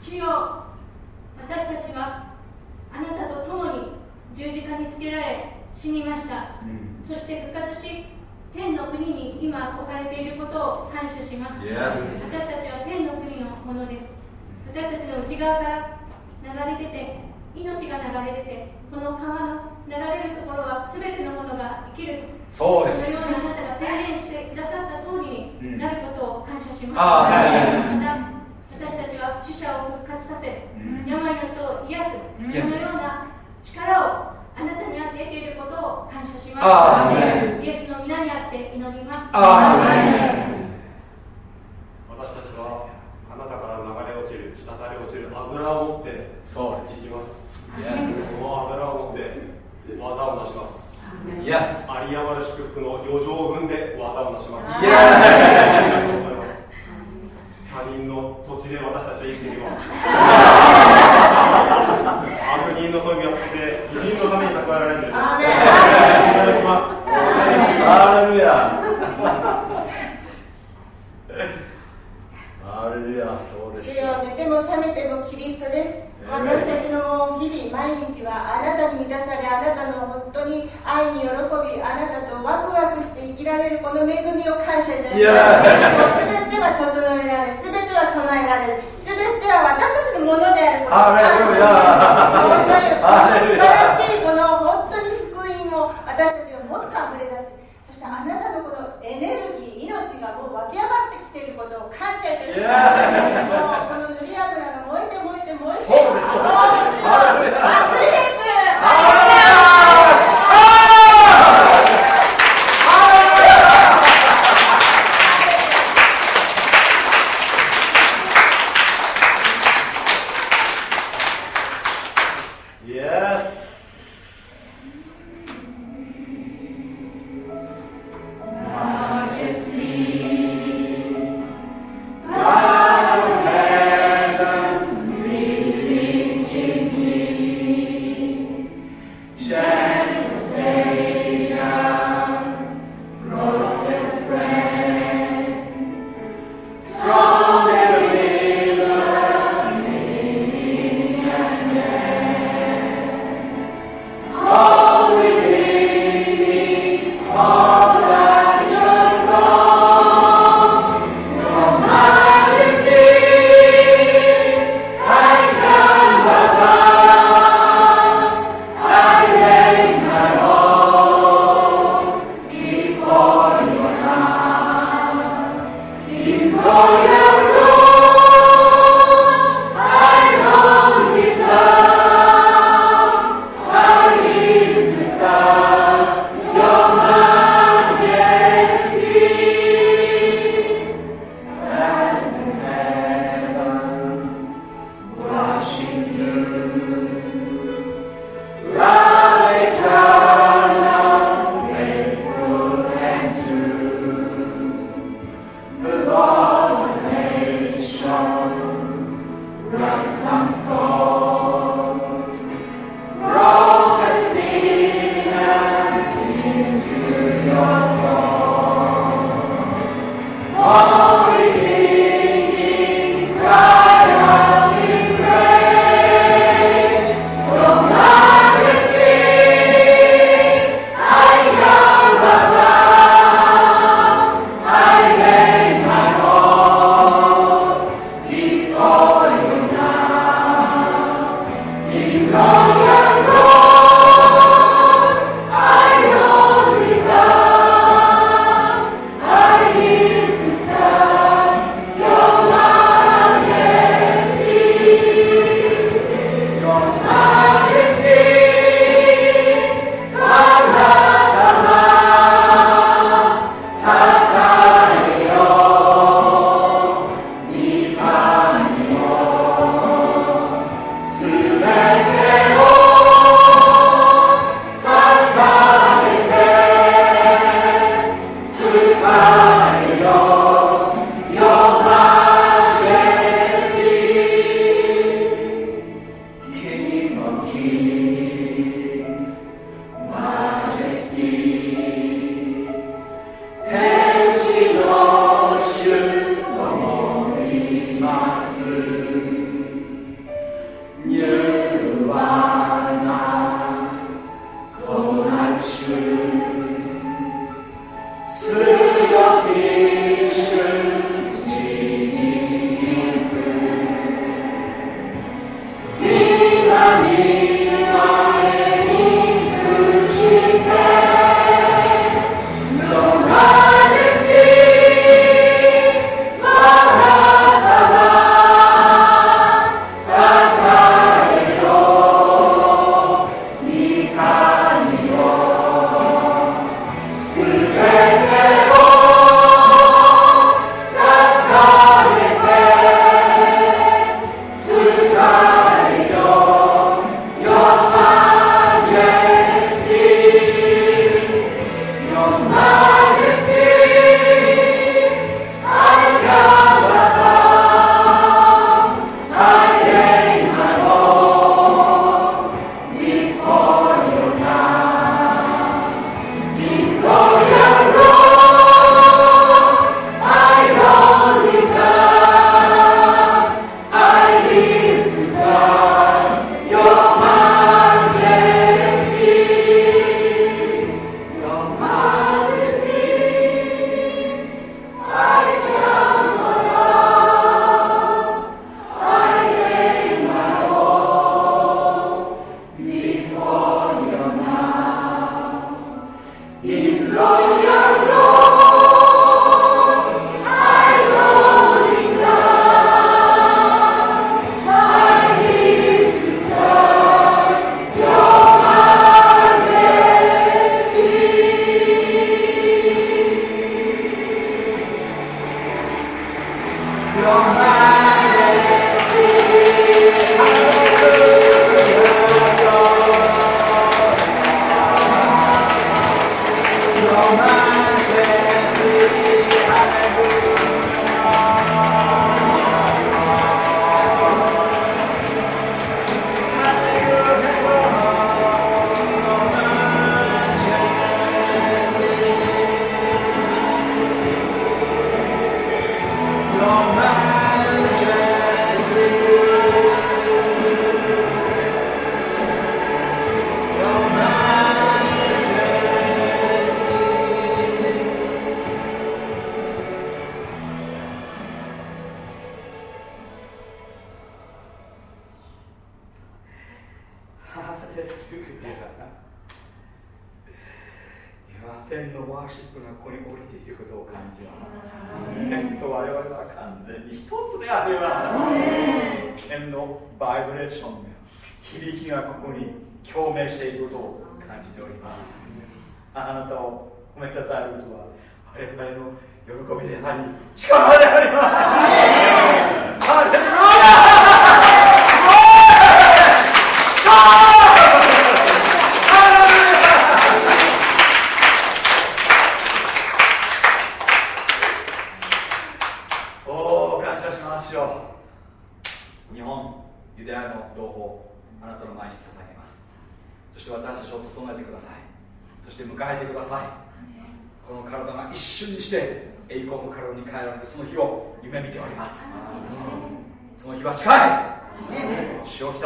ー、主よ、私たちはあなたと共に十字架につけられ死にました。うん、そして復活し、天の国に今置かれていることを感謝します。私たちは天の国のものです。私たちの内側から流れ出て、命が流れ出て、この川の流れるところは全てのものが生きる。そうです。そのようにあなたが宣言してくださった通りになることを感謝します、あまた私たちは死者を復活させ、病の人を癒す、そのような力をあなたにあって得ていることを感謝します。イエスの皆にあって祈ります。私たちはあなたから流れ落ちる滴り落ちる油を持ってそういきます。その油を持って技をなします。イエス有り余る祝福の余剰分で技をなします。イエーありがとうございます。他人の土地で私たちは生きていきます。[LAUGHS] 悪人の富は全て偉人のために蓄えられているいただきますハレルヤハレルヤそうです主よ寝ても覚めてもキリストです。私たちの日々毎日はあなたに満たされあなたの本当に愛に喜びあなたとワクワクして生きられるこの恵みを感謝いたします。もう全ては整えられ全ては備えられ全ては私たちのものであることを感謝します。素晴らしいこの本当に福音を私たちがもっと溢れ出すそしてあなたのこのエネルギー命がもう湧き上がってきていることを感謝いたします。もうこの塗り油が燃えて燃えて燃えてそうです。熱 [LAUGHS] いです。イ [LAUGHS] [LAUGHS]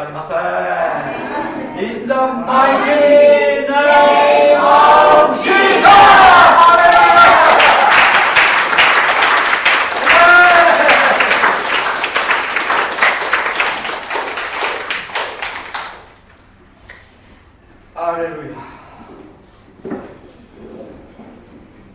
ア